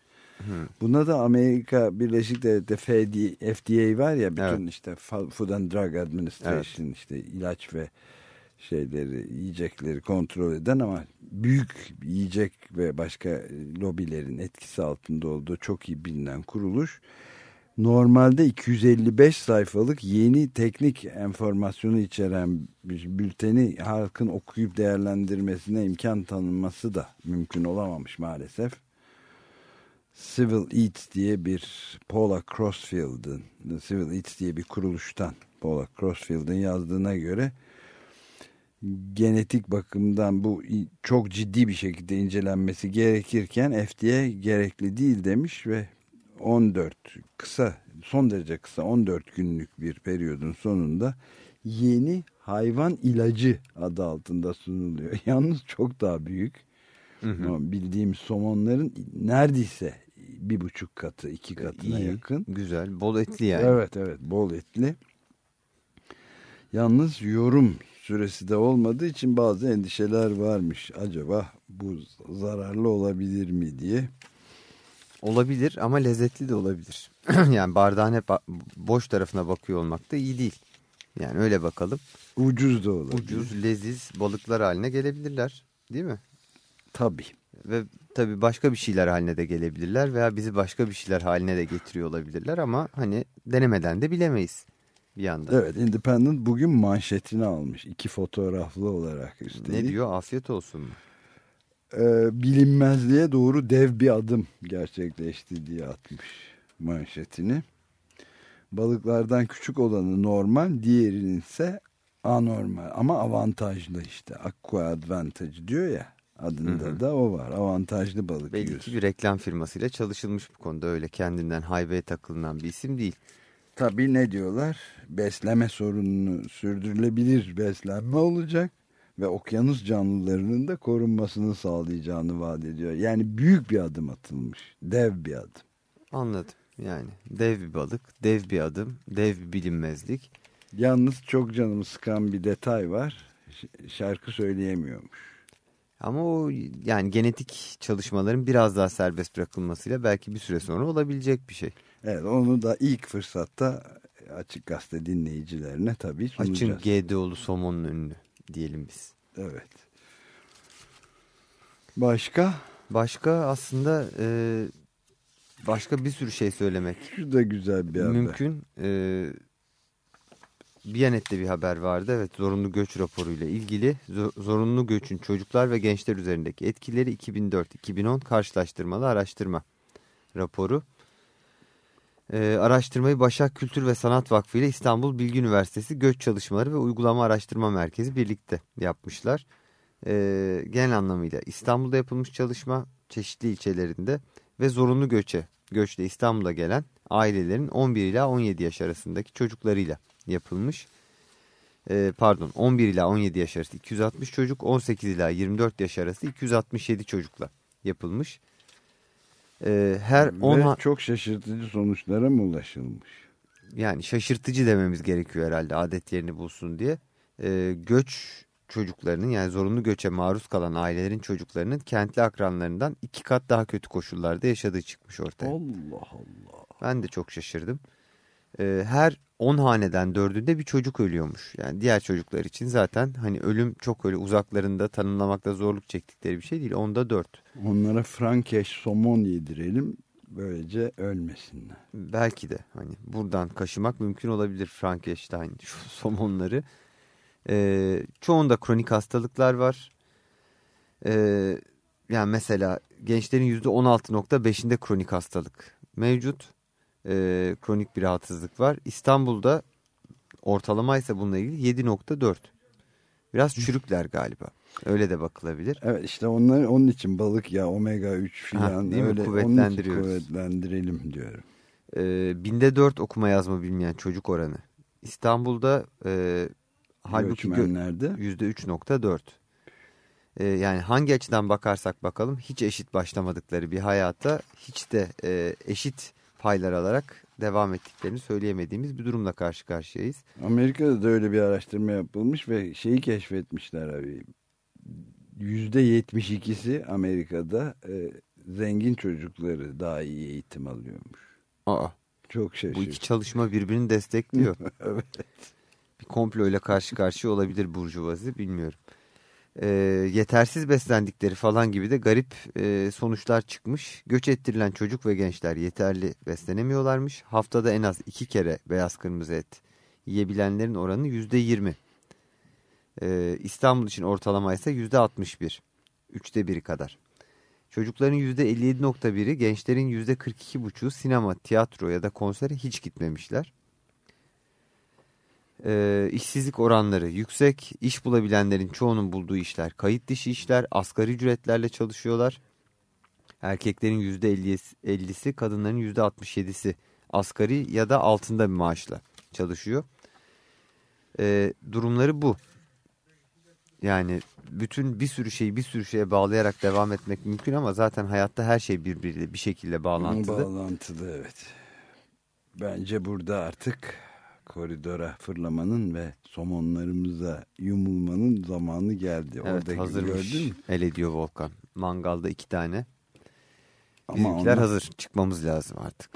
Buna da Amerika Birleşik Devletleri FDA var ya bütün Evet. işte Food and Drug Administration işte ilaç ve şeyleri yiyecekleri kontrol eden ama büyük yiyecek ve başka lobilerin etkisi altında olduğu çok iyi bilinen kuruluş normalde 255 sayfalık yeni teknik enformasyonu içeren bir bülteni halkın okuyup değerlendirmesine imkan tanınması da mümkün olamamış maalesef. Civil Eats diye bir Paula Crossfield'ın Civil Eats diye bir kuruluştan Paula Crossfield'ın yazdığına göre genetik bakımdan bu çok ciddi bir şekilde incelenmesi gerekirken FDA gerekli değil demiş ve 14 kısa son derece kısa 14 günlük bir periyodun sonunda yeni hayvan ilacı adı altında sunuluyor. Yalnız çok daha büyük. Ama Bildiğim somonların neredeyse bir buçuk katı iki katına İyi, yakın. Güzel, bol etli yani. Evet evet bol etli. Yalnız yorum süresi de olmadığı için bazı endişeler varmış. Acaba bu zararlı olabilir mi diye. Olabilir ama lezzetli de olabilir. yani bardağın hep boş tarafına bakıyor olmak da iyi değil. Yani öyle bakalım. Ucuz da olabilir. Ucuz, leziz balıklar haline gelebilirler. Değil mi? Tabii. Ve tabii başka bir şeyler haline de gelebilirler veya bizi başka bir şeyler haline de getiriyor olabilirler ama hani denemeden de bilemeyiz bir yandan. Evet Independent bugün manşetini almış. iki fotoğraflı olarak üstelik. Ne diyor? Afiyet olsun mu? Ee, bilinmezliğe doğru dev bir adım gerçekleşti diye atmış manşetini. Balıklardan küçük olanı normal, diğerinin ise anormal ama avantajlı işte. Aqua Advantage diyor ya adında Hı hı. da o var. Avantajlı balık Belli yiyorsun. bir reklam firmasıyla çalışılmış bu konuda öyle kendinden haybeye takılınan bir isim değil. Tabii ne diyorlar? Besleme sorununu sürdürülebilir beslenme olacak ve okyanus canlılarının da korunmasını sağlayacağını vaat ediyor. Yani büyük bir adım atılmış. Dev bir adım. Anladım. Yani dev bir balık, dev bir adım, dev bir bilinmezlik. Yalnız çok canımı sıkan bir detay var. Şarkı söyleyemiyormuş. Ama o yani genetik çalışmaların biraz daha serbest bırakılmasıyla belki bir süre sonra olabilecek bir şey. Evet onu da ilk fırsatta Açık Gazete dinleyicilerine tabii sunacağız. Açın GDO'lu somonun önünü diyelim biz. Evet. Başka? Başka aslında e, başka bir sürü şey söylemek. Şu da güzel bir haber. Mümkün. E, Biyanet'te bir haber vardı. Evet zorunlu göç raporuyla ilgili Zo- zorunlu göçün çocuklar ve gençler üzerindeki etkileri 2004-2010 karşılaştırmalı araştırma raporu. E, araştırmayı Başak Kültür ve Sanat Vakfı ile İstanbul Bilgi Üniversitesi Göç Çalışmaları ve Uygulama Araştırma Merkezi birlikte yapmışlar. E, genel anlamıyla İstanbul'da yapılmış çalışma çeşitli ilçelerinde ve zorunlu göçe göçle İstanbul'a gelen ailelerin 11 ila 17 yaş arasındaki çocuklarıyla yapılmış. Ee, pardon 11 ila 17 yaş arası 260 çocuk 18 ila 24 yaş arası 267 çocukla yapılmış. Ee, her 10 Ve çok şaşırtıcı sonuçlara mı ulaşılmış? yani şaşırtıcı dememiz gerekiyor herhalde adet yerini bulsun diye. Ee, göç çocuklarının yani zorunlu göçe maruz kalan ailelerin çocuklarının kentli akranlarından iki kat daha kötü koşullarda yaşadığı çıkmış ortaya. Allah Allah. Ben de çok şaşırdım. Ee, her 10 haneden dördünde bir çocuk ölüyormuş. Yani diğer çocuklar için zaten hani ölüm çok öyle uzaklarında tanımlamakta zorluk çektikleri bir şey değil. Onda dört. Onlara frankeş somon yedirelim böylece ölmesinler. Belki de hani buradan kaşımak mümkün olabilir Frankenstein somonları. Ee, çoğunda kronik hastalıklar var. Ee, yani mesela gençlerin %16.5'inde kronik hastalık mevcut. Ee, kronik bir rahatsızlık var. İstanbul'da ortalama ise bununla ilgili 7.4. Biraz çürükler galiba. Öyle de bakılabilir. Evet işte onlar onun için balık ya omega 3 filan öyle Kuvvetlendiriyoruz. onun için kuvvetlendirelim diyorum. Ee, binde 4 okuma yazma bilmeyen çocuk oranı. İstanbul'da e, halbuki gö- Göçmenlerde. %3.4. Ee, yani hangi açıdan bakarsak bakalım hiç eşit başlamadıkları bir hayata hiç de e, eşit paylar alarak devam ettiklerini söyleyemediğimiz bir durumla karşı karşıyayız. Amerika'da da öyle bir araştırma yapılmış ve şeyi keşfetmişler abi. Yüzde 72'si Amerika'da e, zengin çocukları daha iyi eğitim alıyormuş. Aa, Çok bu şaşırtıcı. iki çalışma birbirini destekliyor. evet. Bir komployla karşı karşıya olabilir burjuvazi bilmiyorum. Ee, yetersiz beslendikleri falan gibi de garip e, sonuçlar çıkmış. Göç ettirilen çocuk ve gençler yeterli beslenemiyorlarmış. Haftada en az iki kere beyaz kırmızı et yiyebilenlerin oranı yüzde yirmi. Ee, İstanbul için ortalama ise yüzde altmış bir. Üçte biri kadar. Çocukların yüzde elli yedi nokta biri, gençlerin yüzde kırk iki buçuğu sinema, tiyatro ya da konsere hiç gitmemişler. Ee, işsizlik oranları yüksek. İş bulabilenlerin çoğunun bulduğu işler kayıt dışı işler. Asgari ücretlerle çalışıyorlar. Erkeklerin %50'si, kadınların %67'si asgari ya da altında bir maaşla çalışıyor. Ee, durumları bu. Yani bütün bir sürü şeyi bir sürü şeye bağlayarak devam etmek mümkün ama zaten hayatta her şey birbiriyle bir şekilde bağlantılı. Bağlantılı evet. Bence burada artık koridora fırlamanın ve somonlarımıza yumulmanın zamanı geldi. Evet Orada hazırmış. gördün mü? El ediyor Volkan. Mangalda iki tane. Ama Bizimkiler onlar- hazır. Çıkmamız lazım artık.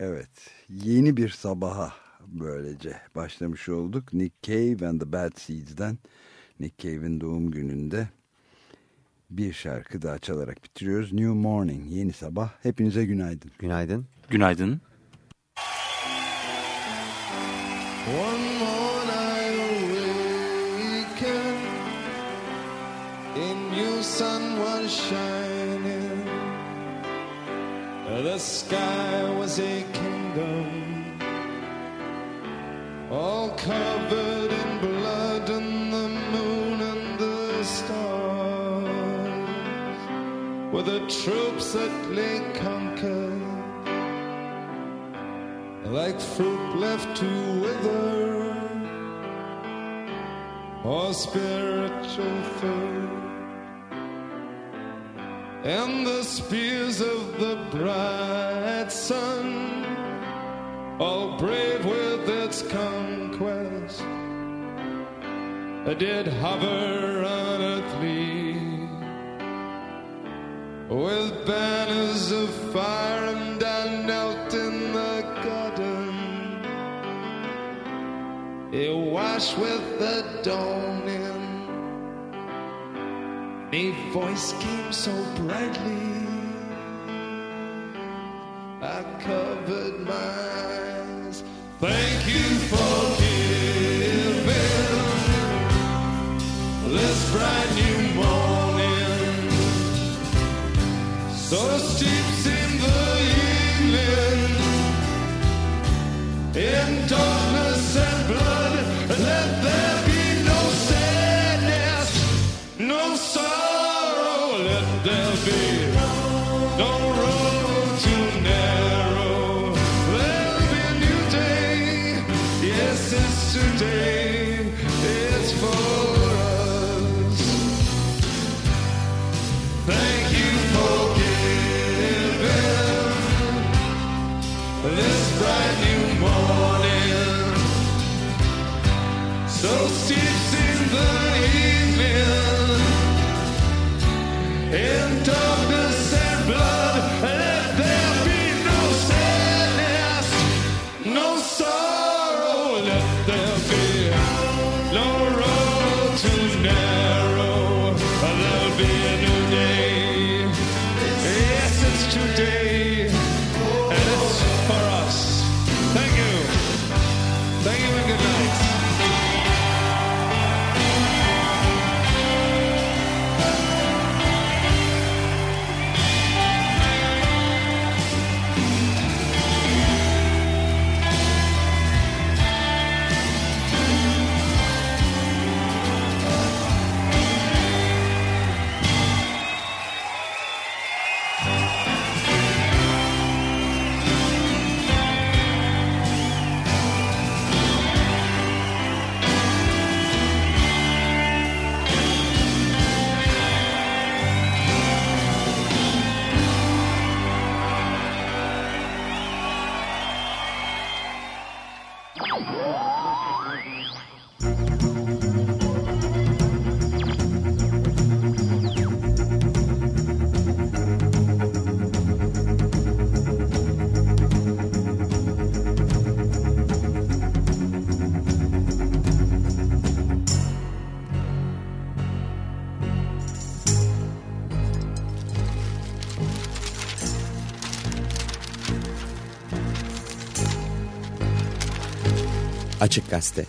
Evet. Yeni bir sabaha böylece başlamış olduk. Nick Cave and the Bad Seeds'den Nick Cave'in doğum gününde bir şarkı daha çalarak bitiriyoruz. New Morning, yeni sabah. Hepinize günaydın. Günaydın. Günaydın. One more night awaken. In new sun was shining. The sky was a kingdom, all covered in blood, and the moon and the stars. Were the troops that lay conquered like fruit left to wither or spiritual food. And the spears of the bright sun, all brave with its conquest, did hover unearthly with banners of fire, and With the dawning, a voice came so brightly. I covered my eyes. Thank you for Açık Gazete